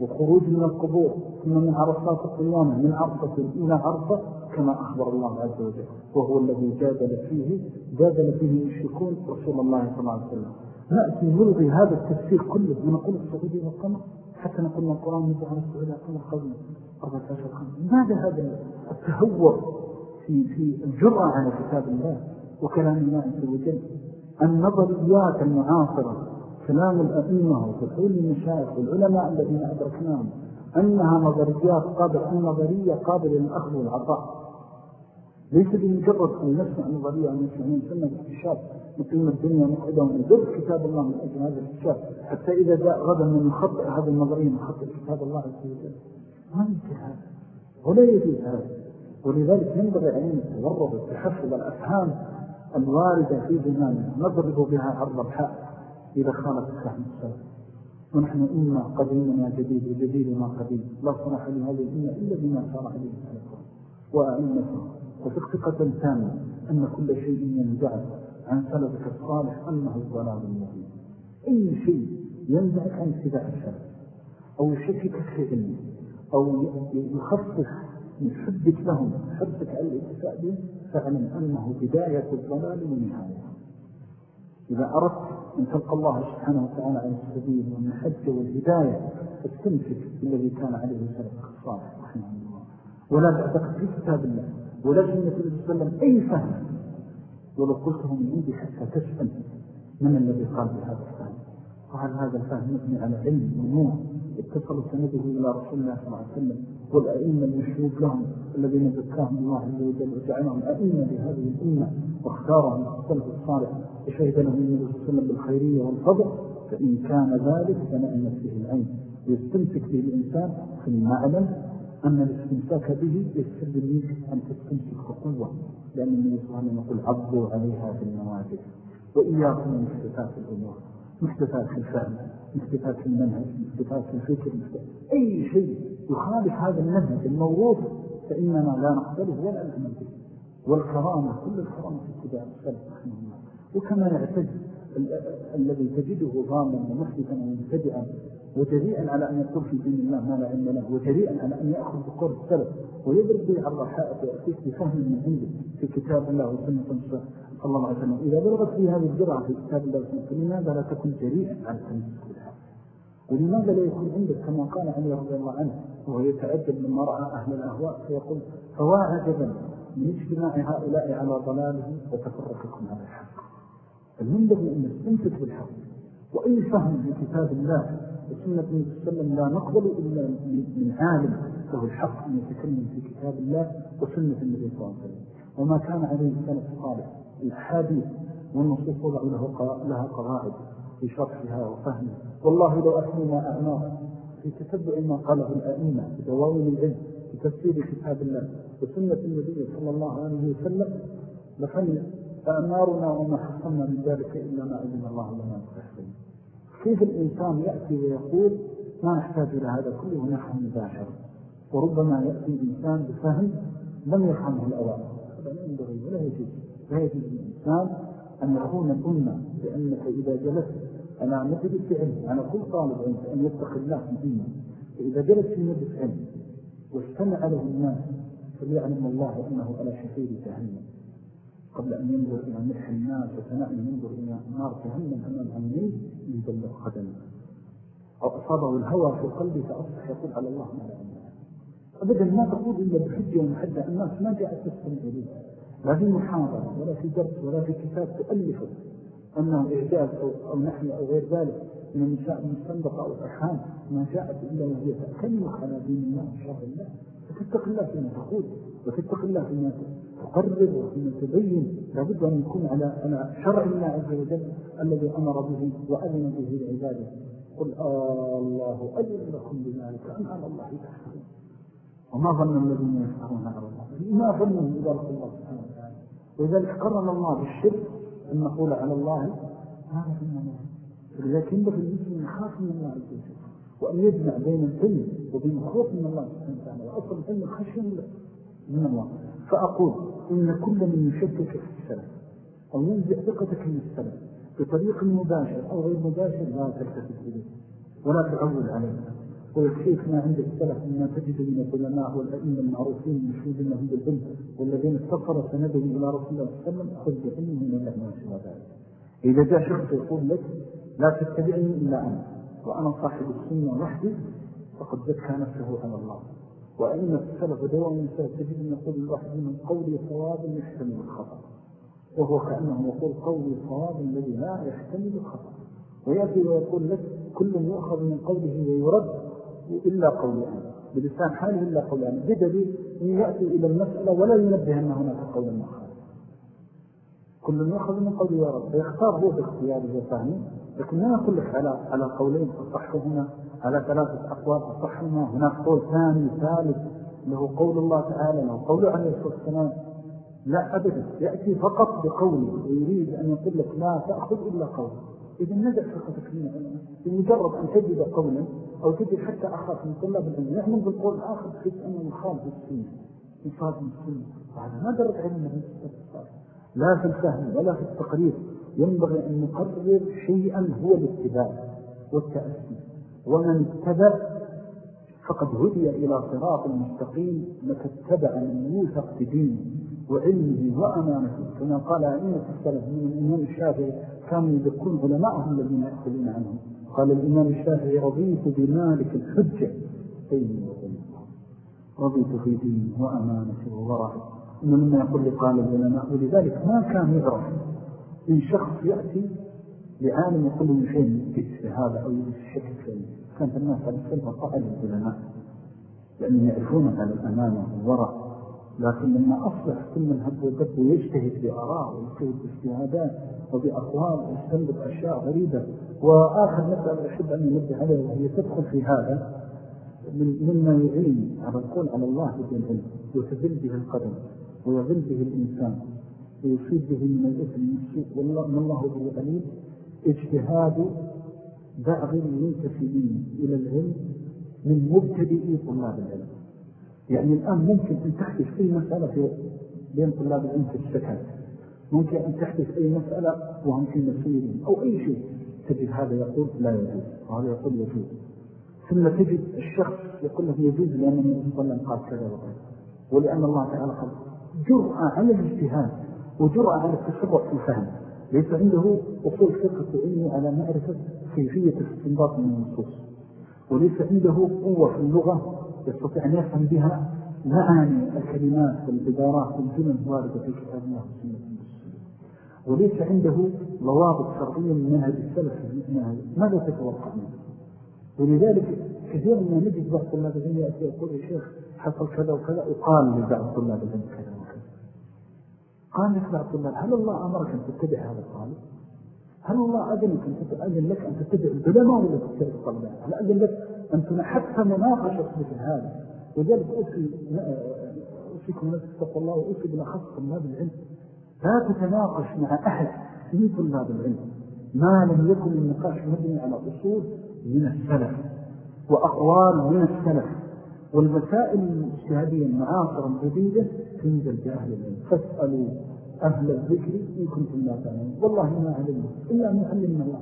وخروج من القبور ثم من عرصات القيامة من عرصة إلى عرصة كما أخبر الله عز وجل وهو الذي جادل فيه جادل فيه يشركون رسول الله صلى الله عليه وسلم. نأتي نلغي هذا التفسير كله ونقول السعودية والقمر حتى نقول من القرآن نبع على السعودية عشر خمسة. ماذا هذا التهور في, في الجرأة على كتاب الله وكلام الله عز وجل؟ النظريات المعاصرة كلام الأئمة وتقول المشايخ والعلماء الذين أدركناهم أنها نظريات قابلة النظرية قابلة للأخذ والعطاء. ليس بمجرد أن نسمع نظرية نسمع من سنة الاكتشاف نقيم الدنيا ونقعدها وندرس كتاب الله من أجل هذا الاكتشاف. حتى إذا جاء غدا من يخطئ هذه النظرية من خطئ كتاب الله عز وجل. ما يمكن هذا؟ ولا يجوز هذا. ولذلك ينبغي علينا التورط والتحفظ الأفهام الواردة في زماننا. نضرب بها عرض الحائط إذا خالف فهم السلف ونحن إما قديمنا جديد وجديدنا قديم. لا صرح لهذه الإمة إلا بما صار عليه السلف وأئمته وثقة تامة أن كل شيء ينزع عن سلفك الصالح أنه الضلال المبين. أي شيء ينزعك عن اتباع السلف أو يشككك في علمه. أو يخفف من حبك لهم حبك على الاتفاء به فاعلم أنه بداية الضلال ونهاية إذا أردت أن تلقى الله سبحانه وتعالى على السبيل والمحجة والهداية فاستمسك بالذي كان عليه سلف الصالح رحمه الله. ولا تعتقد في كتاب الله ولا سنة الله عليه وسلم أي فهم. ولو قلته من عندي حتى تسأل من الذي قال بهذا الفهم؟ وهل هذا الفهم مبني على علم ونور؟ اتصل سنده إلى رسول الله صلى الله عليه وسلم والأئمة المشهود لهم الذين ذكرهم الله عز وجل وجعلهم أئمة لهذه الأمة واختارهم السلف الصالح وشهد لهم النبي صلى الله عليه وسلم بالخيرية والفضل فإن كان ذلك فنعمت به العين. يستمسك به الإنسان في المعلم أن الاستمساك به يستلزم منك أن تستمسك بقوة لأن النبي صلى الله عليه وسلم يقول عضوا عليها في النواجد وإياكم محدثات الأمور محدثات الفهم. محدثات في المنهج محدثات في الفكر أي شيء يخالف هذا المنهج الموروث فإننا لا نقبله ولا نعمل به. والكرامة كل الكرامة في اتباع السلف رحمه الله. وكما يعتد الذي تجده ضاما ومحدثا ومبتدئا وجريئا على أن يقول في دين الله ما لا علم له وجريئا على أن يأخذ بقول السلف ويضرب به على الرحائط ويأتيك بفهم من عنده في كتاب الله وسنة صلى الله عليه وسلم. إذا بلغت في هذه الجرعة في كتاب الله وسنة فلماذا لا تكون جريئا على التمسك بالحق ولماذا لا يكون عندك كما قال علي رضي الله عنه وهو يتعجب لما رأى أهل الأهواء فيقول فوا عجبا من اجتماع هؤلاء على ضلاله وتفرقكم على الحق. فالمنبغي أن نستمسك بالحق وأي فهم في كتاب الله وسنة النبي صلى الله عليه وسلم لا نقبل إلا من عالم له الحق أن يتكلم في كتاب الله وسنة النبي صلى الله عليه وسلم. وما كان عليه السنة الصالح الحديث والنصوص لها قواعد. في شرحها وفهمها. والله لو أثنينا أعناق في تتبع ما قاله الأئمة في دواوين العلم في تفسير كتاب الله وسنة النبي صلى الله عليه وسلم لفن أعنارنا وما حصلنا من ذلك إلا ما أذن الله لنا نتحسن كيف الإنسان يأتي ويقول ما نحتاج إلى هذا كله نحن مباشر؟ وربما يأتي الإنسان بفهم لم يفهمه الأوائل لا يجوز. لا يجوز الإنسان أن يكون الأمة لأنك إذا جلست أنا مجلس علم. أنا كل طالب علم. أن يتقي الله في دينه. فإذا جلس في مجلس علم واستمع له الناس فليعلم الله أنه على شفير جهنم. قبل أن ينظر إلى ملح الناس وثناء ينظر إلى نار جهنم أمام عينيه يبلغ قدمه أو أصابه الهوى في قلبه فأصبح يقول على الله ما لا أبدا ما تقول إلا بحجة ومحدة الناس ما جاءت تستمع إليه. لا في محاضرة ولا في درس ولا في كتاب تؤلفه. أنه إعجاز أو, نحن أو غير ذلك من النساء المستنبطة أو الأحام ما جاءت إلا وهي تأكلمك على دين الله وشرع الله. فتتق الله فيما تقول وتتق الله فيما تقرر وفيما تبين. لابد أن يكون على على شرع الله عز وجل الذي أمر به وأذن به لعباده. قل الله أذن لكم بذلك أم على الله تحفظون وما ظن الذين يفترون على الله. ما ظنوا بذلك الله سبحانه وتعالى. ولذلك قرن الله بالشرك أن نقول على الله ما ظن الله ولذلك ينبغي المسلم يخاف من الله عز وجل وأن يجمع بين العلم وبين الخوف من الله سبحانه وتعالى وأصل العلم الخشية من الله فأقول إن كل من يشكك في السلام أو ينزع ثقتك من السلام بطريق مباشر أو غير مباشر لا تلتفت إليه ولا تعول عليه. ويكفيك ما عند السلف مما تجد من العلماء والأئمة المعروفين المشهود لهم بالعلم والذين استغفر سندهم إلى رسول الله صلى الله عليه وسلم أخذ بعلمه من الله ما سوى ذلك إذا جاء شخص يقول لك لا تتبعني إلا أنا وأنا صاحب السنة وحدي فقد ذكى نفسه على الله. وأئمة السلف ودواء النساء تجد أن يقول الواحد من قولي صواب يحتمل الخطأ. وهو كأنه يقول قولي صواب الذي لا يحتمل الخطأ. ويأتي ويقول لك كل يؤخذ من قوله ويرد إلا قول أنا بلسان حاله إلا قول أنا بدليل أن يأتي إلى المسألة ولا ينبه أن هناك قول مخالف كل يأخذ من قوله ويرد فيختار هو باختياره وفهمه لكن ما يقول لك على على قولين أصحهما على ثلاثة أقوال أصحهما هناك قول ثاني ثالث له قول الله تعالى له قول عليه الصلاة والسلام. لا أبدا. يأتي فقط بقوله. ويريد أن يقول لك لا تأخذ إلا قوله إذا ندع ثقتك من العلماء بمجرد أن تجد قولا أو تجد حتى أخاف من طلاب العلم يعمل بالقول الآخر بحيث أنه يخالف السنة يخالف السنة. وهذا ما درج علم النبي لا في الفهم ولا في التقرير. ينبغي أن نقرر شيئا هو الاتباع والتأسي. ومن اتبع فقد هدي إلى صراط المستقيم لتتبع من يوثق بدينه. وعلمه وأمانته كما قال أئمة السلف من الإمام الشافعي كانوا يذكرون علماءهم الذين يأخذون عنهم. قال الإمام الشافعي رضيت بمالك الحجة. بيني وبينه رضيت في دينه وأمانته وورعه إنه مما يقول لي قال العلماء ولذلك ما كان يعرف إن شخص يأتي لعالم يقول له شيء في هذا أو يجد الشكل شيء. كانت الناس على السلفة طعن العلماء لأنهم يعرفون على الأمانة والورع. لكن لما أصبح كل من هب وقب ويجتهد بآراء ويجتهد باجتهادات وبأقوال ويستنبط أشياء غريبة وآخر مسألة أحب أن ينبه عليها وهي تدخل في هذا مما يعين على القول على الله بدون علم وتذل به القدم ويظل به الإنسان ويصيب به من الإثم السوء. والله من الله به عليم. اجتهاد بعض المنتسبين إلى العلم من مبتدئي طلاب العلم. يعني الآن ممكن أن تحدث أي مسألة في بين طلاب العلم في السكن ممكن أن تحدث أي مسألة وهم في مسؤولين أو أي شيء. تجد هذا يقول لا يجوز وهذا يقول يجوز. ثم تجد الشخص يقول له يجوز لأن النبي صلى الله عليه وسلم قال كذا وكذا. ولأن الله تعالى قال جرأة على الاجتهاد وجرأة على التسرع في الفهم. ليس عنده أصول فقه علمي على معرفة كيفية الاستنباط من النصوص. وليس عنده قوة في اللغة يستطيع أن يفهم بها معاني الكلمات والعبارات والجمل الواردة في كتاب الله وسنة وليس عنده ضوابط شرعية من منهج السلف ماذا تتوقع منه؟ ولذلك كثيرا ما نجد بعض طلاب العلم يأتي يقول يا شيخ حصل كذا وكذا وقال لبعض طلاب العلم كذا وكذا. قال لك بعض طلاب هل الله أمرك أن تتبع هذا الطالب هل الله أذنك أن لك أن تتبع العلماء ولا تتبع الطلبات هل أذن لك أن تنحف مناقشة مثل هذا وذلك أوصي أوصيكم نفسك تقول الله وأوصي بالأخص طلاب العلم. لا تتناقش مع أحد من طلاب العلم. ما لم يكن النقاش مبني على أصول من السلف وأقوال من السلف. والمسائل الاجتهادية المعاصرة الجديدة تنزل بأهل العلم. فاسألوا أهل الذكر إن كنتم لا تعلمون. والله ما علمنا إلا أن يعلمنا الله.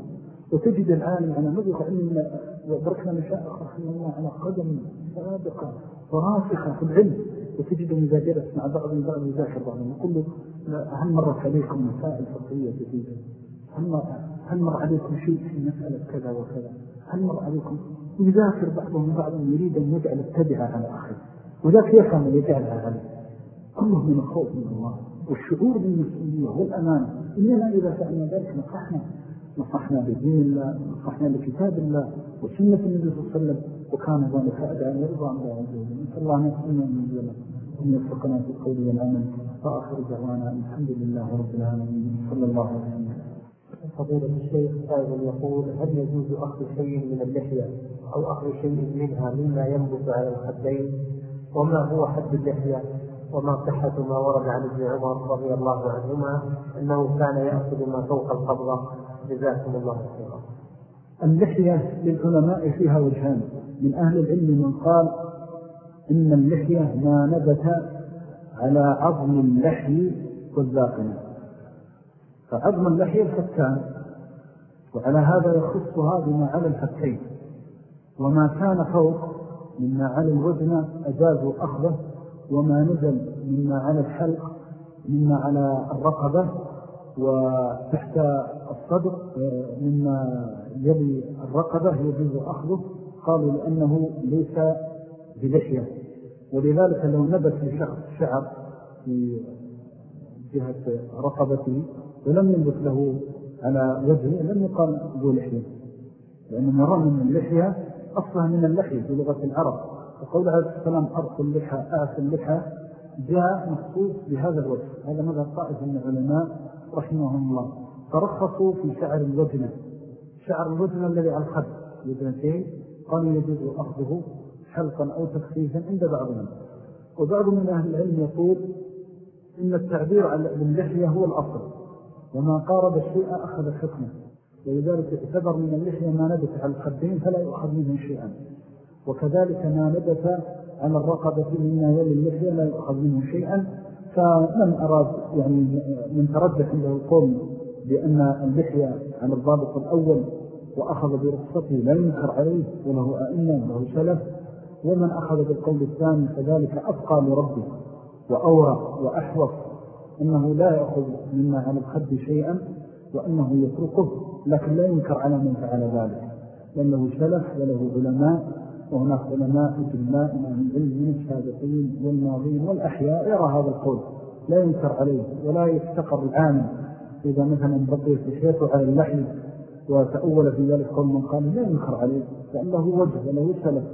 وتجد العالم على مبلغ علم وبركنا مشاء رحمه الله على قدم سابقة وراسخة في العلم وتجد إذا جلس مع بعض بعض يذاكر بعضهم يقول له هل مرت عليكم مسائل فقهية جديدة؟ هل مر, عليكم شيء في مسألة كذا وكذا؟ هل مر عليكم يذاكر بعضهم بعضا يريد أن يجعل التبعة على أخيه وذاك يفهم أن يجعلها عليه. كله من الخوف من الله والشعور بالمسؤولية والأمانة. إننا إذا فعلنا ذلك نصحنا نصحنا بدين الله نصحنا بكتاب الله وسنة النبي صلى الله عليه وسلم وكان ذلك أدعى يرضى عن الله عز وجل. نسأل الله نسألنا من ذلك أن يفقنا في القول والعمل فآخر دعوانا الحمد لله رب العالمين. صلى الله عليه وسلم. فضيلة الشيخ سائل يقول هل يجوز أخذ شيء من اللحية أو أخذ شيء منها مما ينبت على الخدين؟ وما هو حد اللحية؟ وما صحة ما ورد عن ابن عمر رضي الله عنهما أنه كان يأخذ ما فوق القبضة جزاكم الله خيرا. اللحية للعلماء فيها وجهان. من أهل العلم من قال إن اللحية ما نبت على عظم اللحي والذاقنة فعظم اللحية الفتان وعلى هذا يخصها بما على الفتين وما كان فوق مما على الوزن أجازوا أخذه وما نزل مما على الحلق مما على الرقبة وتحت الصدر مما يلي الرقبة يجوز أخذه. قالوا لأنه ليس بلحية. ولذلك لو نبت لشخص شعر في جهة رقبته ولم ينبت له على وجهه لم يقال ذو لحية. لأنه نرى من اللحية أصلها من اللحية في لغة العرب. وقول عليه السلام أرق اللحى آف اللحى. جاء مخصوص بهذا الوجه. هذا ماذا طائفة من العلماء. رحمهم الله. فرخصوا في شعر الوجنة شعر الوجنة الذي على الخد. وجنتين قالوا يجوز أخذه حلقا أو تخفيفا عند بعضهم. وبعض من أهل العلم يقول إن التعبير باللحية هو الأصل. وما قارب الشيء أخذ حكمه. ولذلك اعتبر من اللحية ما نبت على الخدين فلا يؤخذ منه شيئا. وكذلك ما نبت على الرقبة مما يلي اللحية لا يؤخذ منه شيئا. فمن أراد يعني من ترجح عنده القول بأن اللحية على الضابط الأول وأخذ برخصته لا ينكر عليه وله أئمة وله سلف ومن أخذ بالقول الثاني فذلك أبقى لربه وأورى وأحوط أنه لا يأخذ مما على الخد شيئا وأنه يتركه لكن لا ينكر على من فعل ذلك لأنه سلف وله علماء وهناك علماء جلاء من العلم من السابقين والماضين والأحياء يرى هذا القول. لا ينكر عليه ولا يفتقر العام إذا مثلا بقي في حيثه على اللحي وتأول في ذلك قول من قال لا ينكر عليه لأنه وجه وله سلف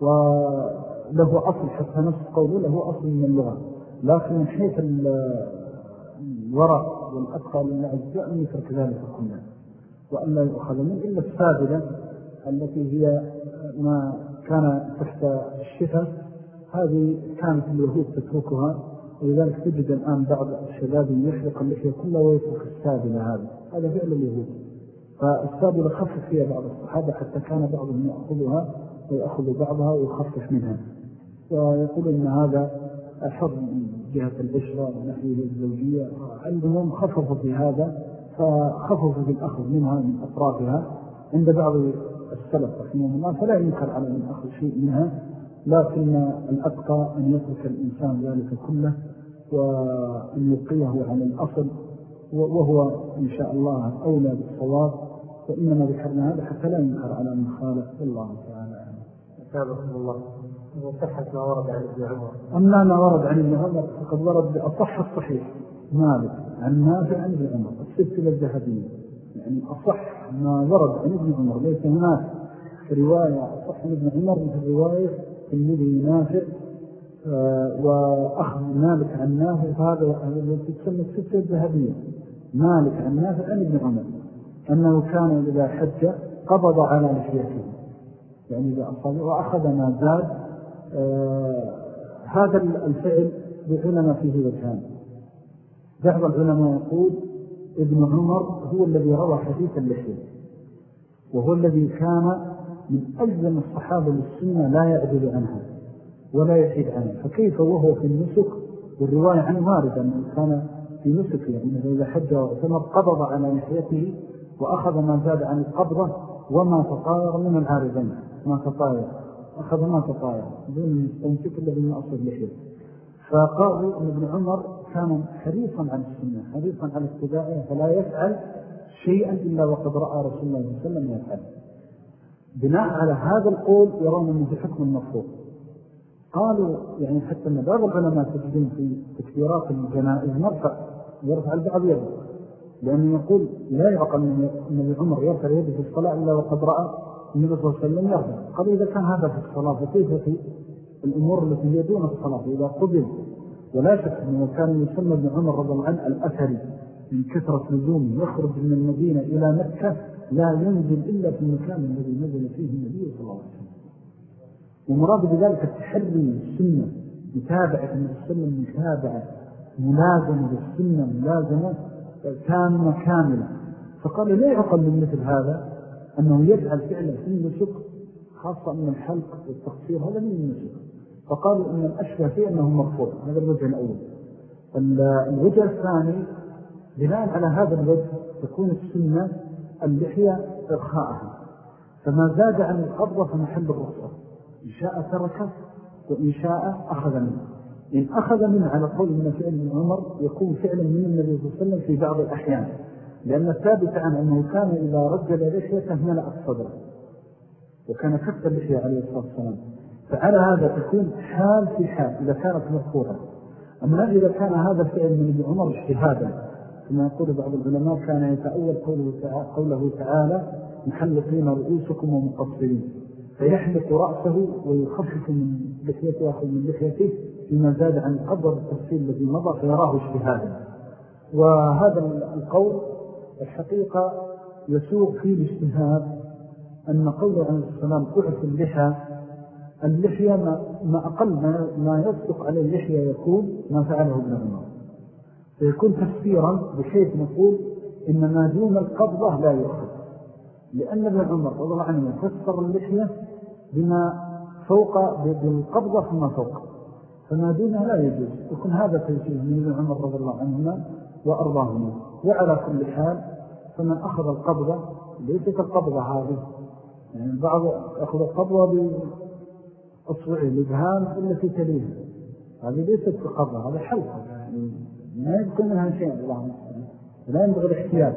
وله أصل حتى نفس قوله له أصل من اللغة. لكن من حيث الورق والأتقى عز وجل يترك ذلك كله. وأن لا يؤخذ من إلا السابلة التي هي ما كان تحت الشفة هذه كانت اليهود تتركها. ولذلك تجد الآن بعض الشباب يحلق اللحية كلها ويترك السابلة هذه. هذا فعل اليهود فالسابلة خفف فيها بعض الصحابة حتى كان بعضهم يأخذها ويأخذ بعضها ويخفف منها. ويقول إن هذا أحر من جهة البشرة ونحيه الزوجية. عندهم خففوا في هذا فخففوا في الأخذ منها من أطرافها. عند بعض السلف رحمه الله فلا ينكر على من أخذ شيء منها لكن الأبقى أن يترك الإنسان ذلك كله وأن يلقيه على الأصل وهو إن شاء الله أولى بالصواب فإنما ذكرنا هذا حتى لا ينكر على من خالف. الله تعالى أتابعكم الله. وصحة ما ورد عن ابن عمر. أما ما ورد عن ابن عمر فقد ورد بأصح الصحيح. مالك عن نافع عن ابن عمر السلسلة الذهبية يعني أصح ما ورد عن ابن عمر ليس هناك رواية أصح عن ابن عمر مثل رواية الذي نافع آه، وأخذ مالك عن نافع فهذا الذي تسمى السلسلة الذهبية مالك عن نافع عن ابن عمر. أنه كان إذا حج قبض على لحيته يعني إذا أصابه وأخذ ما زاد آه هذا الفعل بعلم فيه وجهان. بعض العلماء يقول ابن عمر هو الذي روى حديث اللحية وهو الذي كان من أجل الصحابة للسنة لا يعدل عنها ولا يحيد عنها فكيف وهو في النسك؟ والرواية عنه واردة أنه كان في نسك يعني إذا حج واعتمر قبض على لحيته وأخذ ما زاد عن القبضة وما تطاير من العارضين ما تطاير أخذ ما تطاير دون المستنسك الذي من أصل لحيه فقالوا ابن عمر كان حريصا على السنة حريصا على اتباعه فلا يفعل شيئا إلا وقد رأى رسول الله صلى الله عليه وسلم يفعل. بناء على هذا القول يرون أنه حكم المفروض قالوا يعني حتى أن بعض العلماء تجدون في تكبيرات الجنائز مرفع يرفع البعض يده لأنه يقول لا يعقل ابن عمر يرفع يده في الصلاة إلا وقد رأى النبي صلى الله عليه وسلم يرفع. قال إذا كان هذا في الصلاة فكيف في الأمور التي هي دون الصلاة؟ إذا قبل ولا شك أنه كان يسمى ابن عمر رضي الله عنه الأثري من كثرة نزومه يخرج من المدينة إلى مكة لا ينزل إلا في المكان الذي نزل فيه النبي صلى الله عليه وسلم. ومراد بذلك التحري السنة متابعة عليه وسلم متابعة ملازمة للسنة ملازمة تامة كاملة. فقال لا يعقل من مثل هذا أنه يجعل فعلا في النسك خاصة من الحلق والتقصير هذا من النسك. فقالوا أن الأشبه فيه أنه مرفوض هذا الوجه الأول. الوجه الثاني بناء على هذا الوجه تكون السنة اللحية إرخاءها. فما زاد عن القبضة فمحل الرخصة. إن شاء تركه وإن شاء أخذ منه. إن أخذ منه على قول من فعل من عمر يكون فعلا من النبي صلى الله عليه وسلم في بعض الأحيان. لأن الثابت عن أنه كان إذا رجل لحيته ملأ الصدر وكان كفت اللحية عليه الصلاة والسلام. فعلى هذا تكون حال في حال إذا كانت مذكورة. أما إذا كان هذا فعل من ابن عمر اجتهادا كما يقول بعض العلماء كان يتأول قوله تعالى, قوله تعالى محلقين رؤوسكم ومقصرين فيحلق رأسه ويخفف من لحيته أخذ من لحيته فيما زاد عن قدر التفصيل الذي مضى فيراه اجتهادا. وهذا القول الحقيقة يسوق فيه الاجتهاد أن قوله عليه السلام قعف اللحى اللحية ما أقل ما يصدق عليه اللحية يكون ما فعله ابن عمر. فيكون تفسيرا بحيث نقول إن ما دون القبضة لا يؤخذ لأن ابن عمر رضي الله عنه فسر اللحية بما فوق بالقبضة ثم فوق. فما دونها لا يجوز. يكون هذا توجيه من ابن عمر رضي الله عنهما وأرضاهما. وعلى كل حال فمن أخذ القبضة ليست القبضة هذه. يعني البعض أخذ القبضة بأصبعه الإبهام التي تليها هذه ليست القبضة هذا حلقة ما يبقى منها شيء الله لا ينبغي الاحتياج.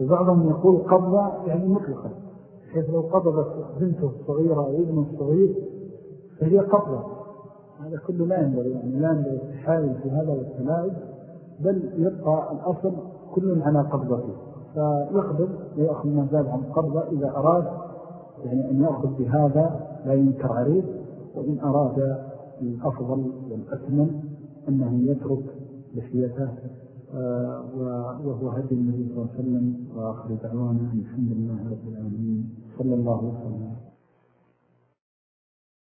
وبعضهم يقول قبضة يعني مطلقة حيث لو قبضت بنته الصغيرة أو ابنه الصغير فهي قبضة. هذا كله لا ينبغي يعني لا ينبغي التحايل في هذا والتلاعب بل يبقى الأصل كل على قبضته. فيقبض ويأخذ ما زاد عن قبضة إذا أراد يعني أن يأخذ بهذا لا ينكر عليه. وإن أراد الأفضل والأثمن أنه يترك لحيته آه، وهو هدي النبي صلى الله عليه وسلم وآخر دعوانا الحمد لله رب العالمين. صلى الله وسلم.